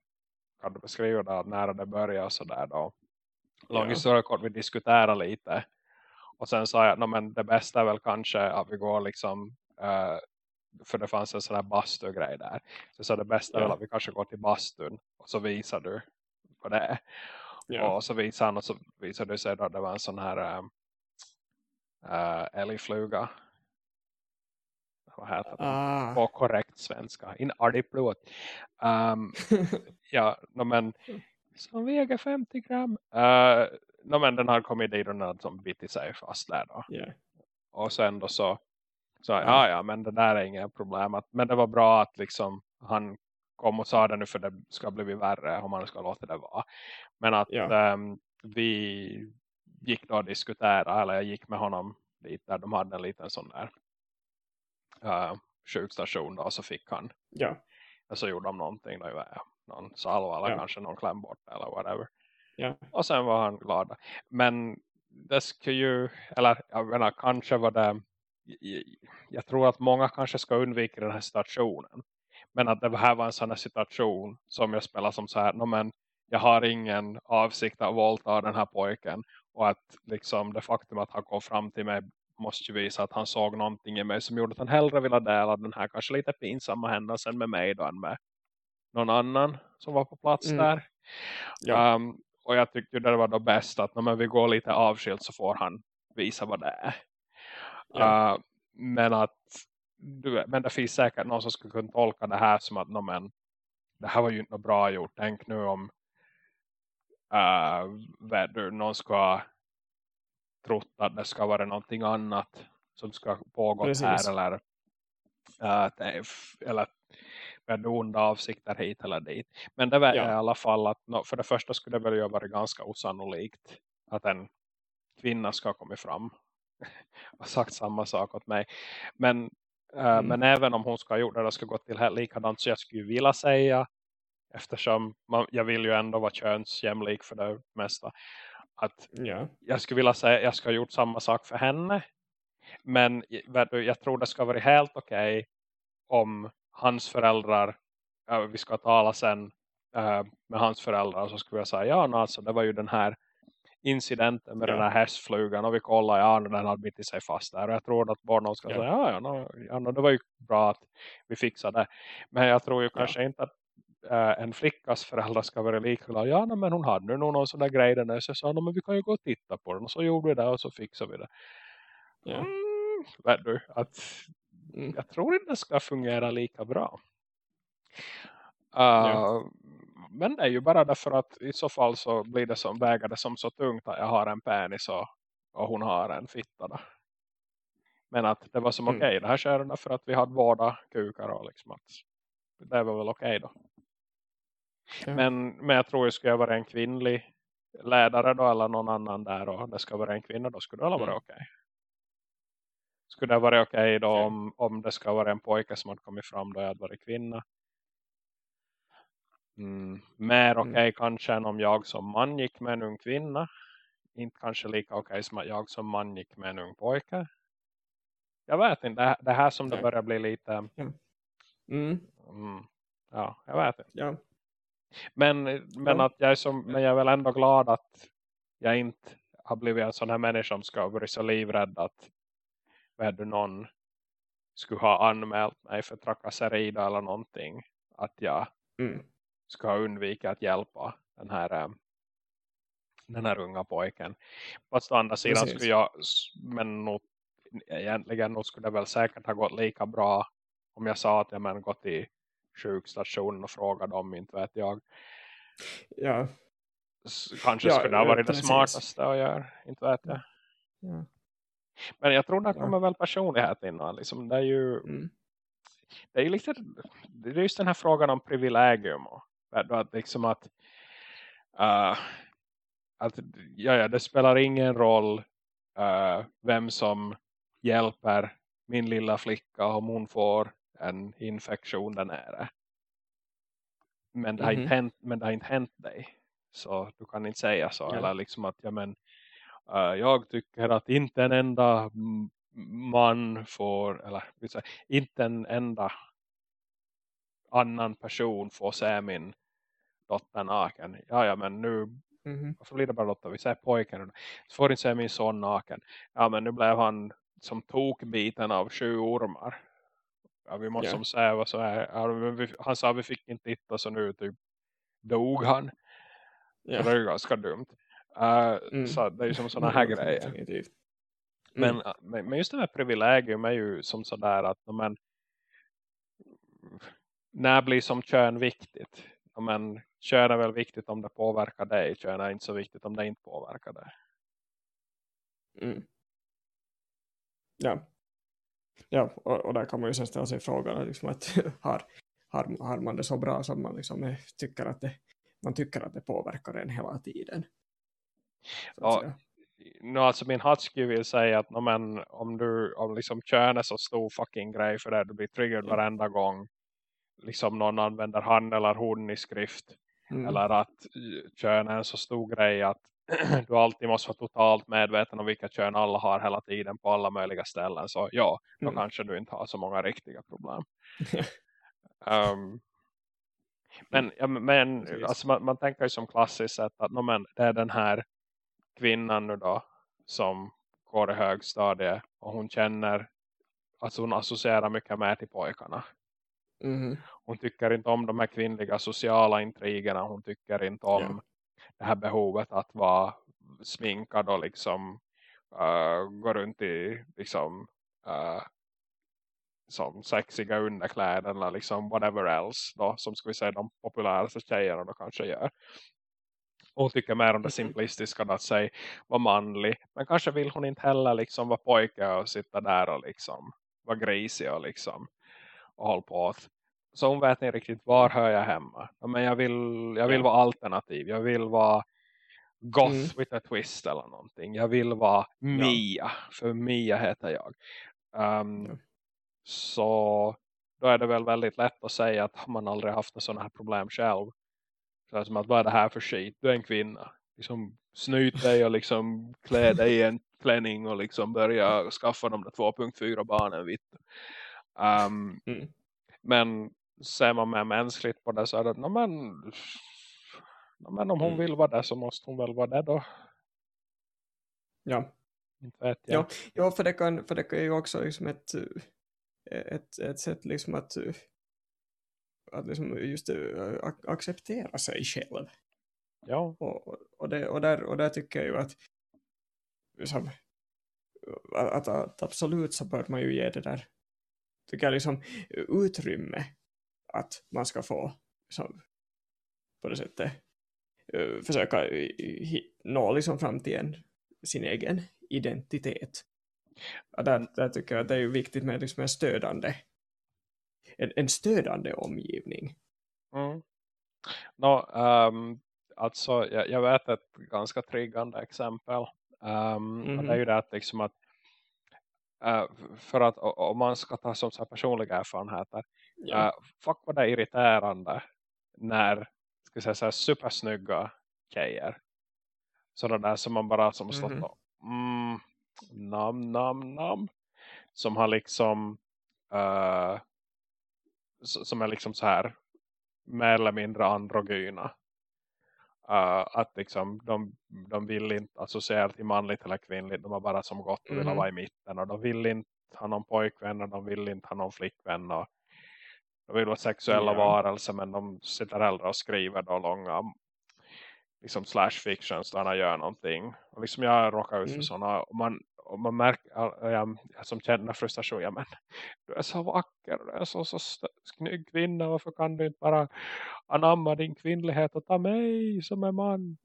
kan du beskriva det, när det började så där då. Lång yeah. historia kort, vi diskuterade lite. Och sen sa jag, men det bästa är väl kanske att vi går liksom, uh, för det fanns en sån här bastu-grej där. Så, så det bästa yeah. är väl att vi kanske går till bastun och så visar du på det. Yeah. Och så visade han och så visade det sig att det var en sån här um, uh, älgfluga. Vad heter det? Ah. På korrekt svenska. In argplåt. Um, ja, no, men som väger 50 gram. Uh, no, men den har kommit dit och den som bitit sig fast där då. Yeah. Och sen då så så ja, ja, men det där är inget problem. Att, men det var bra att liksom han kom och sa det nu för det ska bli värre om man ska låta det vara. Men att ja. um, vi gick då och diskuterade, eller jag gick med honom dit där de hade en liten sån där uh, sjukstation då, och så fick han ja. och så gjorde de någonting då, ja, någon salva eller ja. kanske någon kläm bort eller whatever. Ja. Och sen var han glad. Men det skulle ju, eller jag menar, kanske var det jag tror att många kanske ska undvika den här situationen. Men att det här var en sån här situation som jag spelar som så här, no, men jag har ingen avsikt att våldta den här pojken. Och att liksom det faktum att han kom fram till mig måste ju visa att han såg någonting i mig som gjorde att han hellre ville dela den här kanske lite pinsamma händelsen med mig då än med någon annan som var på plats mm. där. Ja. Um, och jag tyckte det var då bäst att när vi går lite avskilt så får han visa vad det är. Ja. Uh, men att du, men det finns säkert någon som skulle kunna tolka det här som att men, det här var ju inte bra gjort. Tänk nu om uh, du, någon ska trott att det ska vara någonting annat som ska pågå här eller uh, eller med onda avsikter hit eller dit. Men det var ja. i alla fall att för det första skulle det väl ju vara ganska osannolikt att en kvinna ska ha kommit fram och sagt samma sak åt mig. Men, uh, mm. men även om hon ska ha gjort det, det ska gå till likadant så jag skulle vilja säga eftersom man, jag vill ju ändå vara könsjämlik för det mesta att yeah. jag skulle vilja säga jag ska ha gjort samma sak för henne men jag tror det ska vara helt okej okay om hans föräldrar vi ska tala sen äh, med hans föräldrar så skulle jag säga ja no, alltså, det var ju den här incidenten med ja. den här hästflugan och vi kollar, ja den hade bitit sig fast där och jag tror att barnen ska ja. säga ja, ja, no, ja no, det var ju bra att vi fixade det men jag tror ju kanske inte att äh, en flickas föräldrar ska vara lika glada. Ja, men hon hade nu någon sån där grej där så jag sa, men vi kan ju gå och titta på den. Och så gjorde vi det och så fixade vi det. Ja. Mm, vet du, att mm. jag tror inte det ska fungera lika bra. Uh, ja. Men det är ju bara därför att i så fall så blir det som väger det som så tungt att jag har en penis och, och hon har en fitta då. Men att det var som mm. okej, okay, det här kör för att vi hade båda kukar och liksom att det var väl okej okay då. Men, men jag tror att skulle jag vara en kvinnlig ledare då eller någon annan där och det ska vara en kvinna då skulle det vara mm. okej. Okay. Skulle det vara okej okay då okay. Om, om det ska vara en pojke som har kommit fram då jag hade varit kvinna? Mm, mer okej okay, mm. kanske än om jag som man gick med en ung kvinna. Inte kanske lika okej som att jag som man gick med en ung pojke. Jag vet inte, det, det här som det börjar bli lite... Mm. Mm, ja, jag vet inte. Ja. Men, men, att jag är som, men jag är väl ändå glad att jag inte har blivit en sån här människa som ska vara så livrädd att vad någon skulle ha anmält mig för trakasseri eller någonting. Att jag mm. ska undvika att hjälpa den här eh, den här unga pojken. Fast å andra sidan Precis. skulle jag men nog, egentligen nog skulle det väl säkert ha gått lika bra om jag sa att jag men gått i sjukstationen och fråga dem, inte vet jag. Ja. Kanske ja, skulle det ha varit det smartaste att göra, inte vet jag. Ja. Men jag tror det kommer väl personlighet innan. Liksom, det är ju mm. det är ju lite det är just den här frågan om privilegium och att liksom att uh, att ja, ja, det spelar ingen roll uh, vem som hjälper min lilla flicka om hon får en infektion där nere. Men det, har mm -hmm. inte hänt, men det har inte hänt dig. Så du kan inte säga så. Ja. Eller liksom att ja, men, uh, jag tycker att inte en enda man får, eller säga, inte en enda annan person får se min dotter naken. Ja, ja, men nu mm -hmm. varför blir det bara dotter? Vi säger pojken. Så får inte se min son naken. Ja, men nu blev han som tokbiten av sju ormar ja, vi måste yeah. säga så här. han sa att vi fick inte titta så nu typ dog han. Yeah. Det är ju ganska dumt. Uh, mm. Så det är ju som sådana här grejer. Mm. Men, men just det här privilegium är ju som sådär att men, när blir som kön viktigt? Men kön är väl viktigt om det påverkar dig. Kön är inte så viktigt om det inte påverkar dig. Mm. Ja. Ja, och, och, där kan man ju sen ställa sig frågan liksom att har, har, har man det så bra som man liksom tycker att det, man tycker att det påverkar en hela tiden. Ja, no, alltså min hatski vill säga att no, men, om du om liksom kön är så stor fucking grej för det, du blir triggered mm. varenda gång liksom någon använder han eller hon i skrift mm. eller att kön är en så stor grej att du alltid måste vara totalt medveten om vilka kön alla har hela tiden på alla möjliga ställen. Så ja, då mm. kanske du inte har så många riktiga problem. um, men ja, men alltså man, man, tänker ju som klassiskt sett att no, men, det är den här kvinnan nu då som går i högstadiet och hon känner att hon associerar mycket mer till pojkarna. Mm. Hon tycker inte om de här kvinnliga sociala intrigerna. Hon tycker inte om yeah det här behovet att vara sminkad och liksom uh, gå runt i liksom uh, som sexiga underkläder eller liksom whatever else då, som ska vi säga de populäraste tjejerna då kanske gör. Hon tycker mer om det mm-hmm. simplistiska att säga vara manlig. Men kanske vill hon inte heller liksom vara pojke och sitta där och liksom vara grisig och liksom och hålla på. Så hon vet inte riktigt var hör jag hemma. Men jag vill, jag vill vara alternativ. Jag vill vara goth mm. with a twist eller någonting. Jag vill vara Mia. För Mia heter jag. Um, ja. Så då är det väl väldigt lätt att säga att man aldrig haft sådana här problem själv. Så att vad är det här för skit? Du är en kvinna. Liksom snyt dig och liksom klä dig i en klänning och liksom börja skaffa de där 2.4 barnen vitt. Um, mm. Men ser man mer mänskligt på det så är det, men, men om hon mm. vill vara det så måste hon väl vara det då. Ja. Inte vet jag. Ja, ja för, det kan, för det kan ju också liksom ett, ett, ett sätt liksom att, att liksom just äh, acceptera sig själv. Ja. Och, och, det, och, där, och där tycker jag ju att liksom, att, att absolut så bör man ju ge det där tycker jag liksom utrymme att man ska få liksom, på det sättet försöka nå liksom fram till en, sin egen identitet. Och där, där tycker jag att det är viktigt med liksom en stödande en, en stödande omgivning. Mm. No, um, alltså jag, jag, vet ett ganska triggande exempel. Um, mm det är ju det att, liksom att uh, för att om man ska ta som så personliga erfarenheter ja. uh, fuck vad det är irriterande när ska säga så här, supersnygga tjejer sådana där som man bara som mm -hmm. slått mm, nam nam nam som har liksom uh, som är liksom så här mer eller mindre androgyna Uh, att liksom de, de vill inte associera till manligt eller kvinnligt. De har bara som gott och vill mm. vara i mitten. Och de vill inte ha någon pojkvän och de vill inte ha någon flickvän. Och de vill vara sexuella yeah. varelser men de sitter hellre och skriver då långa liksom slash fictions där han gör någonting. Och liksom jag råkar ut för mm. sådana. Och man, och man märker, jag, jag som känner frustration, ja men du är så vacker, du är så, så snygg kvinna, varför kan du inte bara anamma din kvinnlighet och ta mig som en man?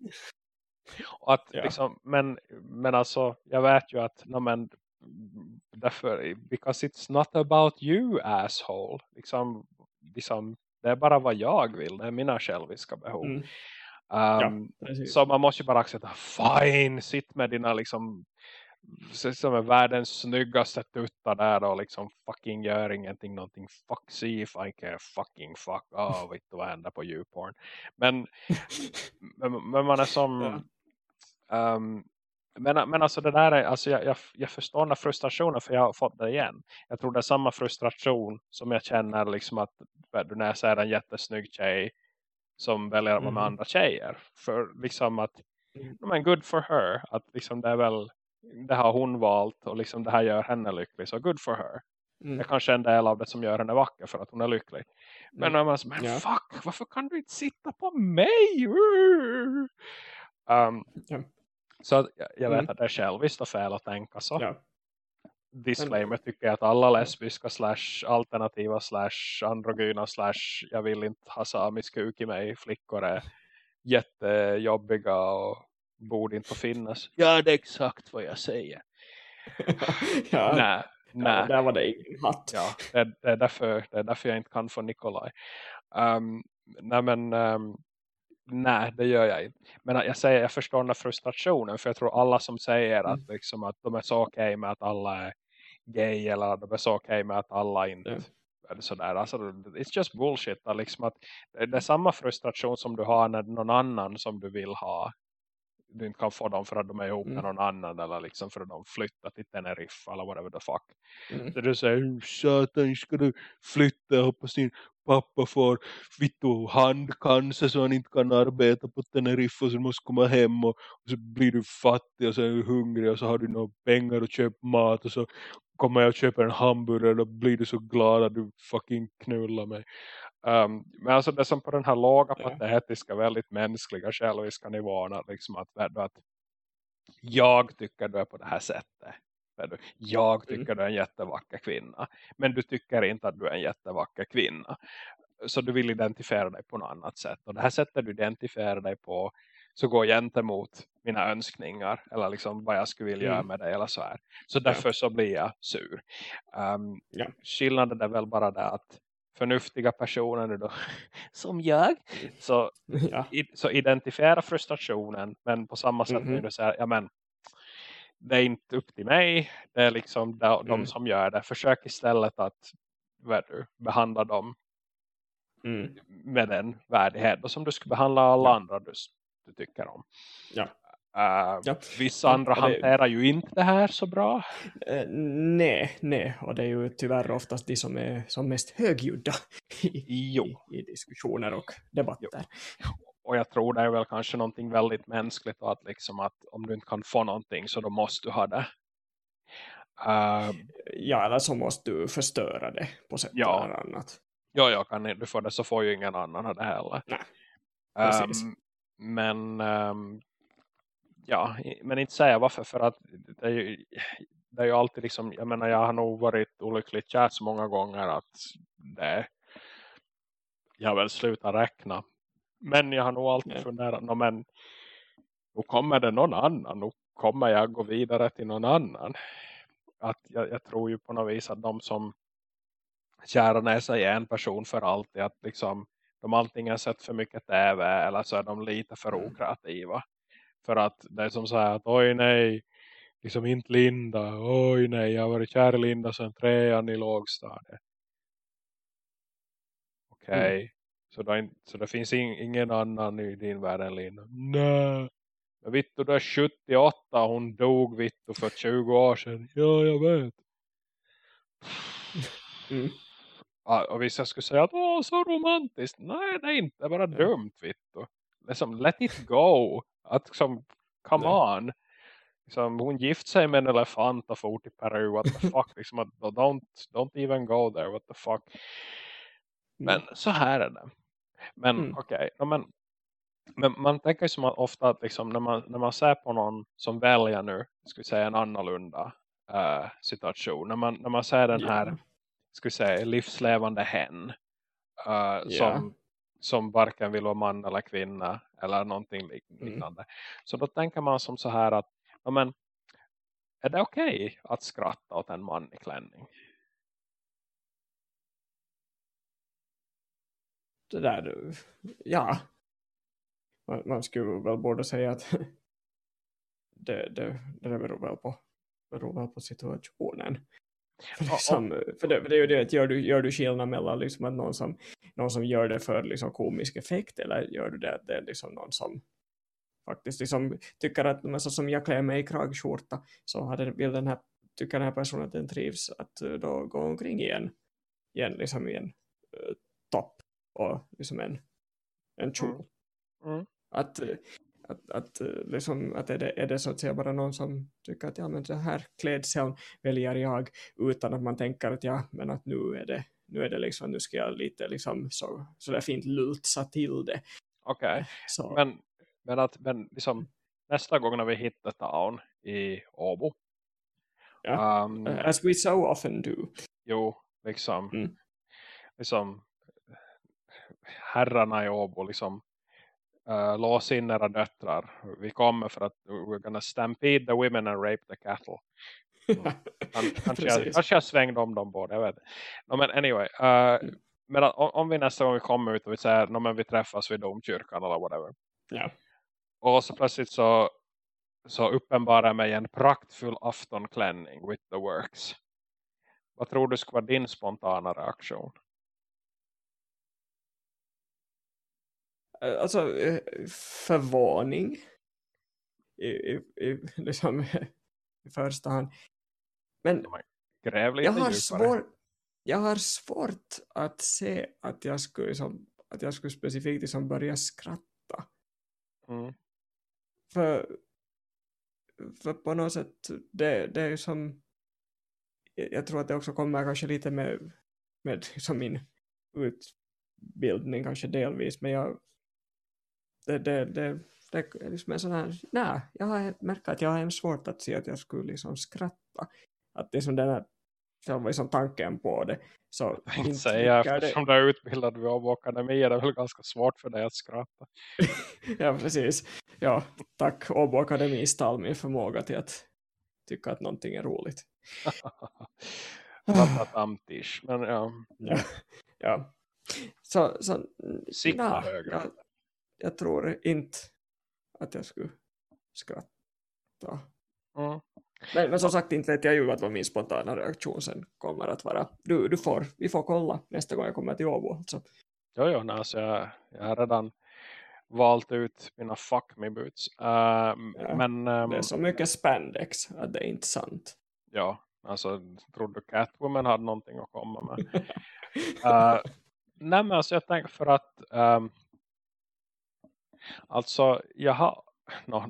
Och att, ja. liksom, men, men alltså, jag vet ju att no, men, därför, because it's not about you asshole. Liksom, liksom, det är bara vad jag vill, det är mina själviska behov. Mm. Um, ja, så man måste ju bara acceptera, fine, sitt med dina liksom som är världens snyggaste tuttar där och liksom fucking gör ingenting, någonting. Fuck see if I care fucking fuck, oh vet du vad händer på YouPorn? Men, men, men, man är som ja. um, men, men alltså det där är, alltså jag, jag, jag förstår den frustrationen för jag har fått det igen. Jag tror det är samma frustration som jag känner liksom att när jag ser en jättesnygg tjej som väljer att vara med mm. andra tjejer. För liksom att, mm. men good for her. Att liksom det är väl det har hon valt och liksom det här gör henne lycklig. Så good for her. Mm. Det är kanske en del av det som gör henne vacker för att hon är lycklig. Men mm. man säger, men ja. fuck, varför kan du inte sitta på mig? Um. Så jag vet mm. att det är själviskt och fel att tänka så. Ja. Disclaimer tycker jag att alla lesbiska slash alternativa slash androgyna slash jag vill inte ha samisk kuk i mig flickor är jättejobbiga och borde inte finnas. Ja, det är exakt vad jag säger. ja, nej, nej. där var det ingen hatt. Ja, det, det, är därför, det är därför jag inte kan få Nikolaj. Um, nej, men... Um, nej, det gör jag inte. Men jag säger, jag förstår den här frustrationen. För jag tror alla som säger mm. att, liksom, att de är så okej okay med att alla är gay. Eller de är så okej okay med att alla inte... Mm. Eller sådär. Alltså, it's just bullshit. Liksom att det är samma frustration som du har när någon annan som du vill ha du inte kan få dem för att de är ihop med mm. någon annan eller liksom för att de flyttar till Teneriffa eller whatever the fuck. Mm. Så du säger, satan ska du flytta, jag hoppas din pappa får vittu handcancer så han inte kan arbeta på Teneriffa så du måste komma hem och, och, så blir du fattig och så är du hungrig och så har du några pengar och köper mat och så kommer jag köpa en hamburgare då blir du så glad att du fucking knullar mig. Um, men alltså det som på den här låga patetiska, väldigt mänskliga själviska nivån liksom att, att jag tycker du är på det här sättet. Jag mm. tycker mm. du är en jättevacker kvinna. Men du tycker inte att du är en jättevacker kvinna. Så du vill identifiera dig på något annat sätt. Och det här sättet du identifierar dig på så går gentemot mina önskningar eller liksom vad jag skulle vilja mm. göra med dig eller så här. Så därför ja. så blir jag sur. Um, ja. Skillnaden är väl bara det att förnuftiga personer då, som jag så, ja. i, så identifiera frustrationen men på samma sätt mm -hmm. du säger, ja men det är inte upp till mig det är liksom de, de mm. som gör det försök istället att du, behandla dem mm. med den värdighet som du skulle behandla alla ja. andra du, du tycker om ja. Uh, ja. Vissa andra det, hanterar ju inte det här så bra. Uh, nej, nej, och det är ju tyvärr oftast de som är som mest högljudda i, i, i, diskussioner och debatter. Jo. Och jag tror det är väl kanske någonting väldigt mänskligt att, liksom att om du inte kan få någonting så då måste du ha det. Uh, ja, eller så måste du förstöra det på sätt ja. eller annat. Ja, ja, kan du få det så får ju ingen annan ha det heller. Nej. Um, men um, ja, men inte säga varför för att det är ju, det är ju alltid liksom, jag menar jag har nog varit olyckligt kär så många gånger att det jag väl slutar räkna. Men jag har nog alltid ja. funderat, no, men nu kommer det någon annan, nu kommer jag gå vidare till någon annan. Att jag, jag tror ju på något vis att de som kärar sig en person för alltid, att liksom de antingen sett för mycket tv eller så är de lite för mm. okreativa. För att det är som så här att oj nej, liksom inte Linda, oj nej, jag har varit kär i Linda sedan trean i lågstadiet. Okej, okay. mm. Så, det, så det finns in, ingen annan i din värld än Linda. Nej. Men Vittu, du är 78 hon dog Vittu för 20 år sedan. Ja, jag vet. Mm. Ja, och hvis jag skulle säga att åh, så romantiskt. Nej, det är inte. Det är bara dumt, Vittu. Liksom, let it go. Att liksom, come Nej. on. Liksom, hon gift sig med en elefant och for till Peru. What the fuck? liksom, don't, don't even go there. What the fuck? Men mm. så här är det. Men mm. okej. Okay, ja, men, men man tänker ju som ofta att liksom, när, man, när man ser på någon som väljer nu. Vi säga en annorlunda uh, situation. När man, när man ser den här yeah. ska vi säga, livslevande hen. Uh, yeah. som som varken vill vara man eller kvinna eller någonting mm. liknande. Mm. Så då tänker man som så här att ja, men, är det okej okay att skratta åt en man i klänning? Det där, ja. Man, man skulle väl borde säga att det, det, det beror väl på, beror väl på situationen. För, liksom, för, det, för det är ju det att gör du, gör du skillnad mellan liksom att någon som, någon som gör det för liksom komisk effekt eller gör du det att det är liksom någon som faktiskt liksom tycker att men så som jag klär mig i kragskjorta så hade, vill den här, tycker den här personen att den trivs att eh, då gå omkring igen, igen liksom i en topp och liksom en, en kjol. Mm. Mm. Att, eh, att, att, eh, liksom, att är, det, är det så att säga bara någon som tycker att ja, men det här klädseln väljer jag utan att man tänker att ja, men att nu är det, nu är det liksom, nu ska jag lite liksom så, så där fint lultsa till det. Okej, okay. men, men, att, men liksom, nästa gång när vi hittar town i Åbo. Ja, um, as we so often do. Jo, liksom, mm. liksom herrarna i Åbo liksom uh, lås in era döttrar. Vi kommer för att we're gonna stampede the women and rape the cattle. Mm. kanske, jag, kanske jag svängde om dem båda, jag vet no, men anyway. Uh, mm. men om, om, vi nästa gång vi kommer ut och vi säger no, men vi träffas vid domkyrkan eller whatever. Ja. Och så plötsligt så, så uppenbarar mig en praktfull aftonklänning with the works. Vad tror du ska vara din spontana reaktion? Alltså eh, förvåning i, i, i, liksom, i första hand. Men jag har, svår, jag har svårt att se att jag skulle, liksom, att jag skulle specifikt liksom börja skratta. Mm. För, för på något sätt det, det är som jag tror att det också kommer kanske lite med, med liksom min utbildning kanske delvis, men jag det, det, det, det är liksom en sån här, nej, jag har märkt att jag har svårt att se att jag skulle liksom skratta. Att det är som den här själva liksom tanken på det. Så jag inte säga, eftersom det... du är utbildad vid Åbo Akademi är det väl ganska svårt för dig att skratta. ja, precis. Ja, tack Åbo Akademi stall min förmåga till att tycka att någonting är roligt. Men ja. ja. ja. Så, så na, jag, jag tror inte att jag skulle skratta. Mm. Men, men som sagt, inte vet jag ju att vad min spontana reaktion sen kommer att vara. Du, du får, vi får kolla nästa gång jag kommer till Åbo. Alltså. Jo, jo, alltså jag, jag har redan valt ut mina fuck me boots. Uh, ja, men, um, det är så mycket spandex att det är inte sant. Ja, alltså trodde Catwoman hade någonting att komma med. uh, nej men alltså jag tänker för att um, alltså jag har no,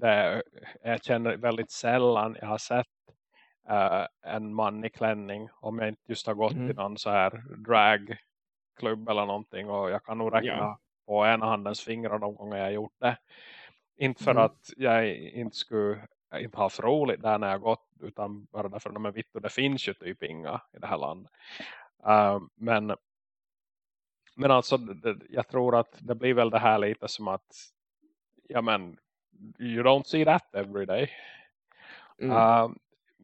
det, jag känner väldigt sällan jag har sett uh, en man i klänning om jag inte just har gått mm. till någon så här dragklubb eller någonting och jag kan nog räkna ja. på ena handens fingrar de gånger jag gjort det. Inte för mm. att jag inte skulle inte haft roligt där när jag gått utan bara därför att de vitt och det finns ju typ inga i det här landet. Uh, men men alltså jag tror att det blir väl det här lite som att ja men you don't see that every day. Mm. Uh,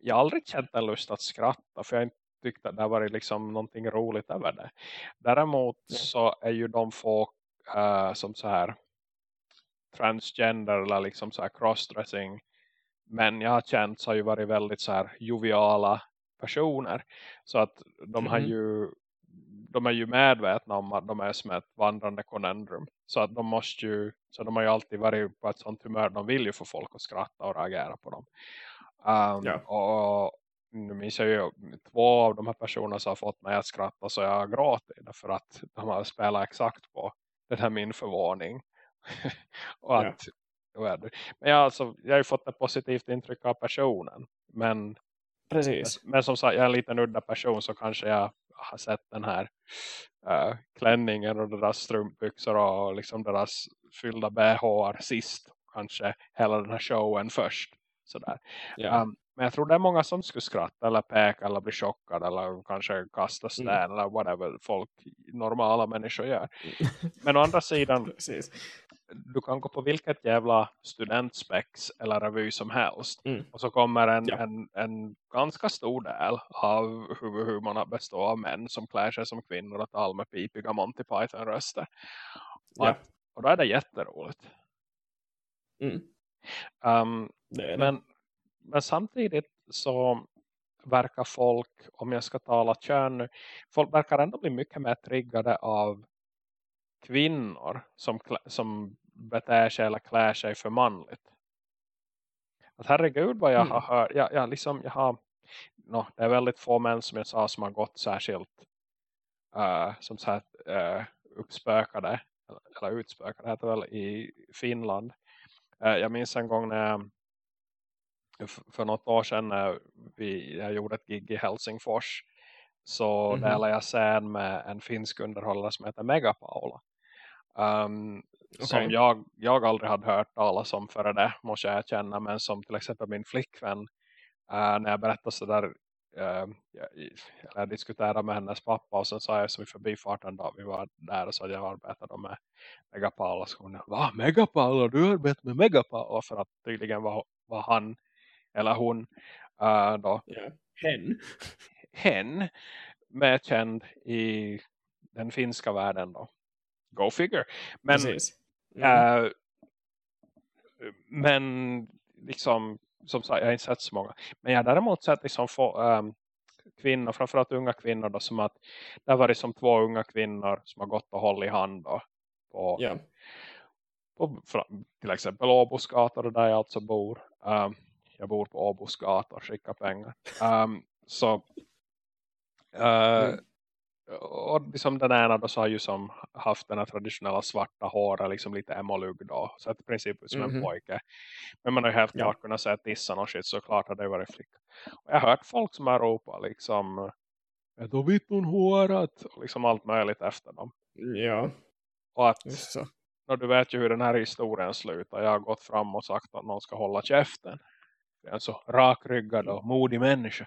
jag har aldrig känt en lust att skratta för jag inte tyckte att det var liksom någonting roligt över det. Däremot ja. så är ju de få uh, som så här transgender eller liksom så här crossdressing men jag har känt så har ju varit väldigt så här joviala personer. Så att de mm. har ju de är ju medvetna om att de är som ett vandrande conundrum. Så att de måste ju, så de har ju alltid varit på ett sånt humör. De vill ju få folk att skratta och reagera på dem. Um, ja. Och nu minns jag ju två av de här personerna som har fått mig att skratta så jag gråter. Därför att de har spelat exakt på den här min förvåning. och att, ja. Men jag, alltså, jag har ju fått ett positivt intryck av personen. Men, Precis. men som sagt, jag är en liten udda person så kanske jag har sett den här uh, klänningen och deras strumpbyxor och liksom deras fyllda BH sist. Kanske hela den här showen först. Sådär. Yeah. Um, men jag tror det är många som skulle skratta eller peka eller bli chockade eller kanske kasta sten mm. eller whatever folk, normala människor gör. Mm. Men å andra sidan, du kan gå på vilket jävla studentspex eller revy som helst. Mm. Och så kommer en, ja. en, en ganska stor del av hur, hur man består av män som klär sig som kvinnor och talar med pipiga Monty Python-röster. Ja. Och då är det jätteroligt. Mm. Um, det det. Men, men samtidigt så verkar folk, om jag ska tala kön, folk verkar ändå bli mycket mer triggade av kvinnor som, som beter sig eller klär sig för manligt. Att herregud vad jag mm. har hört. Jag, jag, liksom, jag har, no, det är väldigt få män som jag sa som har gått särskilt uh, som så här, uh, uppspökade eller utspökade heter väl i Finland. Uh, jag minns en gång när jag, för något år sedan när vi, jag gjorde ett gig i Helsingfors så mm -hmm. delade jag scen med en finsk underhållare som heter Megapaula. Um, okay. Som jag, jag aldrig hade hört talas om före det, måste jag erkänna. Men som till exempel min flickvän, uh, när jag berättade sådär, uh, jag, jag diskuterade med hennes pappa och sen sa jag som i förbifarten då vi var där och så jag arbetade med Megapala. Så hon, va Megapala? Du arbetar med Megapala? För att tydligen var, var han eller hon uh, då. Yeah. Hen. Hen med känd i den finska världen då go figure. Men, mm. äh, men liksom, som sagt, jag har inte sett så många. Men jag har däremot sett liksom få, ähm, kvinnor, framförallt unga kvinnor då, som att det har varit som två unga kvinnor som har gått och hållit i hand då, på, yeah. på till exempel Åbos gator där jag alltså bor. Um, jag bor på Åbos gator och skickar pengar. Um, så uh, mm. Och liksom den ena då så har ju som haft den här traditionella svarta håret liksom lite emolugg då. Så att i princip som mm -hmm. en mhm. pojke. Men man har ju helt klart kunnat se tissan och shit så klart har det varit flicka. Och jag har hört folk som har ropat liksom är då vitt hon håret? Och liksom allt möjligt efter dem. Ja. Och att när du vet ju hur den här historien slutar. Jag har gått fram och sagt att någon ska hålla käften. Det är en så rakryggad och modig människa.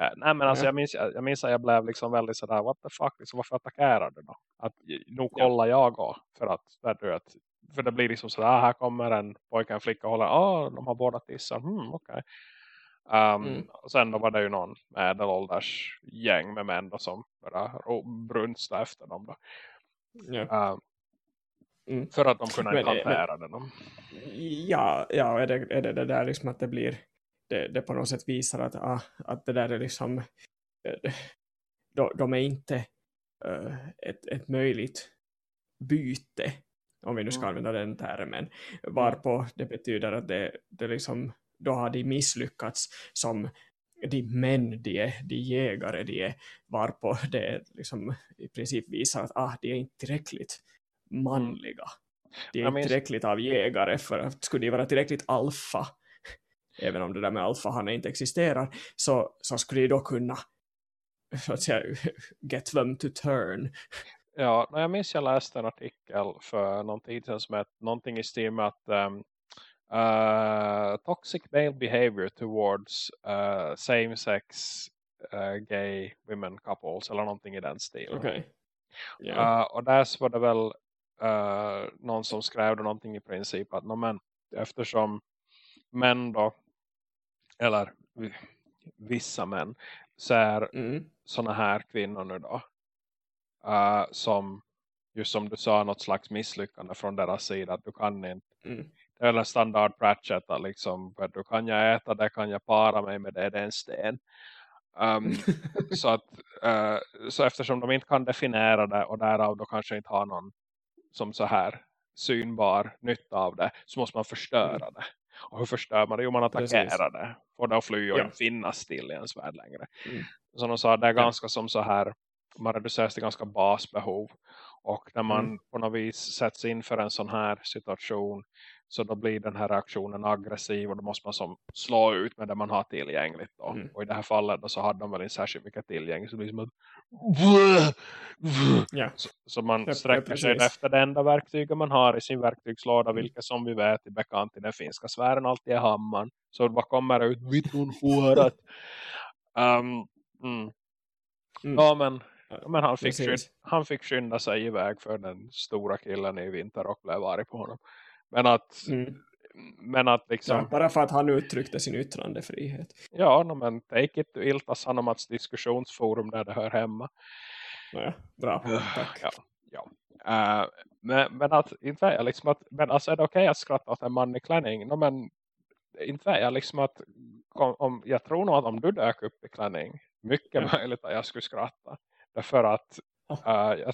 Uh, nej men alltså ja. jag, minns, jag, minns att jag blev liksom väldigt sådär, what the fuck, liksom, varför attackerade du då? Att nu kollar ja. jag då, för att, du vet, för det blir liksom sådär, här kommer en pojke och en flicka och håller, ah, de har båda tissar, hmm, okej. Okay. Um, mm. Och sen då var det ju någon medelålders gäng med män då, som bara brunsta efter dem då. Ja. Um, mm. För att de kunde inte hantera men, dem. Ja, ja är, det, är det det där liksom att det blir det, det på något sätt visar att, ah, att det där är liksom eh, de, de är inte uh, ett, ett möjligt byte om vi nu ska mm. använda den termen varpå det betyder att det, det liksom då har de misslyckats som de män de är, de jägare de är, varpå det liksom i princip visar att ah, de är inte tillräckligt manliga. De är inte tillräckligt av jägare för att skulle de vara tillräckligt alfa, även om det där med alfa han inte existerar, så, så skulle de då kunna så att säga, get them to turn. Ja, jag minns jag läste en artikel för någon tid sedan som hette någonting i stil med att um, uh, toxic male behavior towards uh, same-sex uh, gay women couples eller någonting i den stilen. Okay. Yeah. och där var det väl någon som skrev någonting i princip att men, eftersom män då eller vissa män ser mm. såna här kvinnor nu då som just som du sa något slags misslyckande från deras sida att du kan inte mm eller standard Pratchett att liksom, du kan jag äta det kan jag para mig med det, det är en sten um, så att uh, så eftersom de inte kan definiera det och därav då kanske inte har någon som så här synbar nytta av det så måste man förstöra mm. det och hur förstör man det? Jo man attackerar Precis. det får det att fly och ja. finnas till i ens värld längre mm. så de sa det är ganska ja. som så här man reduceras till ganska basbehov och när man mm. på något vis sätts in för en sån här situation så då blir den här reaktionen aggressiv och då måste man som slå ut med det man har tillgängligt. Då. Mm. Och i det här fallet då så hade de väl inte särskilt mycket tillgängligt. Så det blir som att ja. så, så, man ja, sträcker sig efter det enda verktyget man har i sin verktygslåda. Mm. Vilket som vi vet i bekant i den finska sfären alltid är hammaren. Så vad kommer ut? Vitun håret. um. Mm. Ja men men han fick, skynda, han fick skynda sig iväg för den stora killen i vinter och blev arg på honom. Men att, mm. men att liksom... Ja, bara för att han uttryckte sin yttrandefrihet. Ja, no, men take it to Ilta Sanomats diskussionsforum där det hör hemma. Ja, bra, tack. Ja, ja. Uh, men, men att, inte jag liksom att, men alltså är det okej okay att skratta åt en man i klänning? No, men inte jag liksom att, om, jag tror nog att om du dök upp i klänning, mycket ja. möjligt att jag skulle skratta. Därför att Uh,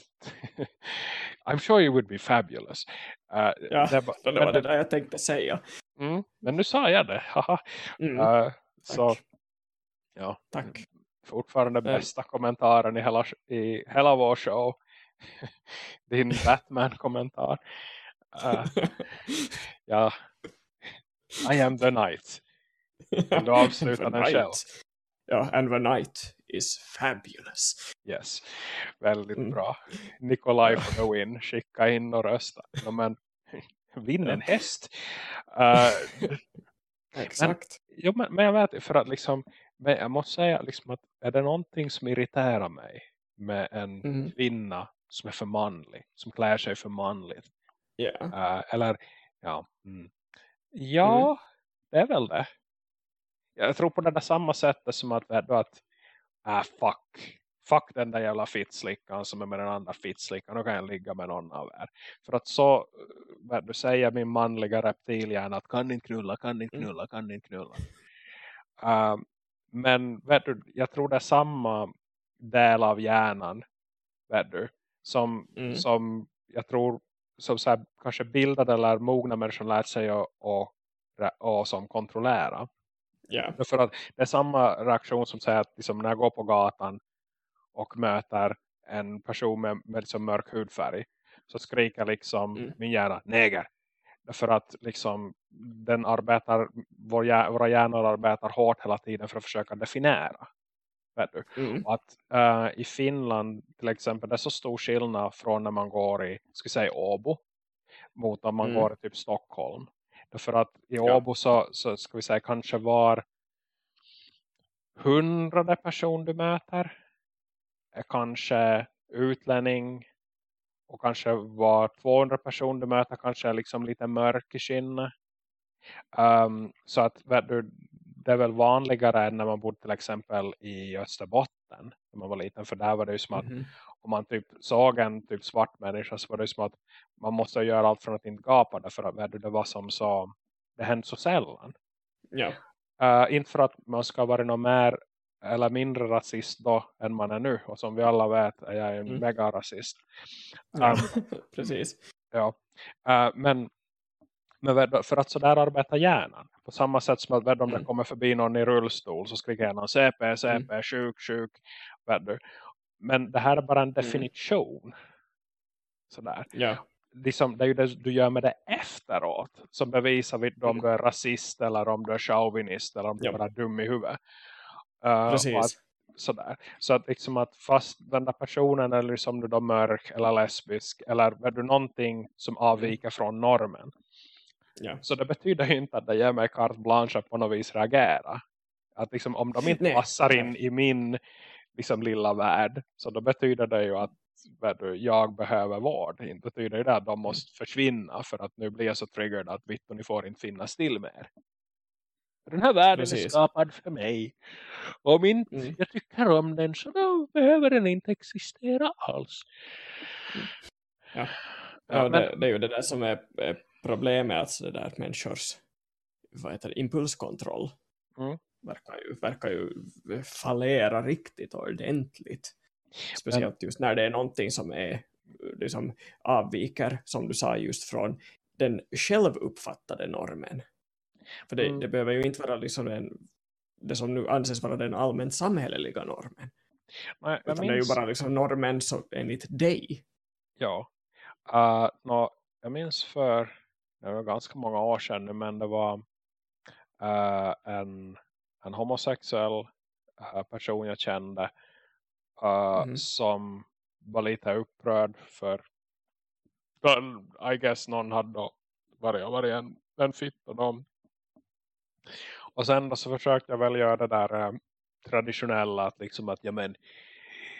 I'm sure you would be fabulous. Uh, ja, det, var, det var det där jag tänkte säga. Mm, men nu sa jag det. mm, uh, så, ja, tack. Fortfarande bästa kommentaren i hela, i hela vår show. Din Batman-kommentar. Uh, ja, I am the knight. Vill du avsluta den själv? Ja, and the night is fabulous. Yes, väldigt mm. bra. Nikolaj for the win. Skicka in och rösta. No, men, vinn en häst. Uh, Exakt. Men, jo, men, men, jag vet, för att liksom, men jag måste säga liksom att är det någonting som irriterar mig med en mm. kvinna som är för manlig, som klär sig för manligt. Yeah. Uh, eller, ja. Mm. Ja, mm. det är väl det. Jag tror på det där samma sättet som att, att äh, fuck. Fuck den där jävla fittslickan som är med den andra fittslickan. Då kan jag ligga med någon av er. För att så, vad du säger min manliga reptilhjärna att kan inte knulla, kan inte mm. knulla, kan inte knulla. Uh, men vet du, jag tror det är samma del av hjärnan vet du, som, mm. som jag tror som så här, kanske bildade eller mogna människor lärt sig att och, och som kontrollera. Yeah. För att det är samma reaktion som säger att liksom, när jag går på gatan och möter en person med, med liksom mörk hudfärg så skriker liksom Mm. min hjärna neger. För att liksom den arbetar, vår, våra hjärnor arbetar hårt hela tiden för att försöka definiera. Vet du? Mm. Att eh, i Finland till exempel det är så stor skillnad från när man går i ska säga Åbo mot om man Mm. går i typ Stockholm. Därför att i. Åbo så, så ska vi säga kanske var hundrade person du möter är kanske utlänning och kanske var 200 person du möter kanske är liksom lite mörk i skinnet. Um, så att det är väl vanligare än när man bodde till exempel i Österbotten när man var liten. För där var det ju som att Mhm. Om man typ såg en typ svart människa så var det som att man måste göra allt för att inte gapa därför att det var som så det hände så sällan. Ja. Uh, inte för att man ska vara någon mer eller mindre rasist då än man är nu. Och som vi alla vet är jag en Mm. mega rasist. ja. Um, Precis. Ja, Eh, men, men för att så där arbetar hjärnan. På samma sätt som att om det Mm. kommer förbi någon i rullstol så skriker hjärnan CP, CP, sjuk, sjuk. du. Men det här är bara en definition. Sådär. Ja. Liksom, det är ju det du gör med det efteråt. Som bevisar vid om Mm. du är rasist eller om du är chauvinist eller om du Ja. bara är dum i huvudet. Och Precis. sådär. Så att liksom att fast den där personen är liksom du då mörk eller lesbisk eller är du någonting som avviker från normen. Ja. Så det betyder ju inte att det ger mig carte blanche att på något vis reagera. Att liksom om de inte Nej. passar in i min liksom lilla värld så då betyder det ju att jag behöver vård. Inte betyder det att de måste försvinna för att nu blir jag så triggered att vitt och ni får inte finnas till mer. Den här världen är Precis. skapad för mig. Om inte Mm. jag tycker om den så då behöver den inte existera alls. Ja. Ja, Ja, men- det, det är ju det där som är, är problemet, alltså det där att människors vad heter det, impulskontroll Mm. Verkar, ju, verkar ju fallera riktigt ordentligt. Speciellt just när det är någonting som är liksom avviker, som du sa, just från den självuppfattade normen. För det, Mm. det behöver ju inte vara liksom en, det som nu anses vara den allmänt samhälleliga normen. Nej, Utan det är ju minns- bara liksom normen som, enligt dig. Ja. Uh, nå, jag minns för det var ganska många år sedan men det var uh, en, en homosexuell uh, person jag kände uh, Mhm. som var lite upprörd för I guess någon hade då varit, varit en, en fitt och dem. Och sen då så försökte jag väl göra det där eh, traditionella att liksom att ja men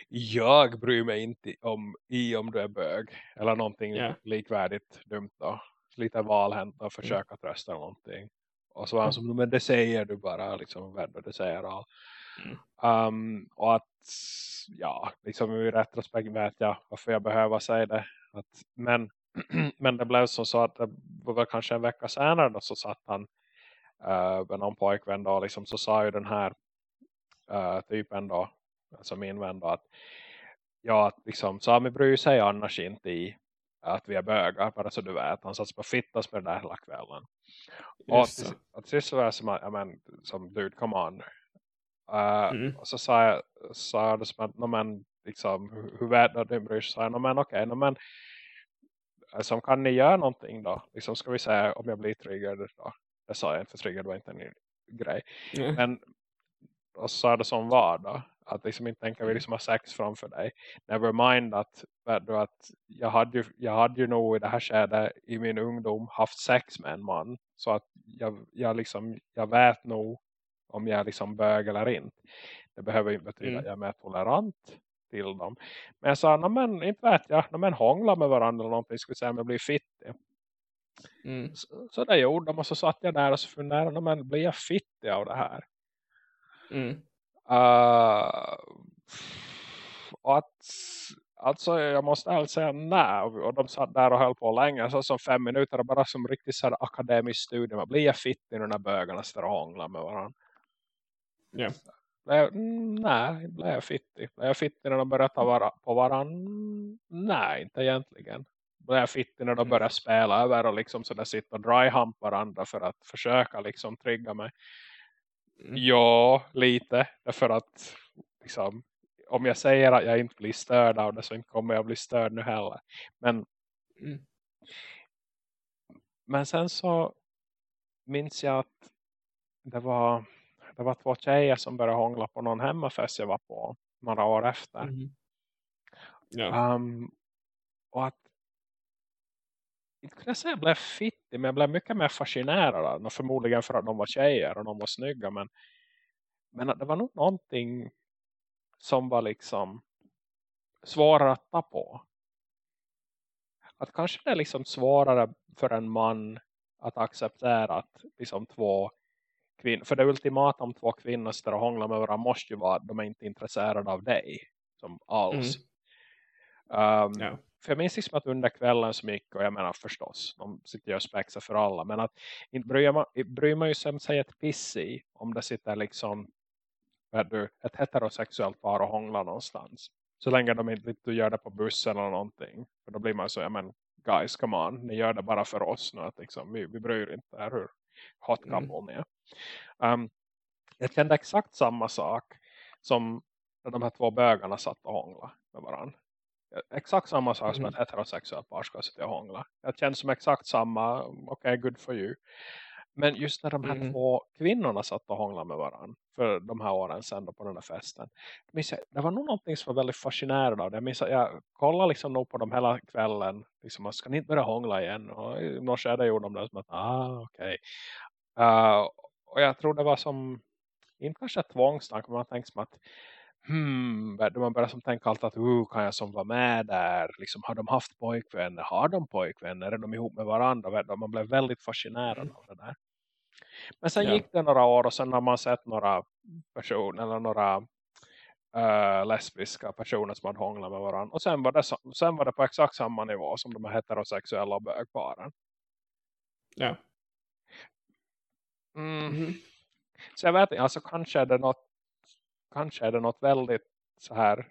jag bryr mig inte om i om du är bög eller någonting Ja. likvärdigt dumt då. Lite valhänt och försöka trösta någonting. Och så var han som, men det säger du bara liksom, värd det säger all. Mm. Um, och att ja, liksom i retrospekt vet jag varför jag behöver säga det. Att, men, men det blev så, så att det var kanske en vecka senare då så satt han uh, med någon pojkvän då liksom så sa ju den här uh, typen då alltså min vän då att ja att liksom Sami bryr sig annars inte i att vi är bögar bara så du vet han satt på fittas med det där hela kvällen och att, att sist så var jag som att, ja men som dude come on uh, Mm. och så sa jag, sa jag som att no, men, liksom, hur, vet du att du bryr jag, no, men okej, okay, no, men alltså, kan ni göra någonting då? Liksom ska vi säga om jag blir triggad då. Det sa jag inte för triggad var inte en grej. Ja. Men och så sa det som var då. Att liksom inte tänka vi liksom ha sex framför dig. Never mind att, att jag, hade ju, jag hade ju nog i det här skedet i min ungdom haft sex med en man. Så att jag, jag, liksom, jag vet nog om jag liksom bög eller inte. Det behöver ju inte betyda Mm. att jag är mer tolerant till dem. Men jag sa, "Nå, men inte vet jag. Nå, men hångla med varandra eller någonting. Skulle säga jag blir fittig. Mm. Så, så det gjorde de och så satt jag där och så funderade. "Nå, Men blir jag fittig av det här? Mm. Uh, och att, alltså jag måste ärligt säga nej. Och, de satt där och höll på länge. Så som fem minuter bara som riktigt så här akademisk studie. Man blir jag fittig när de här bögarna står och hånglar med varandra. Jag- mm, Nej, blev jag fittig. Blev jag fittig när de började ta vara på varandra? Nej, inte egentligen. Blev jag fittig när de Mm. började spela över och liksom så där sitta och dryhump varandra för att försöka liksom trigga mig. Mm. Ja, lite. Därför att liksom, om jag säger att jag inte blir störd av det så inte kommer jag bli störd nu heller. Men, mm. men sen så minns jag att det var, det var två tjejer som började hångla på någon hemmafest jag var på några år efter. Mm. Ja. Um, och att inte kunde jag säga att jag blev fittig men jag blev mycket mer fascinerad förmodligen för att de var tjejer och de var snygga men, men det var nog någonting som var liksom svårare att ta på. Att kanske det är liksom svårare för en man att acceptera att liksom två kvinnor, för det ultimata om två kvinnor står och hånglar med varandra måste ju vara att de är inte intresserade av dig som alls. Mm. Um, ja. För jag minns liksom att under kvällen som gick, och jag menar förstås, de sitter ju och spexar för alla, men att inte bryr man, bryr man ju sig ett piss i om det sitter liksom du, ett heterosexuellt par och hånglar någonstans. Så länge de inte du gör det på bussen eller någonting. För då blir man så, ja men guys, come on. Ni gör det bara för oss nu. Att liksom, vi, vi bryr inte er hur hot couple mm. ni är. Um, jag kände exakt samma sak som när de här två bögarna satt och hånglade med varandra. Exakt samma sak mm. som ett heterosexuellt par ska sitta och hångla. Jag kände som exakt samma, okej, okay, good for you. Men just när de här mm. två kvinnorna satt och hånglade med varandra för de här åren sedan på den här festen. det var nog någonting som var väldigt fascinerande av det. Jag, minns, jag kollade liksom nog på dem hela kvällen. Liksom, ska ni inte börja hångla igen? Och i något skede gjorde de det som att, ah okej. Okay. Uh, och jag tror det var som, inte kanske ett tvångstank, men man tänkte som att hmm, man börjar som tänka alltid att uh, kan jag som vara med där liksom, har de haft pojkvänner, har de pojkvänner är de ihop med varandra man blev väldigt fascinerad mm. av det där men sen ja. gick det några år och sen har man sett några personer eller några uh, lesbiska personer som hade hånglat med varandra. Och sen var, det, sen var det på exakt samma nivå som de heterosexuella bögparen. Ja. Mm. Mm. Så jag vet inte, alltså kanske är det något kanske är det något väldigt så här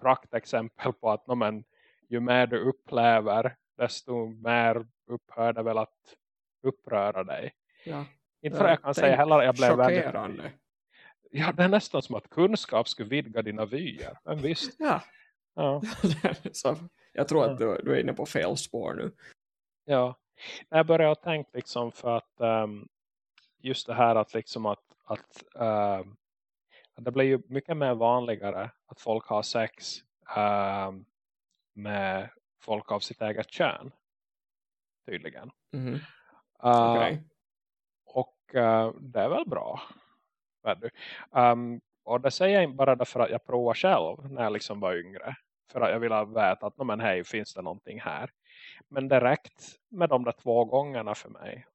praktexempel på att men, ju mer du upplever desto mer upphör det väl att uppröra dig. Ja. Inte för att jag kan säga heller jag blev chockerande. Väldigt... Ja, det är nästan som att kunskap skulle vidga dina vyer. Men visst. Ja. ja. Så, jag tror att du, du, är inne på fel spår nu. Ja. Jag började tänka liksom för att um, just det här att liksom att, att um, det blir ju mycket mer vanligare att folk har sex um, med folk av sitt eget kön. Tydligen. Mm. Uh, okay. Och uh, det är väl bra. Um, och det säger jag bara därför att jag provar själv när jag liksom var yngre. För att jag vill veta att men hej, finns det någonting här. Men direkt med de där två gångerna för mig.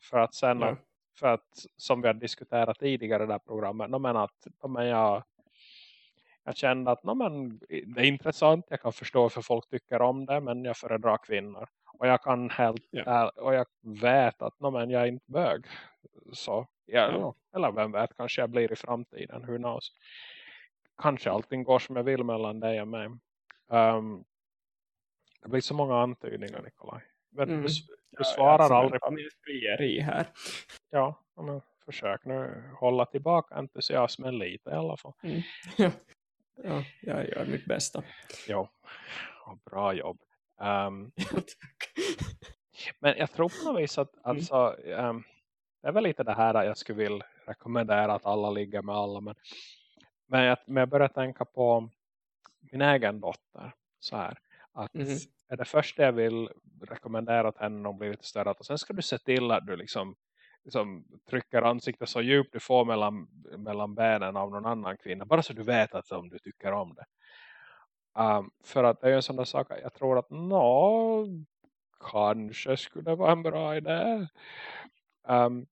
För att sen, ja. För att som vi har diskuterat tidigare i det här programmet, men att men jag, jag kände att men, det är intressant, jag kan förstå för folk tycker om det, men jag föredrar kvinnor. Och jag kan helt ja. och jag vet att no, men jag är inte bög. Så ja, ja. eller vem vet, kanske jag blir i framtiden, who knows. Kanske allting går som jag vill mellan dig och mig. Um, det blir så många antydningar Nikolaj. Men mm. Du, svarar ja, aldrig på min frieri här. Ja, men försök nu hålla tillbaka entusiasmen lite i alla fall. Mm. Ja. ja, jag gör mitt bästa. Jo, bra jobb. Um, men jag tror på något vis att mm. alltså, um, det är väl lite det här att jag skulle vilja rekommendera att alla ligger med alla. Men, men, jag, men jag börjar tänka på min egen dotter så här. Att mm. Är det första jag vill rekommendera att henne om blir lite större. Och sen ska du se till att du liksom, liksom trycker ansiktet så djupt du får mellan, mellan benen av någon annan kvinna. Bara så du vet att om du tycker om det. Um, för att det är ju en sån där sak. Jag tror att nå, kanske skulle vara en bra idé. Um,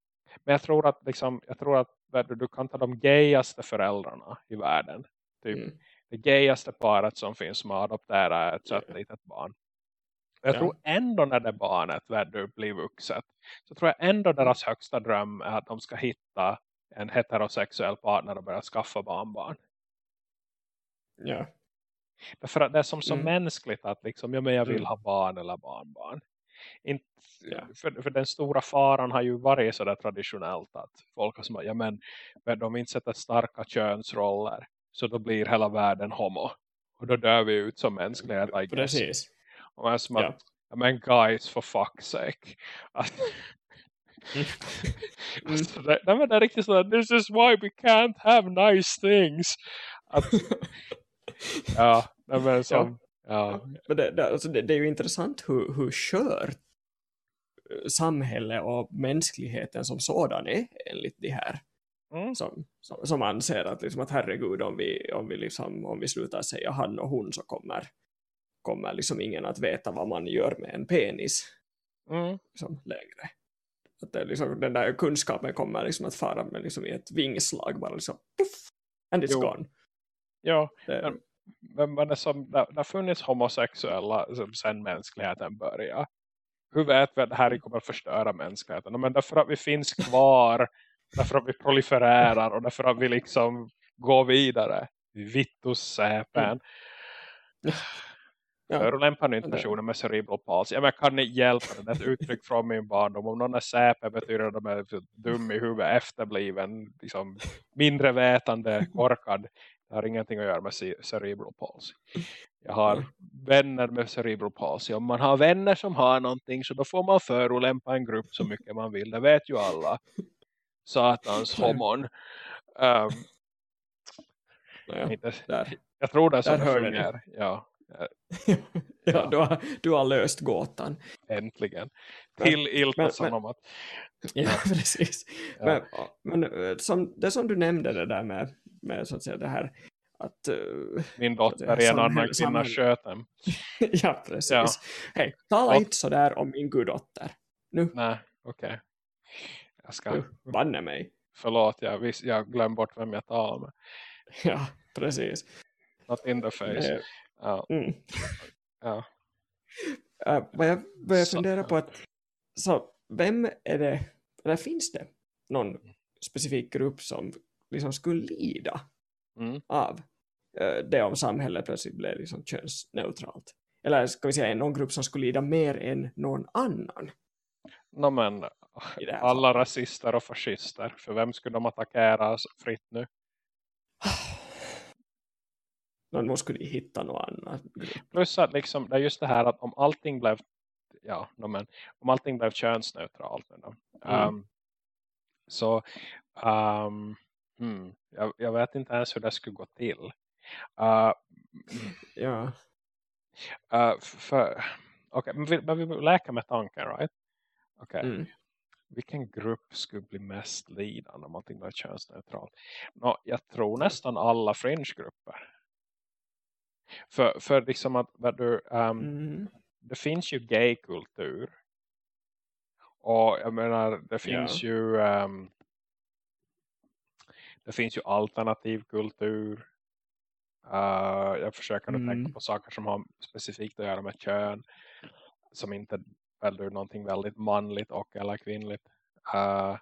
men jag tror att, liksom, jag tror att du, du kan ta de gayaste föräldrarna i världen. Typ mm. det gayaste paret som finns som har adopterat ett sött litet barn. Jag ja. tror ändå när det barnet du, blir vuxet. Så tror jag ändå mm. deras högsta dröm är att de ska hitta en heterosexuell partner och börja skaffa barnbarn. Ja. Därför att det är som så mm. mänskligt att liksom, ja, men jag vill mm. ha barn eller barnbarn. Inte, ja. för, för den stora faran har ju varit så där traditionellt att folk har som ja men de inte sätter starka könsroller så då blir hela världen homo. Och då dör vi ut som mänsklighet, guess. Precis. Och man är som att, Ja. ja. men guys, for fuck's sake. Att, Mm. alltså, det, nej, men det är riktigt så this is why we can't have nice things. Att, ja, nej, men som, ja. Men det, det, alltså det, det är ju intressant hur, hur skört eh, samhälle och mänskligheten som sådan är enligt de här Mm. som, som, som anser att, liksom, att herregud om vi, om, vi liksom, om vi slutar säga han och hon så kommer, kommer liksom ingen att veta vad man gör med en penis Mm. liksom, längre. Att det liksom, den där kunskapen kommer liksom att fara med liksom, i ett vingslag bara liksom puff, and it's Jo. gone. Ja, Det, Men- men, det, som, det, det har funnits homosexuella som sen mänskligheten börjar. Hur vet vi att det här kommer att förstöra mänskligheten? Men därför att vi finns kvar, därför att vi prolifererar och därför att vi liksom går vidare. Vittus säpen. Ja. Förolämpar nu inte personer med cerebral palsy. Ja, men kan ni hjälpa det? Det är ett uttryck från min barndom. Om någon är säpe betyder det att de är dum i huvudet, efterbliven, liksom, mindre vetande, korkad. Det har ingenting att göra med ce- cerebral palsy. Jag har Mm. vänner med cerebral palsy. Om man har vänner som har någonting så då får man förolämpa en grupp så mycket man vill. Det vet ju alla. Satans homon. Um, ja, inte, där. jag tror det är så det fungerar. Ja, ja, du, har, du har löst gåtan. äntligen. Till men- om att Ja, precis. Ja. Men, men eh, som, det som du nämnde det där med, med så att säga det här att eh, min dotter är en annan kvinna dem. ja, precis. Ja. Hej, tala Ja. inte så där om min guddotter. Nu, Nej, okej. Jag ska, banne mig. förlåt, jag, jag glömde bort vem jag talar med. Ja, precis. Not in the face. Eh, Ja, Mm. ja. Uh, vad jag börjar fundera på att så vem är det, eller finns det någon specifik grupp som liksom skulle lida Mm. av eh, det om samhället plötsligt blev liksom könsneutralt? Eller ska vi säga någon grupp som skulle lida mer än någon annan? No, men, alla rasister och fascister. För vem skulle de attackera fritt nu? Någon måste skulle hitta någon annan grupp. Plus att liksom, det är just det här att om allting blev ja, no, men, om allting blev könsneutralt då, Mm. um, så um, hmm, jag, jag vet inte ens hur det skulle gå till. Uh, Ja, uh, för, okay, men, vi, men vi läker med tanken, right? Okej, mm. vilken grupp skulle bli mest lidande om allting blev könsneutralt? Nå, jag tror nästan alla fringe-grupper. För, för liksom att du, um, Mm. det finns ju gaykultur. Och jag menar, det finns ju ehm, det finns ju alternativ kultur. Uh, jag försöker Mm. tänka på saker som har specifikt att göra med kön. Som inte väljer någonting väldigt manligt och eller kvinnligt. Uh,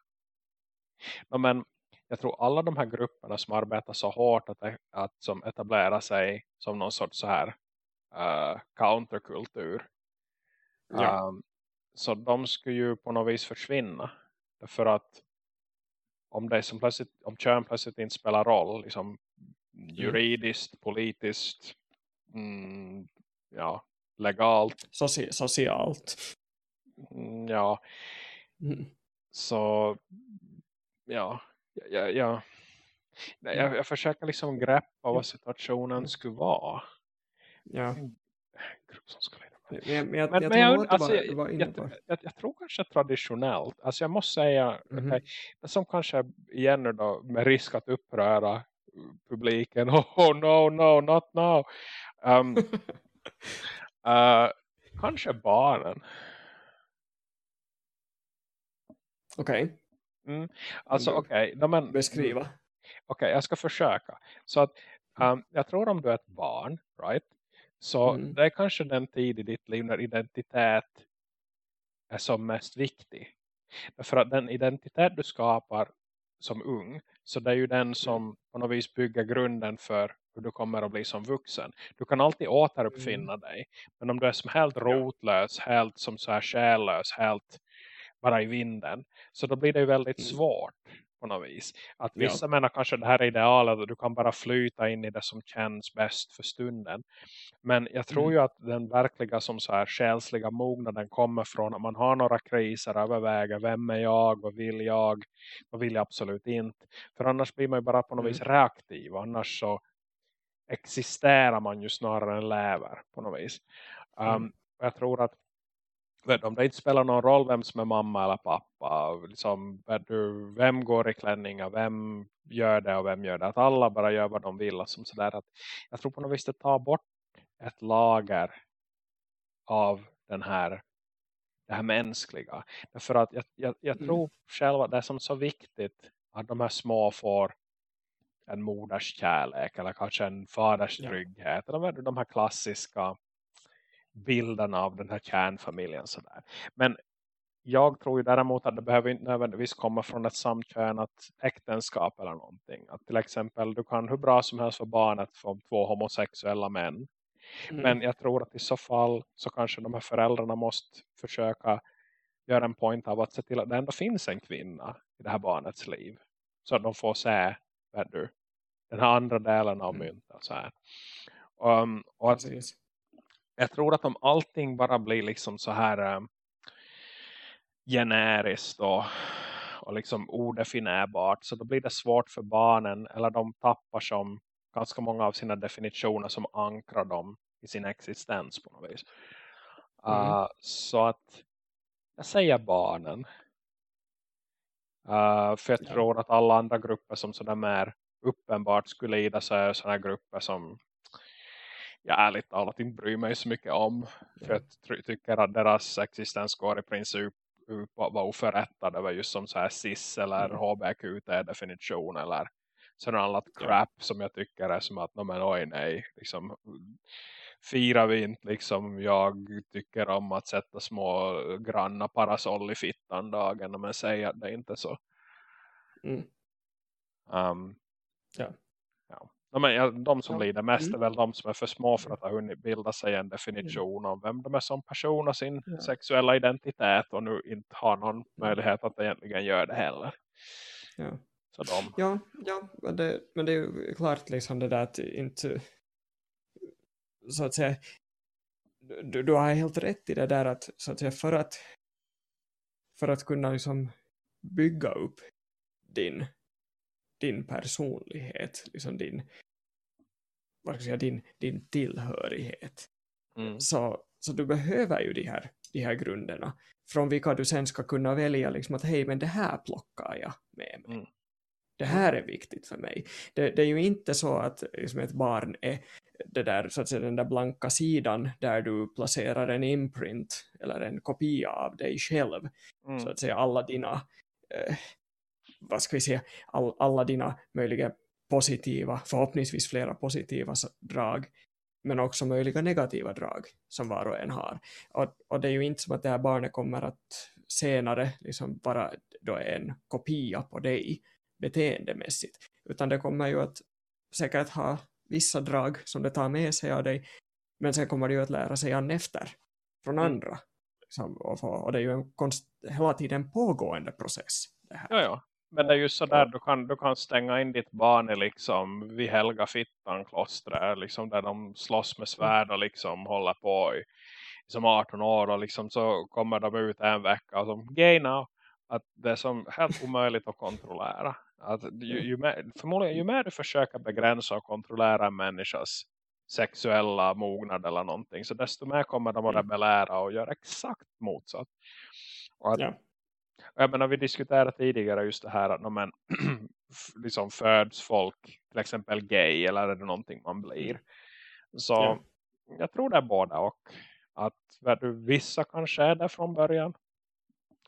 men jag tror alla de här grupperna som arbetar så hårt att, att som etablerar sig som någon sorts så här uh, counterkultur. Ja. Um, så de skulle ju på något vis försvinna. För att om det som plötsligt, om kön plötsligt inte spelar roll, liksom juridiskt, politiskt, mm, ja, legalt, Soci socialt. mm, ja, Mm. så ja, ja, ja. Nej, Jag, jag försöker liksom greppa vad situationen skulle vara. Ja. Men, jag, Men, jag men jag, tror alltså, jag, jag, jag, jag kanske traditionellt, alltså jag måste säga, Mhm. okej, det som kanske igen då, med risk att uppröra publiken, oh no, no, not now. Um, uh, kanske barnen. Okej, Alltså Mm. okej, okay, men beskriva. Okej, jag ska försöka. Så att um, jag tror om du är ett barn, right? Så Mm. det är kanske den tid i ditt liv när identitet är som mest viktig. Därför att den identitet du skapar som ung, så det är ju den som på något vis bygger grunden för hur du kommer att bli som vuxen. Du kan alltid återuppfinna dig. Men om du är som helt rotlös, helt som så här själlös, helt bara i vinden. Så då blir det ju väldigt Mm. svårt på något vis. Att vissa ja. menar kanske det här är idealet och du kan bara flyta in i det som känns bäst för stunden. Men jag tror mm. ju att den verkliga som så här själsliga mognaden kommer från att man har några kriser, överväger vem är jag, vad vill jag, vad vill jag absolut inte. För annars blir man ju bara på något mm. vis reaktiv. Annars så existerar man ju snarare än lever på något vis. Um, mm. Jag tror att om det inte spelar någon roll vem som är mamma eller pappa. Liksom, vem går i klänningar, vem gör det och vem gör det. Att alla bara gör vad de vill. Som sådär att jag tror på något vis det tar bort ett lager av den här det här mänskliga. Därför att jag, jag, jag mm. tror själv att det är som så viktigt att de här små får en moders kärlek eller kanske en faders trygghet. Ja. De, de här klassiska bilden av den här kärnfamiljen. Sådär. Men jag tror ju däremot att det behöver inte nödvändigtvis komma från ett samkönat äktenskap eller någonting. Att till exempel du kan hur bra som helst för barnet från två homosexuella män. Mm. Men jag tror att i så fall så kanske de här föräldrarna måste försöka göra en point av att se till att det ändå finns en kvinna i det här barnets liv. Så att de får se du, den här andra delen av mm. myntet. Så. Um, och att, jag tror att om allting bara blir liksom så här um, generiskt och, och liksom odefinierbart så då blir det svårt för barnen eller de tappar som ganska många av sina definitioner som ankrar dem i sin existens på något vis. Mm. Uh, så att jag säger barnen. Uh, för jag ja. tror att alla andra grupper som sådär mer uppenbart skulle lida så är sådana grupper som jag ärligt talat inte bryr mig så mycket om. För jag tycker att deras existens går i princip vara oförrättad över just som så här CIS eller mm. HBQT-definition eller sådant annat crap som jag tycker är som att, men oj nej, liksom firar vi inte liksom jag tycker om att sätta små granna parasoll i fittan dagen men säger att det inte är så. Mm. Um, ja. ja. Men ja, de som ja. lider mest mm. är väl de som är för små för att ha hunnit bilda sig en definition mm. av vem de är som person och sin ja. sexuella identitet och nu inte har någon mm. möjlighet att egentligen göra det heller. Ja, så de. ja, ja men, det, men det är ju klart liksom det där att inte så att säga du, du har helt rätt i det där att, så att säga, för att för att kunna liksom bygga upp din din personlighet, liksom din, vad ska jag säga, din, din tillhörighet. Mm. Så, så du behöver ju de här, de här grunderna från vilka du sen ska kunna välja liksom att hej men det här plockar jag med mig. Mm. Det här är viktigt för mig. Det, det är ju inte så att liksom ett barn är det där, så att säga, den där blanka sidan där du placerar en imprint eller en kopia av dig själv. Mm. Så att säga alla dina eh, vad ska vi säga, all, alla dina möjliga positiva, förhoppningsvis flera positiva drag men också möjliga negativa drag som var och en har. Och, och det är ju inte som att det här barnet kommer att senare liksom vara då en kopia på dig beteendemässigt. Utan det kommer ju att säkert ha vissa drag som det tar med sig av dig. Men sen kommer det ju att lära sig an efter från mm. andra. Liksom, och, och, det är ju en konst, hela tiden pågående process. Det här. Ja, ja. Men det är ju sådär, du kan, du kan stänga in ditt barn i liksom vid Helga Fittan klostret, liksom där de slåss med svärd och liksom håller på i som 18 år och liksom så kommer de ut en vecka och som gay now. Att det är som helt omöjligt att kontrollera. Att ju, ju, mer, förmodligen ju mer du försöker begränsa och kontrollera en människas sexuella mognad eller någonting så desto mer kommer de att mm. rebellera och göra exakt motsatt. Och att, ja jag menar, vi diskuterade tidigare just det här att men, liksom föds folk till exempel gay eller är det någonting man blir. Mm. Så ja. jag tror det är båda och att vissa kanske är det från början.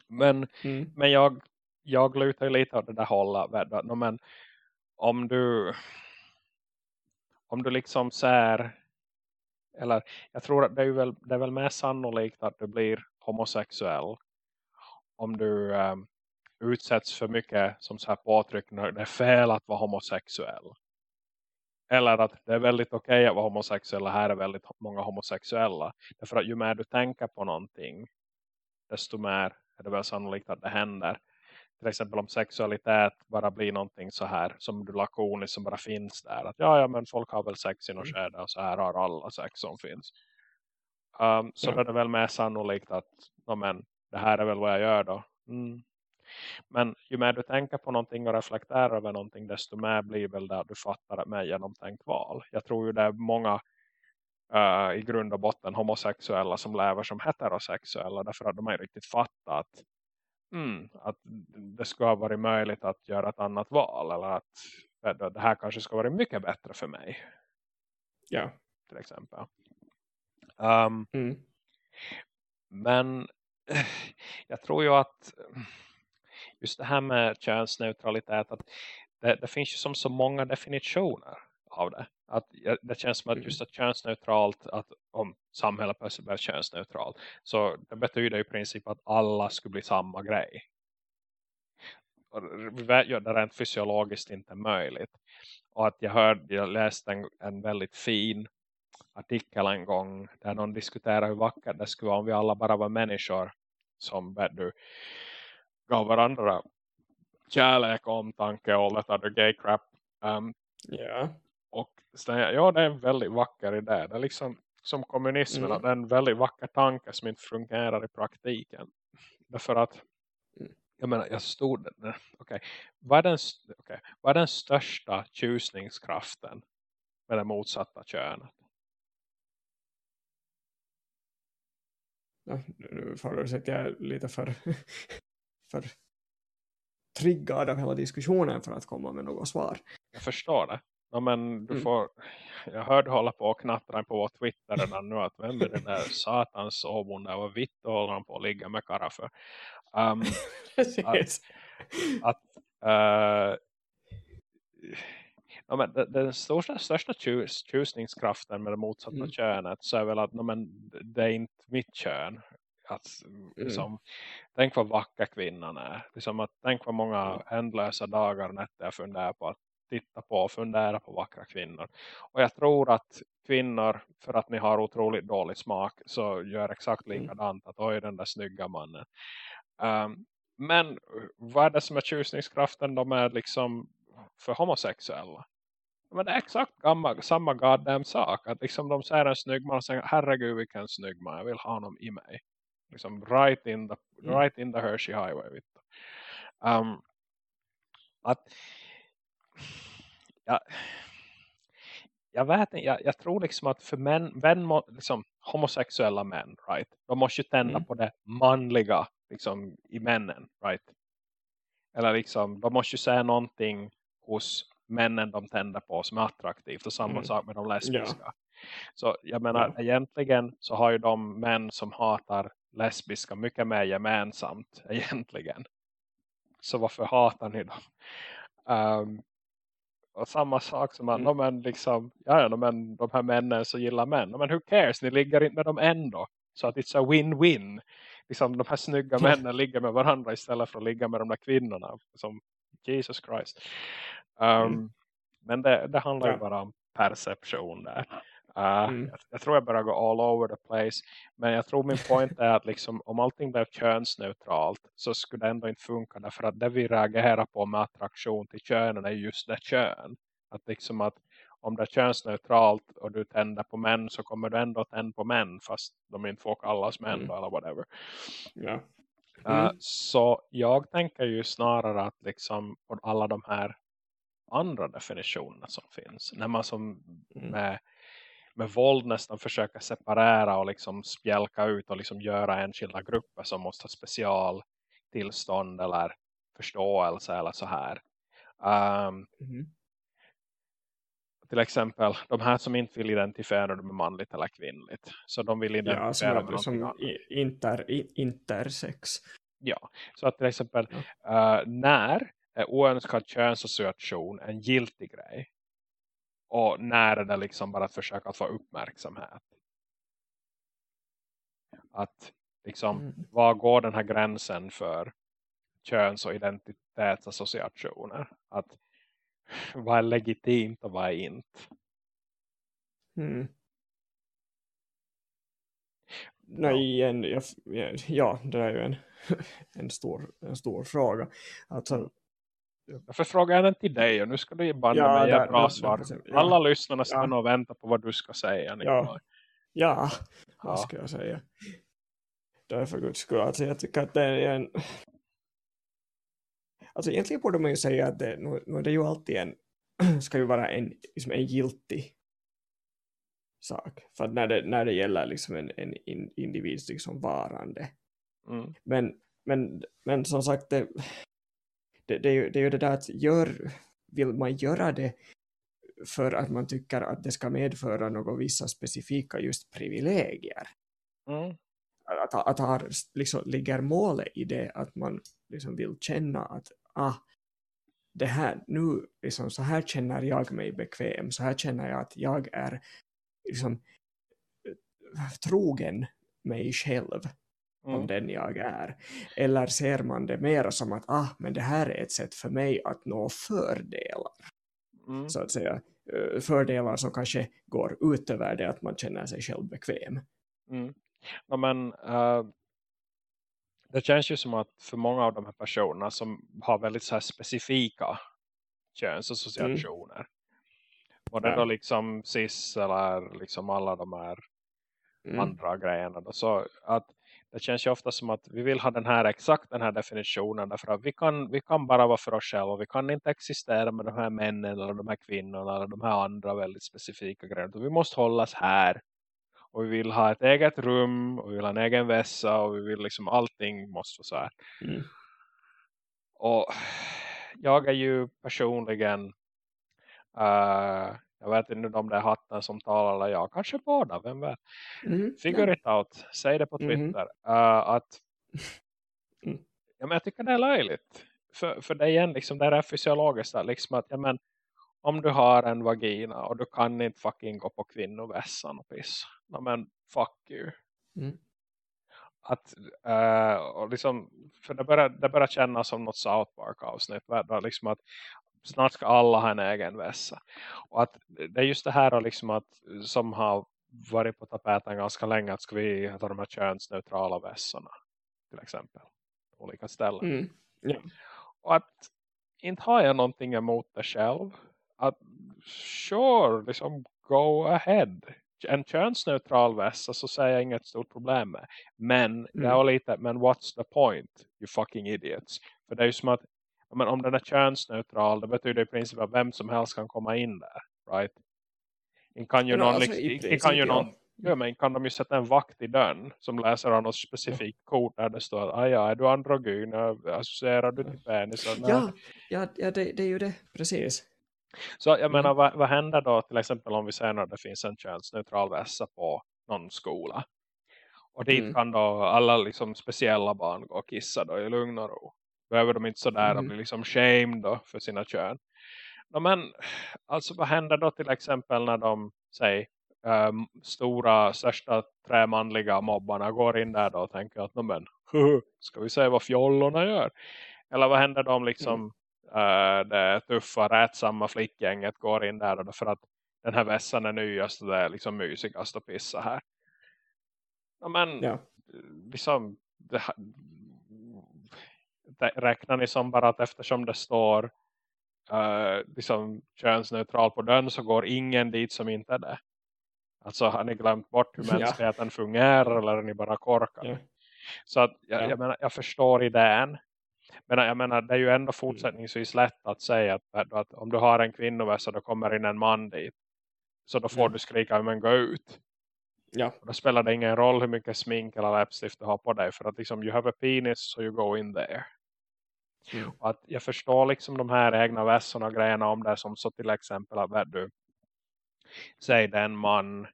Men, mm. men jag, jag lutar lite åt det där hållet. Men om du om du liksom ser eller jag tror att det är väl, det är väl mer sannolikt att du blir homosexuell om du um, utsätts för mycket som så här påtryckningar, det är fel att vara homosexuell. Eller att det är väldigt okej okay att vara homosexuell. Här är väldigt många homosexuella. Därför att ju mer du tänker på någonting. Desto mer är det väl sannolikt att det händer. till exempel om sexualitet bara blir någonting så här som du lakoniskt som bara finns där. Att ja, ja men folk har väl sex i något mm. skede och så här har alla sex som finns. Um, så ja. är det väl mer sannolikt att ja, men, det här är väl vad jag gör då. Mm. Men ju mer du tänker på någonting och reflekterar över någonting desto mer blir väl det att du fattar ett mer genomtänkt val. Jag tror ju det är många uh, i grund och botten homosexuella som lever som heterosexuella därför att de har riktigt fattat att, mm, att det ska ha varit möjligt att göra ett annat val eller att det här kanske ska vara mycket bättre för mig. Ja. Till exempel. Um, mm. Men jag tror ju att just det här med könsneutralitet att det, det finns ju som så många definitioner av det. Att det känns som att mm. just att könsneutralt, att om samhället plötsligt blir könsneutralt, så det betyder i princip att alla skulle bli samma grej. Det är rent fysiologiskt inte möjligt. Och att jag hörde, jag läste en, en väldigt fin artikel en gång där någon diskuterar hur vackert det skulle vara om vi alla bara var människor som du, gav varandra kärlek, omtanke och all that gay crap. Um, yeah. Och ja, det är en väldigt vacker idé. Det är liksom som kommunismen, mm. det är en väldigt vacker tanke som inte fungerar i praktiken. Därför att mm. jag menar, jag stod okej. Okay. Vad, är den, okay. vad är den största tjusningskraften med det motsatta könet? Ja, nu får att jag är lite för, för triggad av hela diskussionen för att komma med något svar. Jag förstår det. Ja, men du mm. får, jag hörde hålla på och knattra på vår Twitter redan nu att vem är den där satans sovbonde och vitt och håller han på att ligga med karafför. Um, att, att uh, ja, men den största, största tjus, tjusningskraften med det motsatta mm. könet så är väl att ja, men, det är inte mitt kön. Att, liksom, mm. Tänk vad vacker kvinnan är. Liksom att, tänk vad många ändlösa dagar och nätter jag funderar på att titta på och fundera på vackra kvinnor. Och jag tror att kvinnor, för att ni har otroligt dålig smak, så gör exakt mm. likadant. Att oj, den där snygga mannen. Um, men vad är det som är tjusningskraften de är liksom för homosexuella? Men det är exakt gamma, samma goddamn sak. Att liksom de ser en snygg man och säger herregud vilken snygg man, jag vill ha honom i mig. Liksom right in the, mm. right in the Hershey Highway. Um, att jag, jag vet inte, jag, jag, tror liksom att för män, män liksom, homosexuella män, right? De måste ju tända mm. på det manliga liksom, i männen, right? Eller liksom, de måste ju säga någonting hos männen de tänder på som är attraktivt och samma mm. sak med de lesbiska. Ja. Så jag menar, ja. egentligen så har ju de män som hatar lesbiska mycket mer gemensamt egentligen. Så varför hatar ni dem? Um, och samma sak som att mm. men liksom, ja, ja men de här männen så gillar män. Men who cares, ni ligger inte med dem ändå. Så att det är win-win. Liksom de här snygga männen ligger med varandra istället för att ligga med de där kvinnorna. Som Jesus Christ. Um, mm. Men det, det handlar ja. ju bara om perception där. Uh, mm. jag, jag, tror jag bara går all over the place. Men jag tror min point är att liksom, om allting blev könsneutralt så skulle det ändå inte funka. Därför att det vi reagerar på med attraktion till könen är just det kön. Att liksom att om det är könsneutralt och du tänder på män så kommer du ändå tända på män fast de inte får kallas män mm. eller whatever. Ja. Mm. Uh, så jag tänker ju snarare att liksom på alla de här andra definitionerna som finns. När man som mm. med med våld nästan försöka separera och liksom spjälka ut och liksom göra enskilda grupper som måste ha specialtillstånd eller förståelse eller så här. Um, mm. Till exempel de här som inte vill identifiera dem med manligt eller kvinnligt. Så de vill identifiera ja, som, som inter, intersex. Ja, så att till exempel ja. uh, när är oönskad könsassociation en giltig grej och när är det liksom bara att försöka få uppmärksamhet. Att liksom, mm. var går den här gränsen för köns- och identitetsassociationer? Att vad är legitimt och vad är inte? Mm. Nej, en, ja, det är ju en, en, stor, en stor fråga. Alltså, Därför frågar jag den till dig och nu ska du ge bandet ja, ge bra svar. Ja. Alla lyssnarna ska ja. och vänta på vad du ska säga. Ja. ja, vad ska jag säga? Därför guds skull, alltså jag tycker att det är en... Alltså egentligen borde man ju säga att det, nu, nu är det ju alltid en, ska ju vara en, liksom en giltig sak. För när det, när det gäller liksom en, en individs liksom varande. Mm. Men, men, men som sagt, det, det, det, är ju, det är ju det där att gör, vill man göra det för att man tycker att det ska medföra några vissa specifika just privilegier. Mm. Att, att, att har, liksom, ligger målet i det att man liksom vill känna att ah, det här, nu liksom, så här känner jag mig bekväm, så här känner jag att jag är liksom, trogen mig själv mm. om den jag är. Eller ser man det mer som att ah, men det här är ett sätt för mig att nå fördelar. Mm. Så att säga. Eh, fördelar som kanske går utöver det att man känner sig själv bekväm. Mm. Ja, men, uh, det känns ju som att för många av de här personerna som har väldigt så specifika könsassociationer mm. Och det då liksom cis eller liksom alla de här mm. andra grejerna. Då, så att det känns ju ofta som att vi vill ha den här exakt den här definitionen därför att vi kan, vi kan bara vara för oss själva. Vi kan inte existera med de här männen eller de här kvinnorna eller de här andra väldigt specifika grejerna. Vi måste hållas här. Och vi vill ha ett eget rum och vi vill ha en egen vässa och vi vill liksom allting måste vara så här. Mm. Och jag är ju personligen Uh, jag vet inte om det är hatten som talar eller jag. Kanske båda, vem vet. Mm, Figure ja. it out. Säg det på mm. Twitter. Mm. Uh, att mm. ja, men jag tycker det är löjligt. För, för det igen, liksom, det är fysiologiskt. Liksom att, ja, men, om du har en vagina och du kan inte fucking gå på kvinnovässan och pissa. Ja, men fuck you. Mm. Att, uh, och liksom, för det börjar, det börjar kännas som något South Park avsnitt. Liksom att snart ska alla ha en egen vässa. Och att det är just det här liksom att, som har varit på tapeten ganska länge att ska vi ha de här könsneutrala vässorna till exempel. Olika ställen. Mm. Ja. Och att inte har jag någonting emot det själv. Att sure, liksom go ahead. En könsneutral vässa så säger jag inget stort problem med. Men mm. jag har lite, men what's the point? You fucking idiots. För det är ju som att men om den är könsneutral det betyder i princip att vem som helst kan komma in där. Right? In kan ju någon, alltså, kan ju någon ja. men kan de ju sätta en vakt i dörren som läser av något specifikt kort där det står att ah, ja, är du androgyn associerar du till penis? Ja, ja, ja det, det är ju det, precis. Så jag mm. menar, vad, vad händer då till exempel om vi säger att det finns en könsneutral vässa på någon skola? Och dit mm. kan då alla liksom speciella barn gå och kissa då i lugn och ro behöver de inte sådär mm. bli liksom shamed då för sina kön. No, men alltså vad händer då till exempel när de säger um, stora, största trämanliga mobbarna går in där då och tänker att no, men, ska vi se vad fjollorna gör? Eller vad händer då om liksom mm. uh, det tuffa, rätsamma flickgänget går in där då för att den här vässan är nyast och det är liksom mysigast att pissa här. No, men ja. liksom det, räknar ni som bara att eftersom det står uh, liksom könsneutral på dörren så går ingen dit som inte är det. Alltså har ni glömt bort hur mänskligheten ja. fungerar eller är ni bara korkade? Ja. Så att, jag, ja. jag, menar, jag förstår idén. Men jag menar, det är ju ändå mm. fortsättningsvis lätt att säga att, att om du har en kvinnovässa då kommer in en man dit. Så då får du skrika, men gå ut. Ja. Och då spelar det ingen roll hur mycket smink eller läppstift du har på dig. För att liksom, you have a penis so you go in there. Mm. Och att jag förstår liksom de här egna vässorna och grejerna om det som så till exempel att du säg den man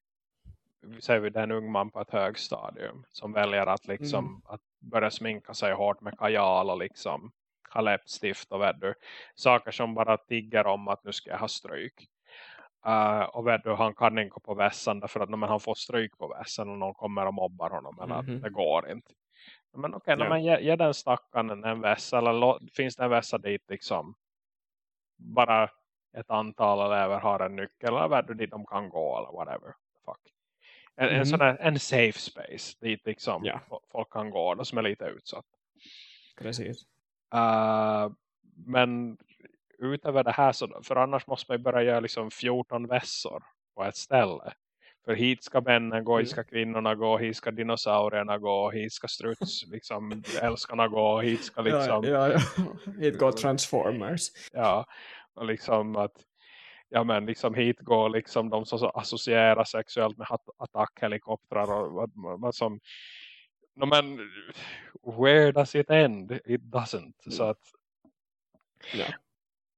säger vi den ung man på ett högstadium som väljer att liksom mm. att börja sminka sig hårt med kajal och liksom ha läppstift och du, saker som bara tigger om att nu ska jag ha stryk. Uh, och du, han kan inte gå på vässan därför att men han får stryk på vässan och någon kommer och mobbar honom eller mm -hmm. det går inte. Men okej, okay, ja. men ge, ge den stackaren en vässa eller finns det en vässa dit liksom bara ett antal elever har en nyckel eller vad dit de kan gå eller whatever. Fuck. En, en, Mhm. sån där, en safe space dit liksom Ja. fo- folk kan gå då, som är lite utsatt. Precis. Uh, men utöver det här så, för annars måste man börja göra liksom 14 vässor på ett ställe. För hit ska männen gå, hit ska kvinnorna gå, hit ska dinosaurierna gå, hit ska struts, liksom älskarna gå, hit ska liksom, Ja, ja, ja. Hit går Transformers. ja, och liksom att ja men liksom hit går liksom de som associerar sexuellt med attackhelikoptrar och vad, som no, men where does it end? It doesn't. Så Mm. att Ja.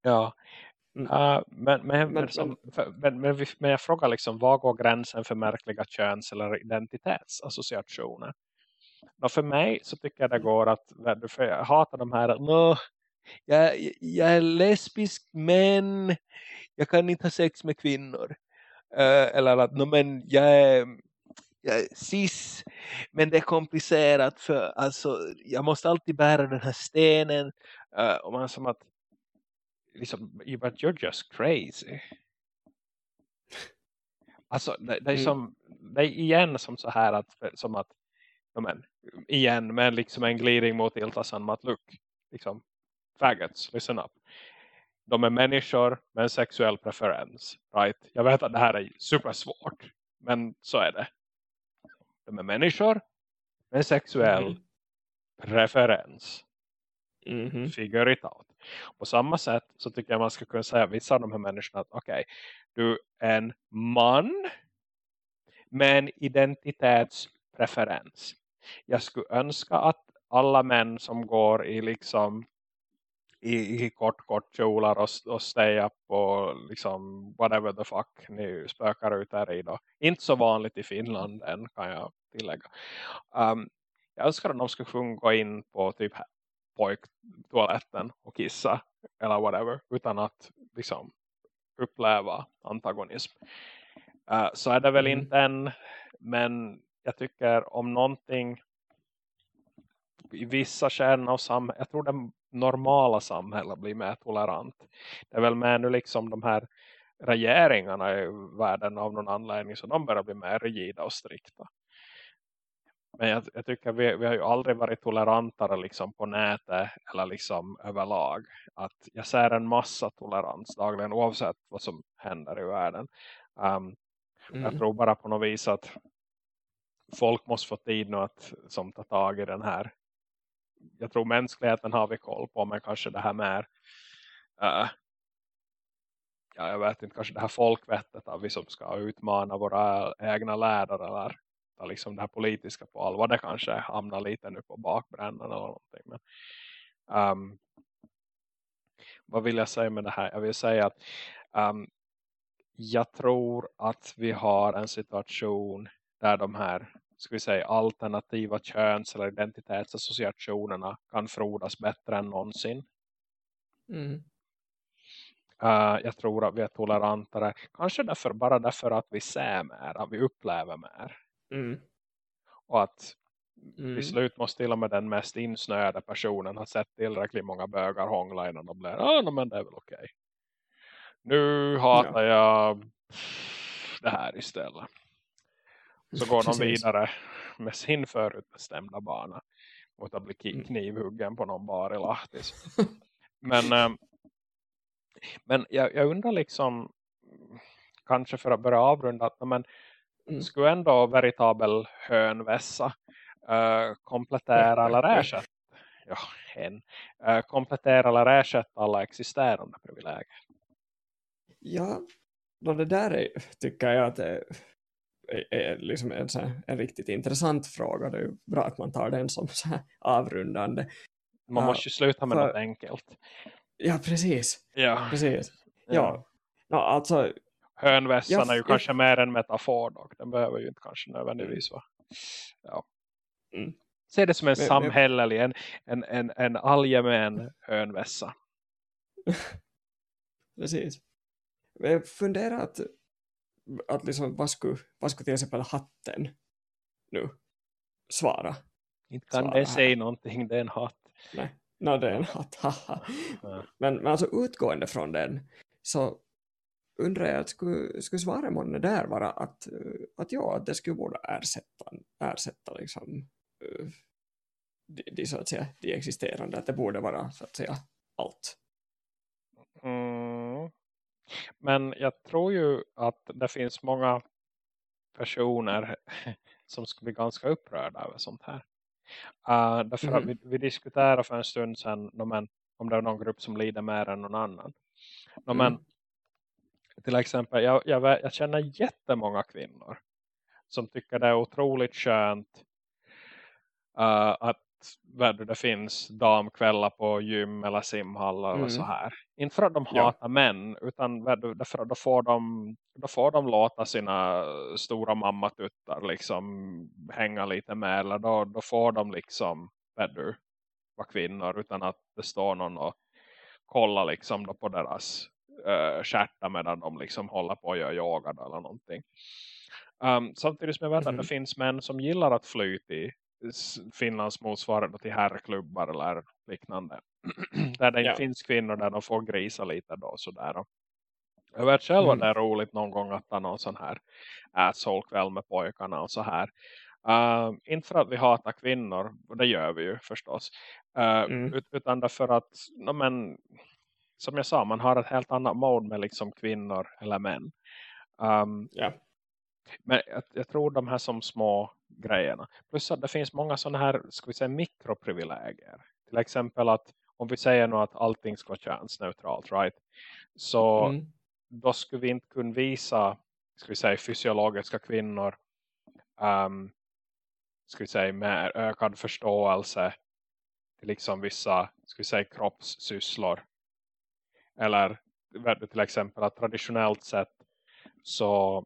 ja Mm. Uh, men, men, men, Men- som, för, men, men, vi, men jag frågar liksom, vad går gränsen för märkliga köns- eller identitetsassociationer? Nå, för mig så tycker jag det går att, för jag hatar de här, nå, jag, jag är lesbisk men jag kan inte ha sex med kvinnor. Eh, eller att, men jag är, jag är cis men det är komplicerat för alltså, jag måste alltid bära den här stenen. Eh, och man som att liksom, but you're just crazy. Alltså det, det är Mm. som det är igen som så här att som att ja, men, igen med liksom en glidning mot Iltasan Matluk liksom faggots, listen up de är människor med en sexuell preferens right? jag vet att det här är supersvårt men så är det de är människor med en sexuell Mhm. preferens Mhm. figure it out. På samma sätt så tycker jag man ska kunna säga vissa av de här människorna att okej, du är en man med en identitetspreferens. Jag skulle önska att alla män som går i liksom i, i kort kort kjolar och, och stay up och liksom whatever the fuck ni spökar ut här i då. Inte så vanligt i Finland än kan jag tillägga. Um, jag önskar att de skulle kunna gå in på typ pojktoaletten och kissa eller whatever utan att liksom uppleva antagonism. Uh, så är det väl Mm. inte än men jag tycker om någonting i vissa kärnor av samhället, jag tror det normala samhället blir mer tolerant. Det är väl med nu liksom de här regeringarna i världen av någon anledning så de börjar bli mer rigida och strikta. Men jag, jag tycker vi, vi har ju aldrig varit tolerantare liksom på nätet eller liksom överlag. Att jag ser en massa tolerans dagligen oavsett vad som händer i världen. Um, Jag Mm. tror bara på något vis att folk måste få tid nu att som ta tag i den här. Jag tror mänskligheten har vi koll på men kanske det här med uh, ja, jag vet inte, kanske det här folkvettet att vi som ska utmana våra egna lärare eller ta liksom det här politiska på allvar. Det kanske hamnar lite nu på bakbrännan eller någonting. Men, um, vad vill jag säga med det här? Jag vill säga att um, jag tror att vi har en situation där de här ska vi säga, alternativa köns- eller identitetsassociationerna kan frodas bättre än någonsin. Mm. Uh, jag tror att vi är tolerantare. Kanske därför, bara därför att vi ser mer, att vi upplever mer. Mm. Och att Mm. till slut måste till och med den mest insnöade personen ha sett tillräckligt många bögar hångla innan de blir, ja ah, men det är väl okej. Nu hatar jag det här istället. Så går de vidare med sin förutbestämda bana mot att bli Mm. knivhuggen på någon bar i Lahtis. Men, eh, men jag, jag undrar liksom kanske för att börja avrunda att men, Mm. skulle ändå veritabel hönvässa uh, komplettera eller ersätta ja, en, uh, komplettera eller ersätta alla existerande privilegier. Ja, då det där är, tycker jag att det är, är liksom en, här, en riktigt intressant fråga. Det är ju bra att man tar den som så avrundande. Man måste ju sluta med för- något enkelt. Ja, precis. Ja, precis. Ja, ja alltså, Hönvässan Ja, är ju ja. kanske mer en metafor dock. Den behöver ju inte kanske nödvändigtvis vara. Ja. Mm. Se det som en Men- samhällelig, en, en, en, en allmän hönvässa. precis. Men Jag funderar att, att liksom, vad, skulle, vad skulle till exempel hatten nu svara? Inte kan Svara det här. säga någonting, det är en hatt. Nej, no, det är en hatt, haha. Men, men alltså utgående från den så undrar jag skulle, skulle svaret månne där vara att, att ja, att det skulle borde ersätta, ersätta liksom, de, de, så att säga, de existerande, att det borde vara så att säga allt. Mm. Men jag tror ju att det finns många personer som skulle bli ganska upprörda över sånt här. Uh, därför mm. vi, vi diskuterade för en stund sedan no, men, om det är någon grupp som lider mer än någon annan. No, mm. men, till exempel, jag, jag, jag känner jättemånga kvinnor som tycker det är otroligt skönt uh, att det finns damkvällar på gym eller simhallar mm. och så här. Inte för att de hatar ja. män utan därför att då får, de, då får de låta sina stora mammatuttar liksom hänga lite med eller då, då får de liksom du, vara kvinnor utan att det står någon och kollar liksom då på deras uh, stjärta medan de liksom håller på att göra yoga eller någonting. Um, samtidigt som jag vet mm. att det mm. finns män som gillar att flyta i Finlands motsvarande till herrklubbar eller liknande. där det ja. finns kvinnor där de får grisa lite då sådär. Jag vet själv mm. att det är roligt någon gång att ta någon sån här asshole-kväll med pojkarna och så här. Uh, inte för att vi hatar kvinnor, och det gör vi ju förstås. Uh, mm. ut, utan därför att, no, men, som jag sa, man har ett helt annat mode med liksom kvinnor eller män. Um, yeah. Men jag, jag, tror de här som små grejerna. Plus att det finns många sådana här, ska vi säga, mikroprivilegier. Till exempel att om vi säger nu att allting ska vara könsneutralt, right? Så mm. då skulle vi inte kunna visa, ska vi säga, fysiologiska kvinnor um, ska vi säga, med ökad förståelse till liksom vissa, ska vi säga, kroppssysslor. Eller till exempel att traditionellt sett så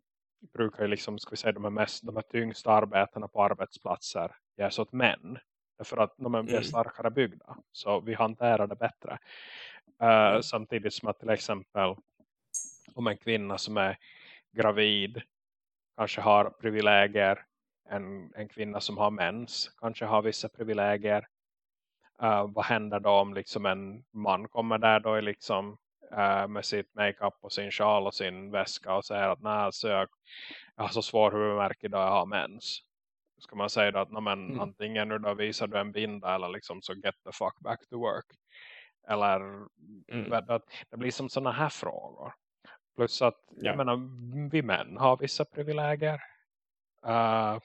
brukar ju liksom, ska vi säga, de här, mest, de här tyngsta arbetena på arbetsplatser ges åt män. Därför att de är mm. starkare byggda. Så vi hanterar det bättre. Uh. Samtidigt som att till exempel om en kvinna som är gravid kanske har privilegier. En, en kvinna som har mens kanske har vissa privilegier. Uh, vad händer då om liksom en man kommer där då liksom äh, med sitt makeup och sin sjal och sin väska och säger att nej, alltså jag, jag har så svår huvudmärke idag jag har mens. Ska man säga då att men, mm. antingen nu då visar du en binda eller liksom så get the fuck back to work. Eller mm. att det blir som sådana här frågor. Plus att ja. jag menar, vi män har vissa privilegier. Uh,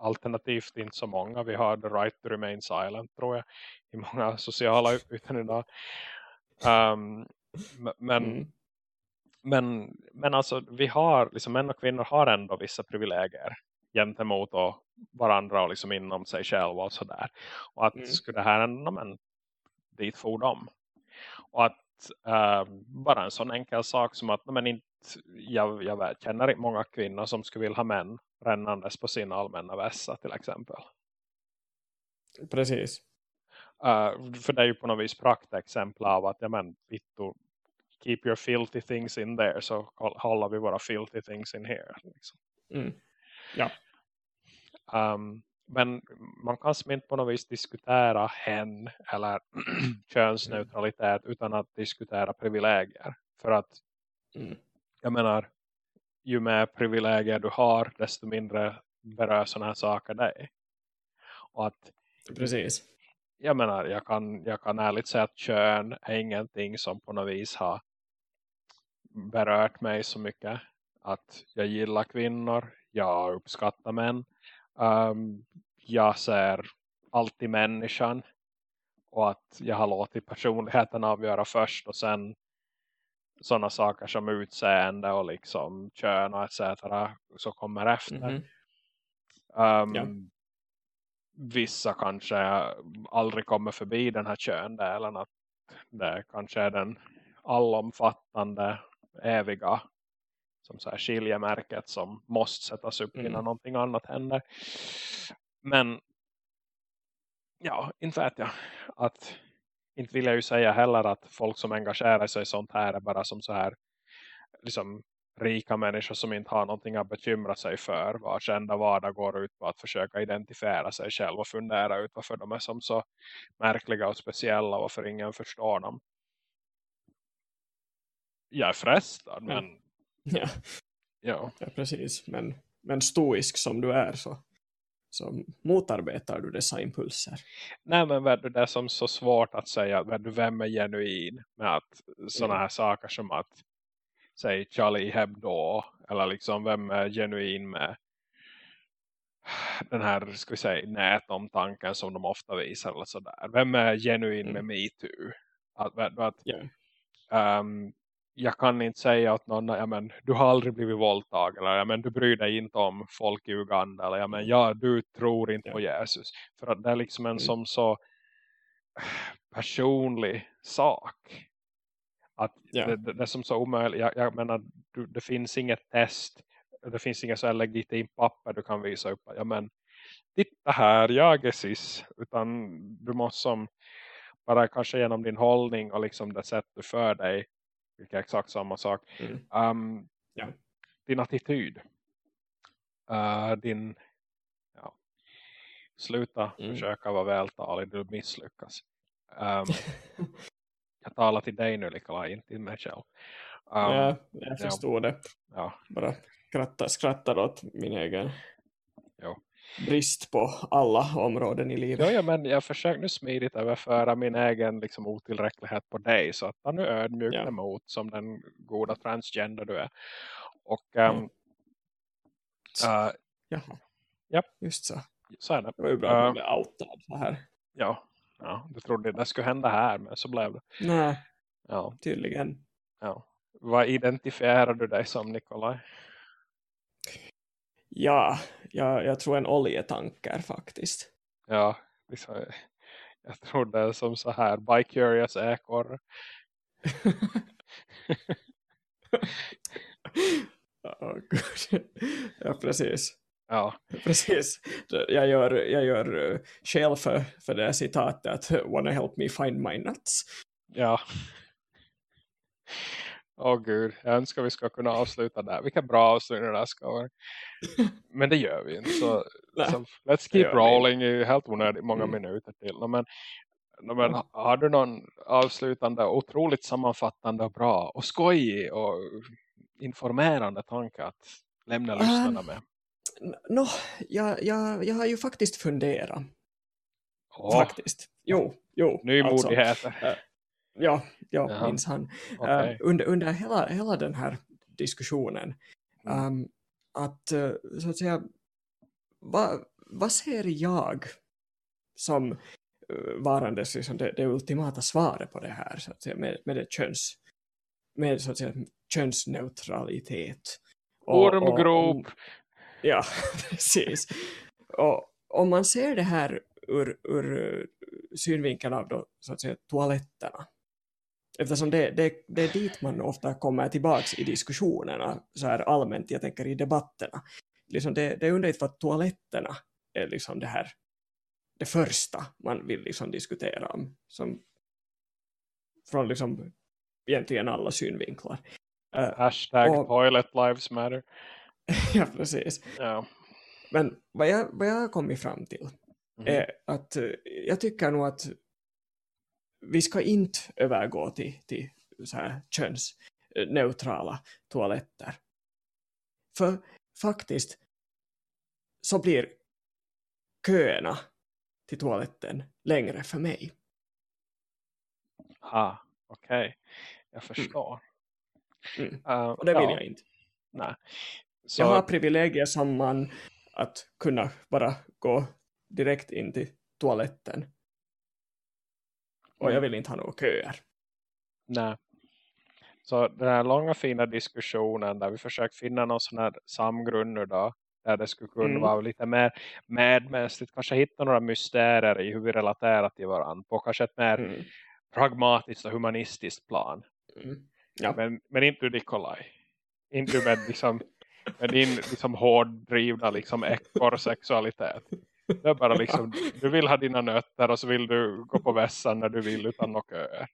alternativt inte så många. Vi har the right to remain silent tror jag i många sociala utbyten idag. Um, men, mm. men, men alltså vi har, liksom män och kvinnor har ändå vissa privilegier gentemot och varandra och liksom inom sig själva och sådär. Och att mm. skulle det här ändå, men dit for dem. Och att äh, bara en sån enkel sak som att men inte, jag, jag känner många kvinnor som skulle vilja ha män rännandes på sin allmänna vässa till exempel. Precis. Uh, för det är ju på något vis praktexempel av att ja, men, Vittu, keep your filthy things in there så håller vi våra filthy things in here. Liksom. Mm. Ja. Um, men man kan inte på något vis diskutera hen eller könsneutralitet utan att diskutera privilegier. För att mm. Jag menar, ju mer privilegier du har desto mindre berör sådana här saker dig. Och att Precis jag menar, jag kan, jag kan ärligt säga att kön är ingenting som på något vis har berört mig så mycket. Att jag gillar kvinnor, jag uppskattar män. Um, jag ser alltid människan. Och att jag har låtit personligheten avgöra först och sen sådana saker som utseende och liksom kön och etc. så kommer efter. Mm -hmm. um, ja vissa kanske aldrig kommer förbi den här köndelen att det kanske är den allomfattande eviga som så här skiljemärket som måste sättas upp innan mm. någonting annat händer. Men ja, inte vet jag att inte vill jag ju säga heller att folk som engagerar sig i sånt här är bara som så här liksom rika människor som inte har någonting att bekymra sig för. Vars enda vardag går ut på att försöka identifiera sig själv och fundera ut varför de är som så märkliga och speciella och varför ingen förstår dem. Jag är frestad, men Ja, Ja, ja precis. Men, men stoisk som du är så, så motarbetar du dessa impulser. nej men du, det är som så svårt att säga vem är genuin med att sådana Mm. här saker som att säg Charlie Hebdo eller liksom vem är genuin med den här, ska vi säga, nätomtanken som de ofta visar eller sådär. Vem är genuin Mm. med MeToo? Att, att Ja. ehm, jag kan inte säga att någon, ja, men, du har aldrig blivit våldtagen eller ja, men, du bryr dig inte om folk i Uganda eller ja, men, ja, du tror inte Ja. på Jesus. För att det är liksom en Mm. som så personlig sak. Att Ja. det, det, det är som så omöjligt. Jag, jag menar, du, det finns inget test. Det finns inget så här legitimt papper du kan visa upp. Ja, men titta här, jag är cis. Utan du måste som bara kanske genom din hållning och liksom det sätt du för dig. Vilket är exakt samma sak. Mm. Um, Ja. Din attityd. Uh, din ja, sluta Mm. försöka vara vältalig. Du misslyckas. Um, jag talar till dig nu Nikolaj, inte till mig själv. Um, ja, jag ja. förstår det. ja. Bara skrattar, skrattar åt min egen Jo. Brist på alla områden i livet. Ja, ja, men jag försöker nu smidigt överföra min egen liksom, otillräcklighet på dig. Så att ta nu ödmjukt Ja. emot som den goda transgender du är. Och Ja. um, uh, Jaha. Japp. Just så. så är det. Det var ju bra att Ja. man blev outad så här. Ja, ja, du trodde det skulle hända här, men så blev det. Nej, Ja, tydligen. ja. Vad identifierar du dig som, Nikolaj? Ja, jag, jag tror en oljetanker faktiskt. Ja, liksom, jag trodde som så här, bi-curious ekorre. oh, ja, precis. Ja, Precis. Jag gör, jag gör uh, skäl för, för det citatet att wanna help me find my nuts. ja. Åh gud, jag önskar vi ska kunna avsluta där. Vilka bra avslutningar det där ska vara. Men det gör vi inte. Så, så let's keep rolling i helt onödigt många Mm. minuter till. No, men, no, men, Mm. har du någon avslutande, otroligt sammanfattande och bra och skojig och informerande tanke att lämna Um, lyssnarna med? Nå, jag, jag, jag har ju faktiskt funderat. Åh, Faktiskt. Jo, jo. Alltså, nymodigheter. Ja, ja Jaha. minns han. Okej. Uh, under, under hela, hela den här diskussionen Mm. um, att uh, så att säga vad, vad ser jag som uh, varandes liksom det, det ultimata svaret på det här så att säga, med, med det köns med så att säga könsneutralitet Och- och- Ormgrop. Ja, precis. Och om man ser det här ur, ur synvinkeln av då, så att säga, toaletterna. Eftersom det, det, det är dit man ofta kommer tillbaks i diskussionerna så här allmänt, jag tänker i debatterna. Liksom det, det är underligt för att toaletterna är liksom det här det första man vill liksom diskutera om. Som, från liksom egentligen alla synvinklar. Eh, Hashtag och- toilet lives matter. ja, precis. Ja. Men vad jag, vad jag har kommit fram till Mhm. är att eh, jag tycker nog att vi ska inte övergå till, till så här könsneutrala toaletter. För faktiskt så blir köerna till toaletten längre för mig. Ha, okej. Jag förstår. Mm. Uh, Och det vill ja, jag inte. Nej. Så, Jag har privilegier som man att kunna bara gå direkt in till toaletten. Och jag vill inte ha några köer. nej. Så den här långa fina diskussionen där vi försökt finna någon sån här samgrund nu då. Där det skulle kunna Mm. vara lite mer medmänskligt. Kanske hitta några mysterier i hur vi relaterar till varandra. På kanske ett mer Mm. pragmatiskt och humanistiskt plan. Mm. Ja. Men, men inte du Nikolaj. Inte du med, liksom, med din liksom, hårddrivna liksom, ekorrsexualitet. Det är bara liksom, du vill ha dina nötter och så vill du gå på vässan när du vill utan några köer.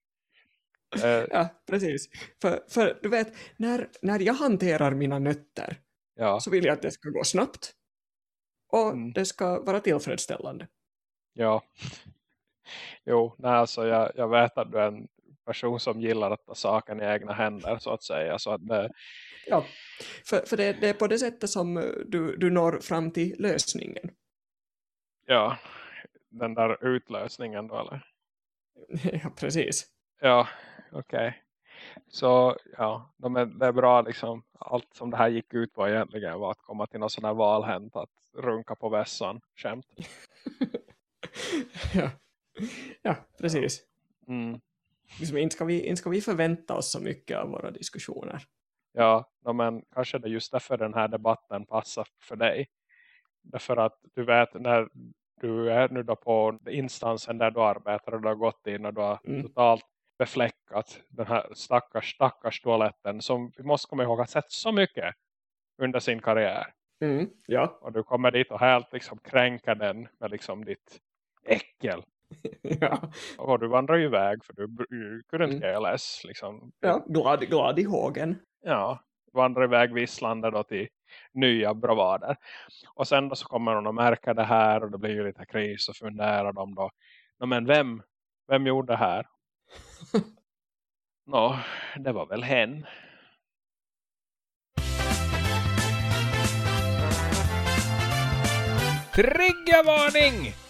Eh, Ja, precis. För, för du vet, när, när jag hanterar mina nötter ja, så vill jag att det ska gå snabbt. Och Mm. det ska vara tillfredsställande. ja. Jo, nej, alltså jag, jag vet att du är en person som gillar att ta saken i egna händer så att säga. Så att det... Ja, för, för det, det, är på det sättet som du, du når fram till lösningen. Ja, den där utlösningen då eller? Ja, precis. Ja, okej. Okay. Så ja, de det är bra liksom. Allt som det här gick ut på egentligen var att komma till någon sån här valhänt att runka på vässan. Skämt. ja. ja, precis. Mm. Liksom, inte, ska vi, inte ska vi förvänta oss så mycket av våra diskussioner. Ja, men kanske det är just därför den här debatten passar för dig. Därför att du vet när du är nu då på instansen där du arbetar och du har gått in och du har mm. totalt befläckat den här stackars, stackars toaletten som vi måste komma ihåg har sett så mycket under sin karriär. Mm, ja. Och du kommer dit och helt liksom kränka den med liksom ditt äckel. ja. Och du vandrar ju iväg för du, du kunde inte mm. LS. Liksom. Ja, glad, glad i hågen. Ja, vandrar iväg visslande då till nya bravader. Och sen då så kommer de att märka det här och det blir ju lite kris och funderar de då. Men vem, vem gjorde det här? Nå, det var väl hen. Triggervarning!